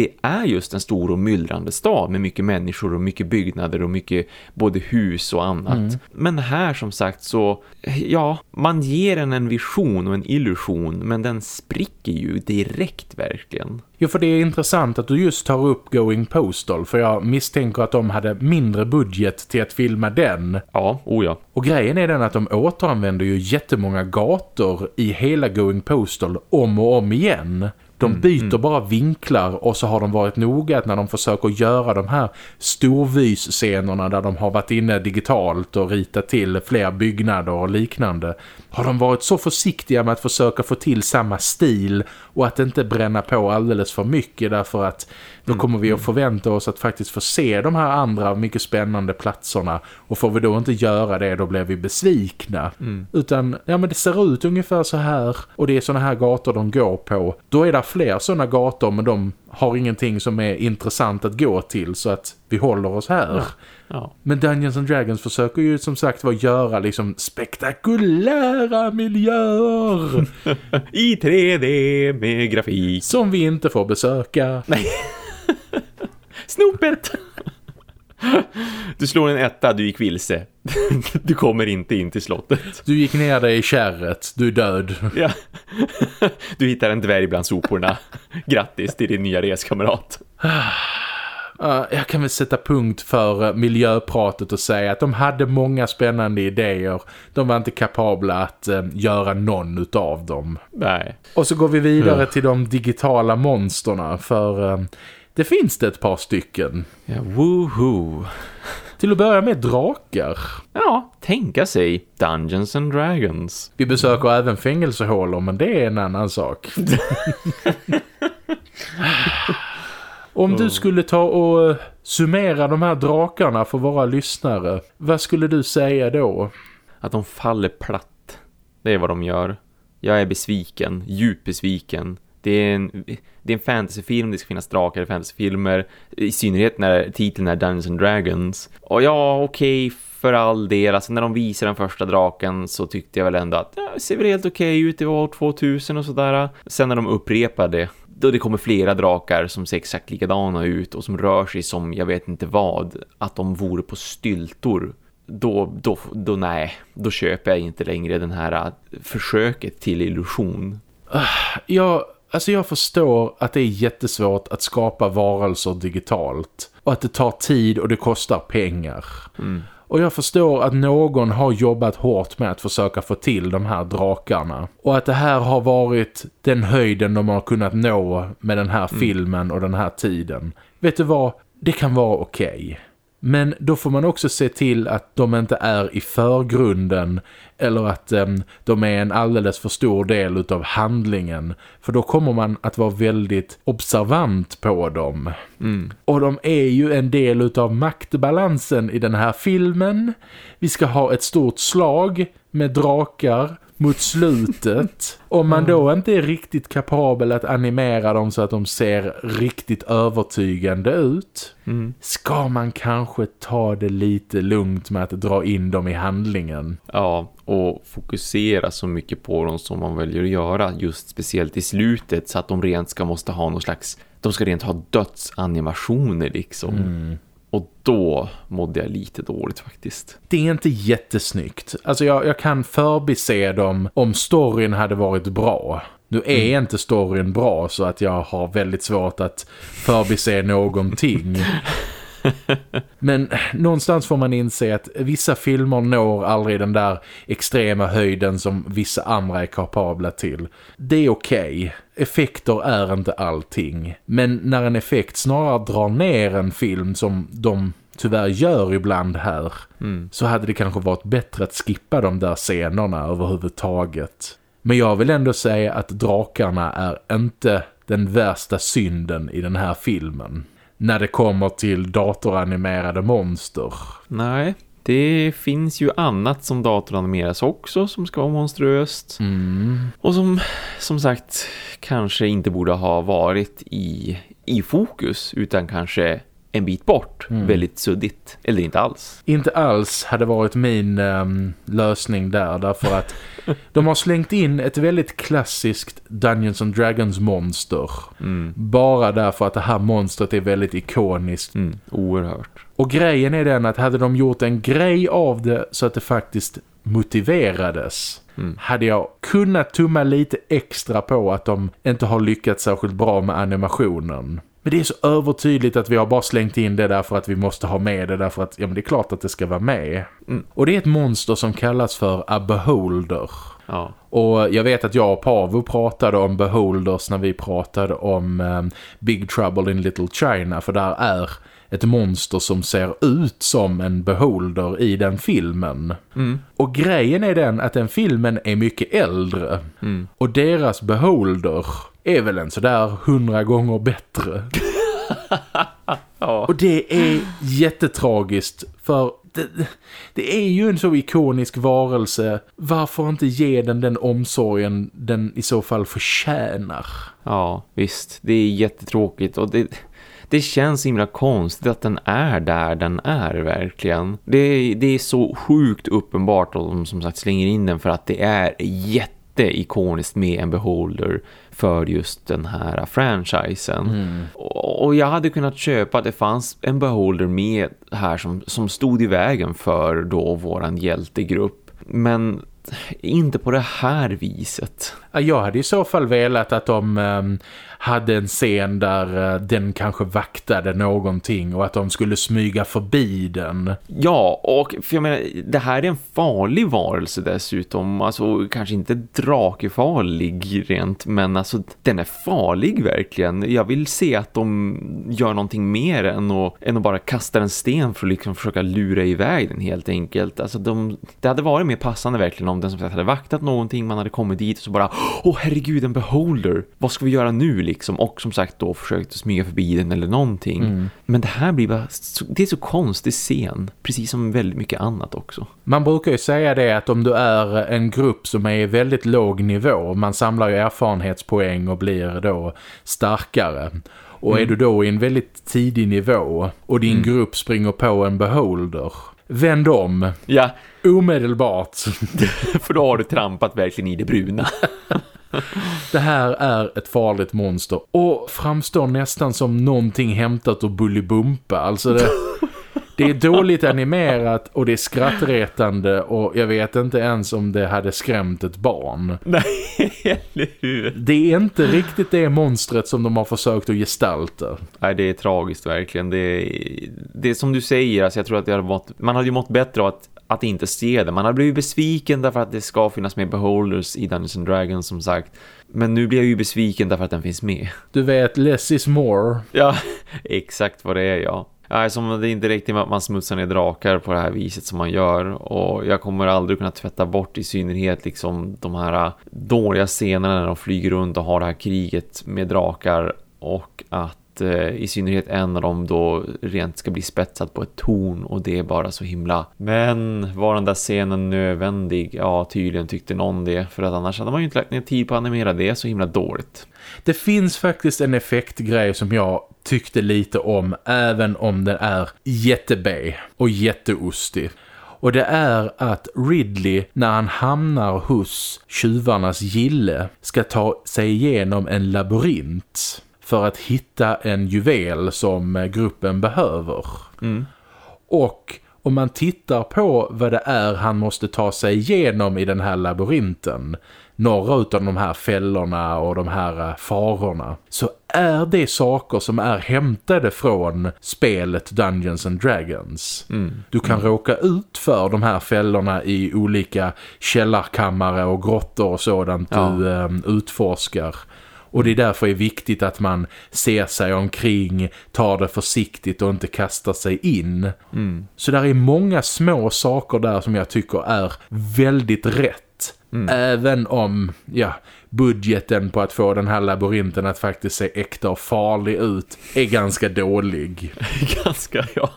det är just en stor och myllrande stad med mycket människor och mycket byggnader och mycket både hus och annat. Mm. Men här som sagt så, ja, man ger en en vision och en illusion men den spricker ju direkt verkligen. Jo, för det är intressant att du just tar upp Going Postal för jag misstänker att de hade mindre budget till att filma den. Ja, oh ja. Och grejen är den att de återanvänder ju jättemånga gator i hela Going Postal om och om igen. De mm, byter mm. bara vinklar och så har de varit noga när de försöker göra de här storvysscenerna där de har varit inne digitalt och ritat till fler byggnader och liknande. Har de varit så försiktiga med att försöka få till samma stil och att inte bränna på alldeles för mycket därför att då kommer vi att mm. förvänta oss att faktiskt få se de här andra mycket spännande platserna och får vi då inte göra det då blir vi besvikna. Mm. Utan ja men det ser ut ungefär så här och det är såna här gator de går på. Då är det fler sådana gator men de har ingenting som är intressant att gå till så att vi håller oss här. Ja. Ja. Men Dungeons and Dragons försöker ju som sagt vara göra liksom spektakulära miljöer. I 3D med grafik. Som vi inte får besöka. Nej. Snopet! Du slår en etta, du gick vilse. Du kommer inte in till slottet. Du gick ner dig i kärret, du är död. Ja. Du hittar en dvärg bland soporna. Grattis till din nya reskamrat. Uh, jag kan väl sätta punkt för miljöpratet och säga att de hade många spännande idéer. De var inte kapabla att uh, göra någon utav dem. Nej. Och så går vi vidare till de digitala monsterna för det finns det ett par stycken. Ja, woohoo. Till att börja med drakar. Ja, tänka sig Dungeons and Dragons. Vi besöker även fängelsehålor, men det är en annan sak. Om du skulle ta och summera de här drakarna för våra lyssnare, vad skulle du säga då? Att de faller platt. Det är vad de gör. Jag är besviken, djupt besviken. Det är en, det är en fantasyfilm, det ska finnas drakar i fantasyfilmer. I synnerhet när titeln är Dungeons and Dragons. Och ja, okej, okay, för all del. Alltså när de visar den första draken så tyckte jag väl ändå att ja, det ser väl helt okej okay ut i år 2000 och sådär. Sen när de upprepade då det kommer flera drakar som ser exakt likadana ut och som rör sig som jag vet inte vad, att de vore på styltor då, då, då nej, då köper jag inte längre den här äh, försöket till illusion. Ja, alltså jag förstår att det är jättesvårt att skapa varelser digitalt och att det tar tid och det kostar pengar. Mm. Och jag förstår att någon har jobbat hårt med att försöka få till de här drakarna. Och att det här har varit den höjden de har kunnat nå med den här mm. filmen och den här tiden. Vet du vad? Det kan vara okej. Okay. Men då får man också se till att de inte är i förgrunden eller att um, de är en alldeles för stor del av handlingen. För då kommer man att vara väldigt observant på dem. Mm. Och de är ju en del av maktbalansen i den här filmen. Vi ska ha ett stort slag med drakar mot slutet. Om man då inte är riktigt kapabel att animera dem så att de ser riktigt övertygande ut. Mm. Ska man kanske ta det lite lugnt med att dra in dem i handlingen? Ja, och fokusera så mycket på dem som man väljer att göra. Just speciellt i slutet så att de rent ska måste ha någon slags... De ska rent ha dödsanimationer liksom. Mm. Och då mådde jag lite dåligt faktiskt. Det är inte jättesnyggt. Alltså jag, jag kan förbise dem om storyn hade varit bra. Nu är mm. inte storyn bra så att jag har väldigt svårt att förbise någonting. Men någonstans får man inse att vissa filmer når aldrig den där extrema höjden som vissa andra är kapabla till. Det är okej. Okay. Effekter är inte allting. Men när en effekt snarare drar ner en film som de tyvärr gör ibland här mm. så hade det kanske varit bättre att skippa de där scenerna överhuvudtaget. Men jag vill ändå säga att drakarna är inte den värsta synden i den här filmen när det kommer till datoranimerade monster. Nej, det finns ju annat som datoranimeras också som ska vara monstruöst. Mm. Och som, som sagt, kanske inte borde ha varit i, i fokus utan kanske en bit bort. Mm. Väldigt suddigt. Eller inte alls. Inte alls hade varit min um, lösning där. Därför att de har slängt in ett väldigt klassiskt Dungeons and Dragons monster. Mm. Bara därför att det här monstret är väldigt ikoniskt. Mm. Oerhört. Och grejen är den att hade de gjort en grej av det så att det faktiskt motiverades mm. hade jag kunnat tumma lite extra på att de inte har lyckats särskilt bra med animationen. Men det är så övertydligt att vi har bara slängt in det därför att vi måste ha med det därför att ja, men det är klart att det ska vara med. Mm. Och det är ett monster som kallas för a beholder. Ja. Och jag vet att jag och Pavo pratade om beholders när vi pratade om um, Big Trouble in Little China för där är ett monster som ser ut som en beholder i den filmen. Mm. Och grejen är den att den filmen är mycket äldre. Mm. Och deras beholder är väl en sådär hundra gånger bättre. ja. Och det är jättetragiskt för det, det, är ju en så ikonisk varelse. Varför inte ge den den omsorgen den i så fall förtjänar? Ja, visst. Det är jättetråkigt och det, det känns himla konstigt att den är där den är verkligen. Det, det är så sjukt uppenbart att de som sagt slänger in den för att det är jätteikoniskt med en beholder för just den här franchisen. Mm. Och jag hade kunnat köpa att det fanns en beholder med här som, som stod i vägen för då våran hjältegrupp. Men inte på det här viset. Jag hade i så fall velat att de um, hade en scen där eh, den kanske vaktade någonting och att de skulle smyga förbi den. Ja, och för jag menar, det här är en farlig varelse dessutom. Alltså kanske inte drakefarlig rent, men alltså den är farlig verkligen. Jag vill se att de gör någonting mer än att, än att bara kasta en sten för att liksom försöka lura iväg den helt enkelt. Alltså de, det hade varit mer passande verkligen om den som sagt hade vaktat någonting, man hade kommit dit och så bara åh herregud en beholder, vad ska vi göra nu liksom? Och som sagt då försökt smyga förbi den eller någonting. Mm. Men det här blir bara, det är så konstig scen, precis som väldigt mycket annat också. Man brukar ju säga det att om du är en grupp som är i väldigt låg nivå, man samlar ju erfarenhetspoäng och blir då starkare. Och mm. är du då i en väldigt tidig nivå och din mm. grupp springer på en beholder, vänd om. Ja. Omedelbart. För då har du trampat verkligen i det bruna. Det här är ett farligt monster och framstår nästan som någonting hämtat ur Bullybumpa. Alltså det, det är dåligt animerat och det är skrattretande och jag vet inte ens om det hade skrämt ett barn. Nej, eller hur? Det är inte riktigt det monstret som de har försökt att gestalta. Nej, det är tragiskt verkligen. Det är, det är som du säger, alltså jag tror att hade mått, man hade ju mått bättre av att att inte se det. Man har blivit besviken därför att det ska finnas med Beholders i Dungeons and Dragons som sagt. Men nu blir jag ju besviken därför att den finns med. Du vet, less is more. Ja, exakt vad det är, ja. Nej, som det är inte riktigt med att man smutsar ner drakar på det här viset som man gör. Och jag kommer aldrig kunna tvätta bort i synnerhet liksom de här dåliga scenerna när de flyger runt och har det här kriget med drakar. Och att eh, i synnerhet en av dem då rent ska bli spetsad på ett torn och det är bara så himla. Men var den där scenen nödvändig? Ja, tydligen tyckte någon det. För att annars hade man ju inte lagt ner tid på att animera det så himla dåligt. Det finns faktiskt en effektgrej som jag tyckte lite om även om den är jättebe och jätteostig. Och det är att Ridley när han hamnar hos tjuvarnas gille ska ta sig igenom en labyrint för att hitta en juvel som gruppen behöver. Mm. Och om man tittar på vad det är han måste ta sig igenom i den här labyrinten, några av de här fällorna och de här eh, farorna, så är det saker som är hämtade från spelet Dungeons and Dragons. Mm. Du kan mm. råka ut för de här fällorna i olika källarkammare och grottor och sådant ja. du um, utforskar. Och det är därför är viktigt att man ser sig omkring, tar det försiktigt och inte kastar sig in. Mm. Så där är många små saker där som jag tycker är väldigt rätt. Mm. Även om, ja, budgeten på att få den här labyrinten att faktiskt se äkta och farlig ut är ganska dålig. ganska, ja.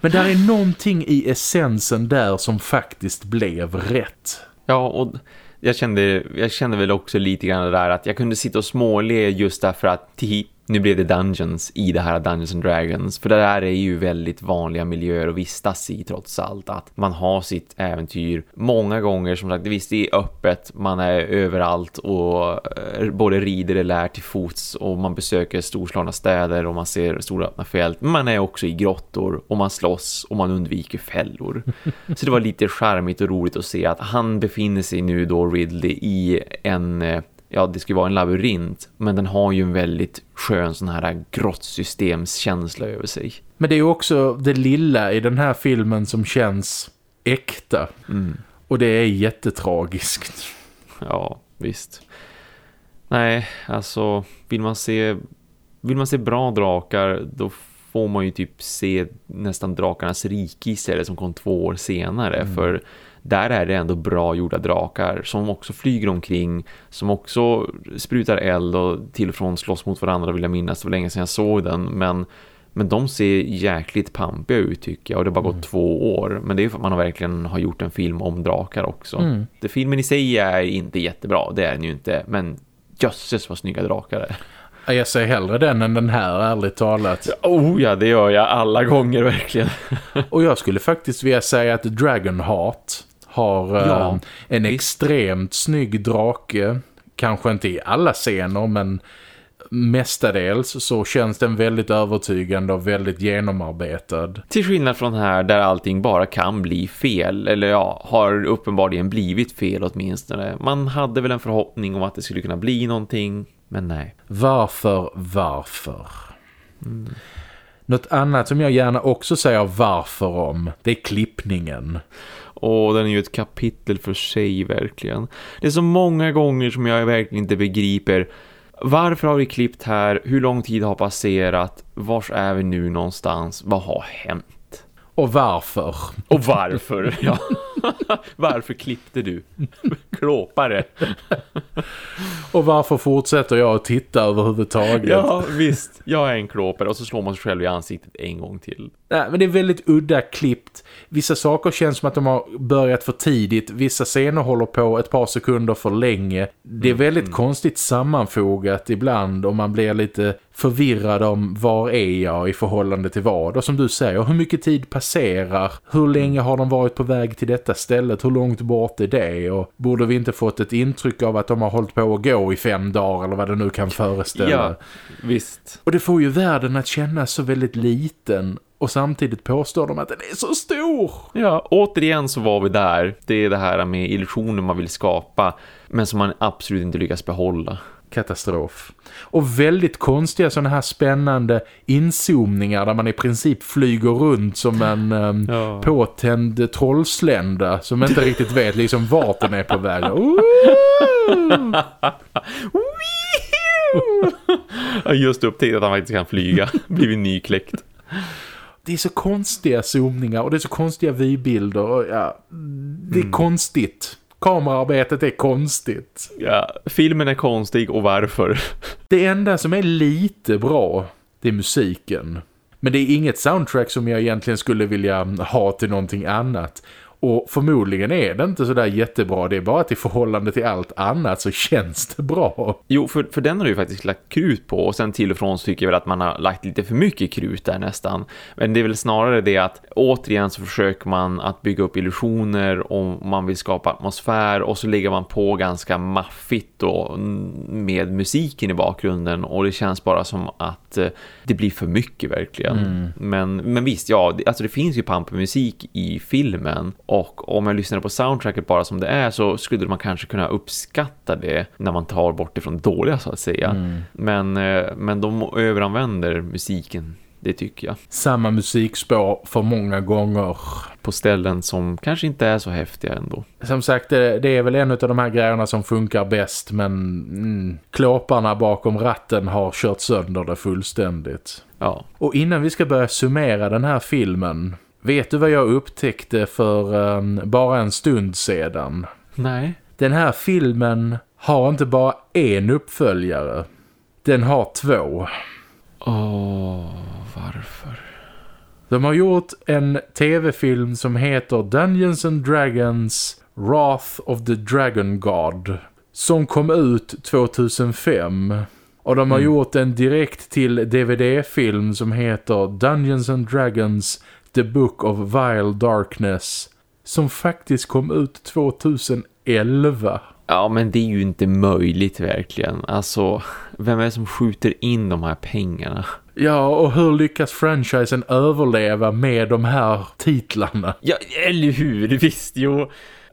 Men där är någonting i essensen där som faktiskt blev rätt. Ja, och jag kände, jag kände väl också lite grann det där att jag kunde sitta och småle just därför att nu blev det Dungeons i det här Dungeons and Dragons. För det där är ju väldigt vanliga miljöer att vistas i trots allt. Att man har sitt äventyr många gånger som sagt. Visst det är öppet, man är överallt och eh, både rider eller lär till fots och man besöker storslagna städer och man ser stora öppna fält. Men man är också i grottor och man slåss och man undviker fällor. Så det var lite charmigt och roligt att se att han befinner sig nu då Ridley i en eh, ja det ska vara en labyrint men den har ju en väldigt skön sån här grottsystemskänsla över sig. Men det är ju också det lilla i den här filmen som känns äkta. Mm. Och det är jättetragiskt. Ja, visst. Nej, alltså vill man se vill man se bra drakar då får man ju typ se nästan drakarnas rike istället som kom två år senare mm. för där är det ändå bra gjorda drakar som också flyger omkring, som också sprutar eld och till och från slåss mot varandra vill jag minnas. Det var länge sedan jag såg den, men, men de ser jäkligt pampiga ut tycker jag och det har bara gått mm. två år. Men det är för att man har verkligen har gjort en film om drakar också. Mm. Det, filmen i sig är inte jättebra, det är den ju inte, men jösses vad snygga drakar är. Jag ser hellre den än den här, ärligt talat. Oh ja, det gör jag alla gånger verkligen. och jag skulle faktiskt vilja säga att Dragonheart har ja, eh, en visst. extremt snygg drake. Kanske inte i alla scener men mestadels så känns den väldigt övertygande och väldigt genomarbetad. Till skillnad från här där allting bara kan bli fel, eller ja, har uppenbarligen blivit fel åtminstone. Man hade väl en förhoppning om att det skulle kunna bli någonting, men nej. Varför, varför? Mm. Något annat som jag gärna också säger varför om, det är klippningen. Och den är ju ett kapitel för sig verkligen. Det är så många gånger som jag verkligen inte begriper varför har vi klippt här? Hur lång tid har passerat? Vars är vi nu någonstans? Vad har hänt? Och varför? Och varför, ja. varför klippte du? Klåpare. och varför fortsätter jag att titta överhuvudtaget? Ja, visst. Jag är en klåpare och så slår man sig själv i ansiktet en gång till. Nej, men det är väldigt udda klippt. Vissa saker känns som att de har börjat för tidigt. Vissa scener håller på ett par sekunder för länge. Det är mm, väldigt mm. konstigt sammanfogat ibland och man blir lite förvirrad om var är jag i förhållande till vad. Och som du säger, hur mycket tid passerar? Hur länge har de varit på väg till detta stället? Hur långt bort är det? Och borde vi inte fått ett intryck av att de har hållit på att gå i fem dagar eller vad det nu kan föreställa? Ja, visst. Och det får ju världen att kännas så väldigt liten och samtidigt påstår de att den är så stor. Ja, återigen så var vi där. Det är det här med illusioner man vill skapa men som man absolut inte lyckas behålla. Katastrof. Och väldigt konstiga sådana här spännande inzoomningar där man i princip flyger runt som en um, ja. påtänd trollslända som inte riktigt vet liksom vart den är på väg. Just upptäckt att han faktiskt kan flyga. Blivit nykläckt det är så konstiga zoomningar och det är så konstiga vybilder och ja, det är mm. konstigt. Kameraarbetet är konstigt. Ja, filmen är konstig och varför? Det enda som är lite bra, det är musiken. Men det är inget soundtrack som jag egentligen skulle vilja ha till någonting annat. Och förmodligen är det inte så där jättebra. Det är bara att i förhållande till allt annat så känns det bra. Jo, för, för den har du ju faktiskt lagt krut på. Och sen till och från så tycker jag väl att man har lagt lite för mycket krut där nästan. Men det är väl snarare det att återigen så försöker man att bygga upp illusioner och man vill skapa atmosfär. Och så lägger man på ganska maffigt då med musiken i bakgrunden. Och det känns bara som att eh, det blir för mycket verkligen. Mm. Men, men visst, ja, alltså det finns ju pampmusik i filmen och om jag lyssnar på soundtracket bara som det är så skulle man kanske kunna uppskatta det när man tar bort det från dåliga så att säga. Mm. Men, eh, men de överanvänder musiken det tycker jag. Samma musikspår för många gånger. På ställen som kanske inte är så häftiga ändå. Som sagt, det, det är väl en av de här grejerna som funkar bäst. Men mm, klåparna bakom ratten har kört sönder det fullständigt. Ja. Och innan vi ska börja summera den här filmen Vet du vad jag upptäckte för um, bara en stund sedan? Nej. Den här filmen har inte bara en uppföljare. Den har två. Åh, oh, varför? De har gjort en tv-film som heter Dungeons and Dragons Wrath of the Dragon God. Som kom ut 2005. Och de har mm. gjort en direkt till DVD-film som heter Dungeons and Dragons The Book of Vile Darkness som faktiskt kom ut 2011. Ja, men det är ju inte möjligt verkligen. Alltså, vem är det som skjuter in de här pengarna? Ja, och hur lyckas franchisen överleva med de här titlarna? Ja, eller hur? Visst, jo.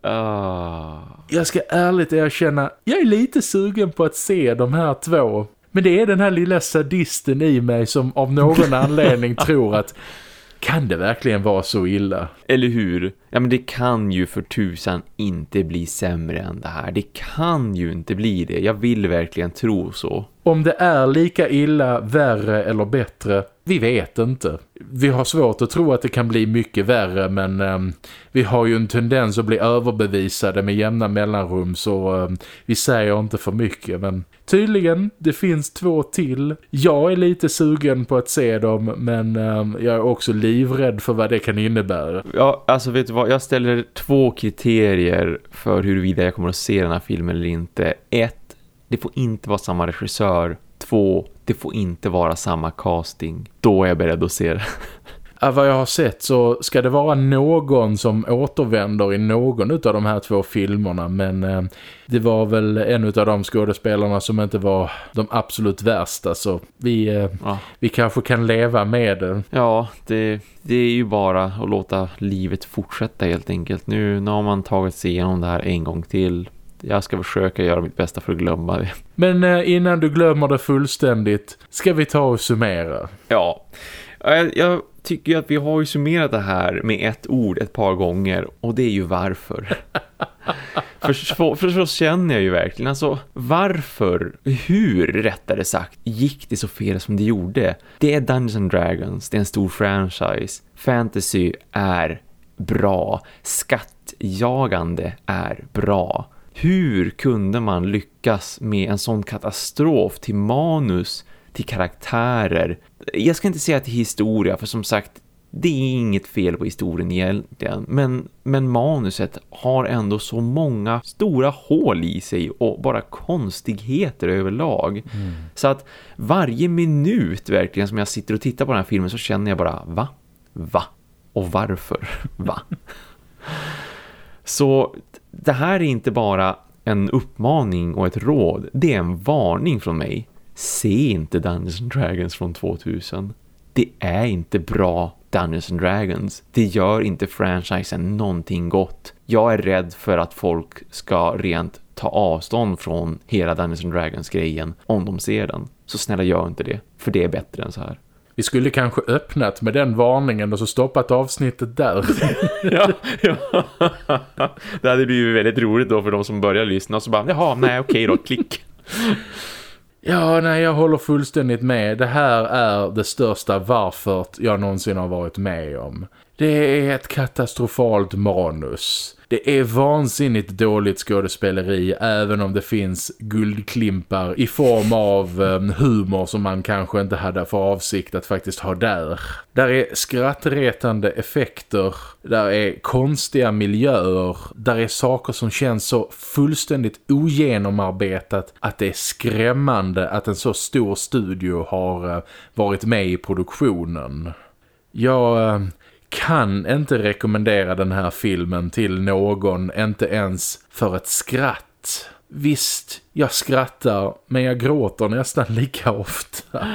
Uh... Jag ska ärligt erkänna, jag är lite sugen på att se de här två. Men det är den här lilla sadisten i mig som av någon anledning tror att kan det verkligen vara så illa? Eller hur? Ja men det kan ju för tusan inte bli sämre än det här. Det kan ju inte bli det. Jag vill verkligen tro så. Om det är lika illa, värre eller bättre, vi vet inte. Vi har svårt att tro att det kan bli mycket värre men eh, vi har ju en tendens att bli överbevisade med jämna mellanrum så eh, vi säger inte för mycket men tydligen, det finns två till. Jag är lite sugen på att se dem men eh, jag är också livrädd för vad det kan innebära. Ja, alltså vet du vad? Jag ställer två kriterier för huruvida jag kommer att se den här filmen eller inte. Ett, det får inte vara samma regissör. Två, det får inte vara samma casting. Då är jag beredd att se det. Av vad jag har sett så ska det vara någon som återvänder i någon av de här två filmerna men eh, det var väl en av de skådespelarna som inte var de absolut värsta så vi, eh, ja. vi kanske kan leva med det. Ja, det, det är ju bara att låta livet fortsätta helt enkelt. Nu, nu har man tagit sig igenom det här en gång till jag ska försöka göra mitt bästa för att glömma det. Men eh, innan du glömmer det fullständigt ska vi ta och summera. Ja, jag, tycker att vi har ju summerat det här med ett ord ett par gånger och det är ju varför. för, för, för så känner jag ju verkligen, alltså varför, hur rättare sagt, gick det så fel som det gjorde? Det är Dungeons and Dragons, det är en stor franchise. Fantasy är bra, skattjagande är bra. Hur kunde man lyckas med en sån katastrof till manus, till karaktärer? Jag ska inte säga till historia för som sagt, det är inget fel på historien egentligen. Men, men manuset har ändå så många stora hål i sig och bara konstigheter överlag. Mm. Så att varje minut verkligen som jag sitter och tittar på den här filmen så känner jag bara, va? Va? Och varför? Va? så det här är inte bara en uppmaning och ett råd. Det är en varning från mig. Se inte Dungeons and Dragons från 2000. Det är inte bra Dungeons and Dragons. Det gör inte franchisen någonting gott. Jag är rädd för att folk ska rent ta avstånd från hela Dungeons and Dragons-grejen om de ser den. Så snälla gör inte det, för det är bättre än så här. Vi skulle kanske öppnat med den varningen och så stoppat avsnittet där. ja, ja. Det hade blivit väldigt roligt då för de som börjar lyssna och så bara, jaha, nej okej då, klick. Ja, nej, jag håller fullständigt med. Det här är det största varför jag någonsin har varit med om. Det är ett katastrofalt manus. Det är vansinnigt dåligt skådespeleri även om det finns guldklimpar i form av ehm, humor som man kanske inte hade för avsikt att faktiskt ha där. Där är skrattretande effekter, där är konstiga miljöer, där är saker som känns så fullständigt ogenomarbetat att det är skrämmande att en så stor studio har eh, varit med i produktionen. Jag... Eh, kan inte rekommendera den här filmen till någon, inte ens för ett skratt. Visst, jag skrattar, men jag gråter nästan lika ofta.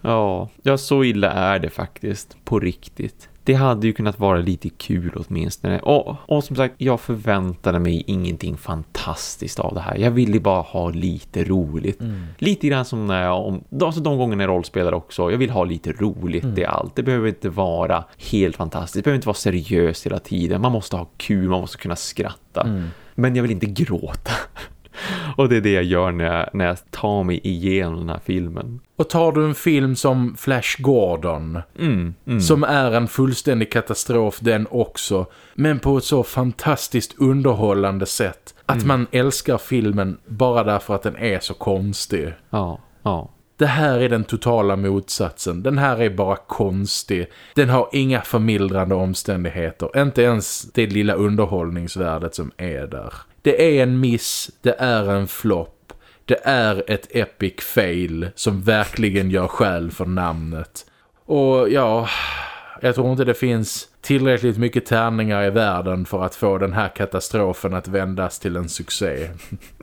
Ja, ja så illa är det faktiskt, på riktigt det hade ju kunnat vara lite kul åtminstone. Och, och som sagt, jag förväntade mig ingenting fantastiskt av det här. Jag ville bara ha lite roligt. Mm. Lite grann som när jag, om, alltså de gångerna jag rollspelar också. Jag vill ha lite roligt, mm. det är allt. Det behöver inte vara helt fantastiskt. Det behöver inte vara seriöst hela tiden. Man måste ha kul, man måste kunna skratta. Mm. Men jag vill inte gråta. Och det är det jag gör när jag, när jag tar mig igenom den här filmen. Och tar du en film som Flash Gordon mm, mm. som är en fullständig katastrof den också men på ett så fantastiskt underhållande sätt att mm. man älskar filmen bara därför att den är så konstig. Ja, ja. Det här är den totala motsatsen. Den här är bara konstig. Den har inga förmildrande omständigheter. Inte ens det lilla underhållningsvärdet som är där. Det är en miss, det är en flopp. Det är ett epic fail som verkligen gör skäl för namnet. Och ja, jag tror inte det finns tillräckligt mycket tärningar i världen för att få den här katastrofen att vändas till en succé.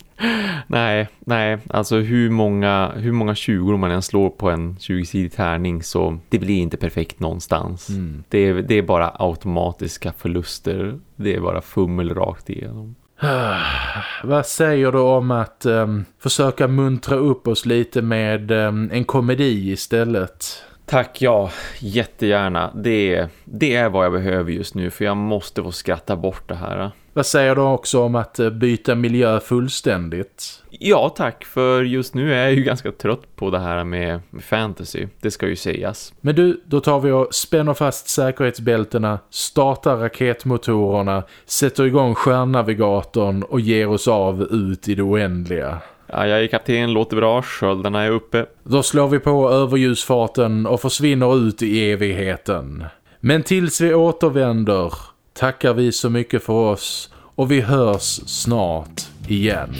nej, nej. Alltså hur många, hur många 20 man än slår på en 20-sidig tärning så det blir inte perfekt någonstans. Mm. Det, är, det är bara automatiska förluster. Det är bara fummel rakt igenom. Vad säger du om att um, försöka muntra upp oss lite med um, en komedi istället? Tack, ja. Jättegärna. Det, det är vad jag behöver just nu för jag måste få skratta bort det här. Vad säger du också om att eh, byta miljö fullständigt? Ja tack, för just nu är jag ju ganska trött på det här med, med fantasy. Det ska ju sägas. Men du, då tar vi och spänner fast säkerhetsbältena, startar raketmotorerna, sätter igång stjärnnavigatorn och ger oss av ut i det oändliga. Ja, jag är kapten, låter bra, sköldarna är uppe. Då slår vi på överljusfarten och försvinner ut i evigheten. Men tills vi återvänder tackar vi så mycket för oss och vi hörs snart igen.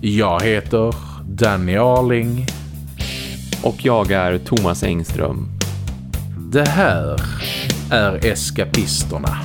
Jag heter Danny Arling. Och jag är Thomas Engström. Det här är Eskapisterna.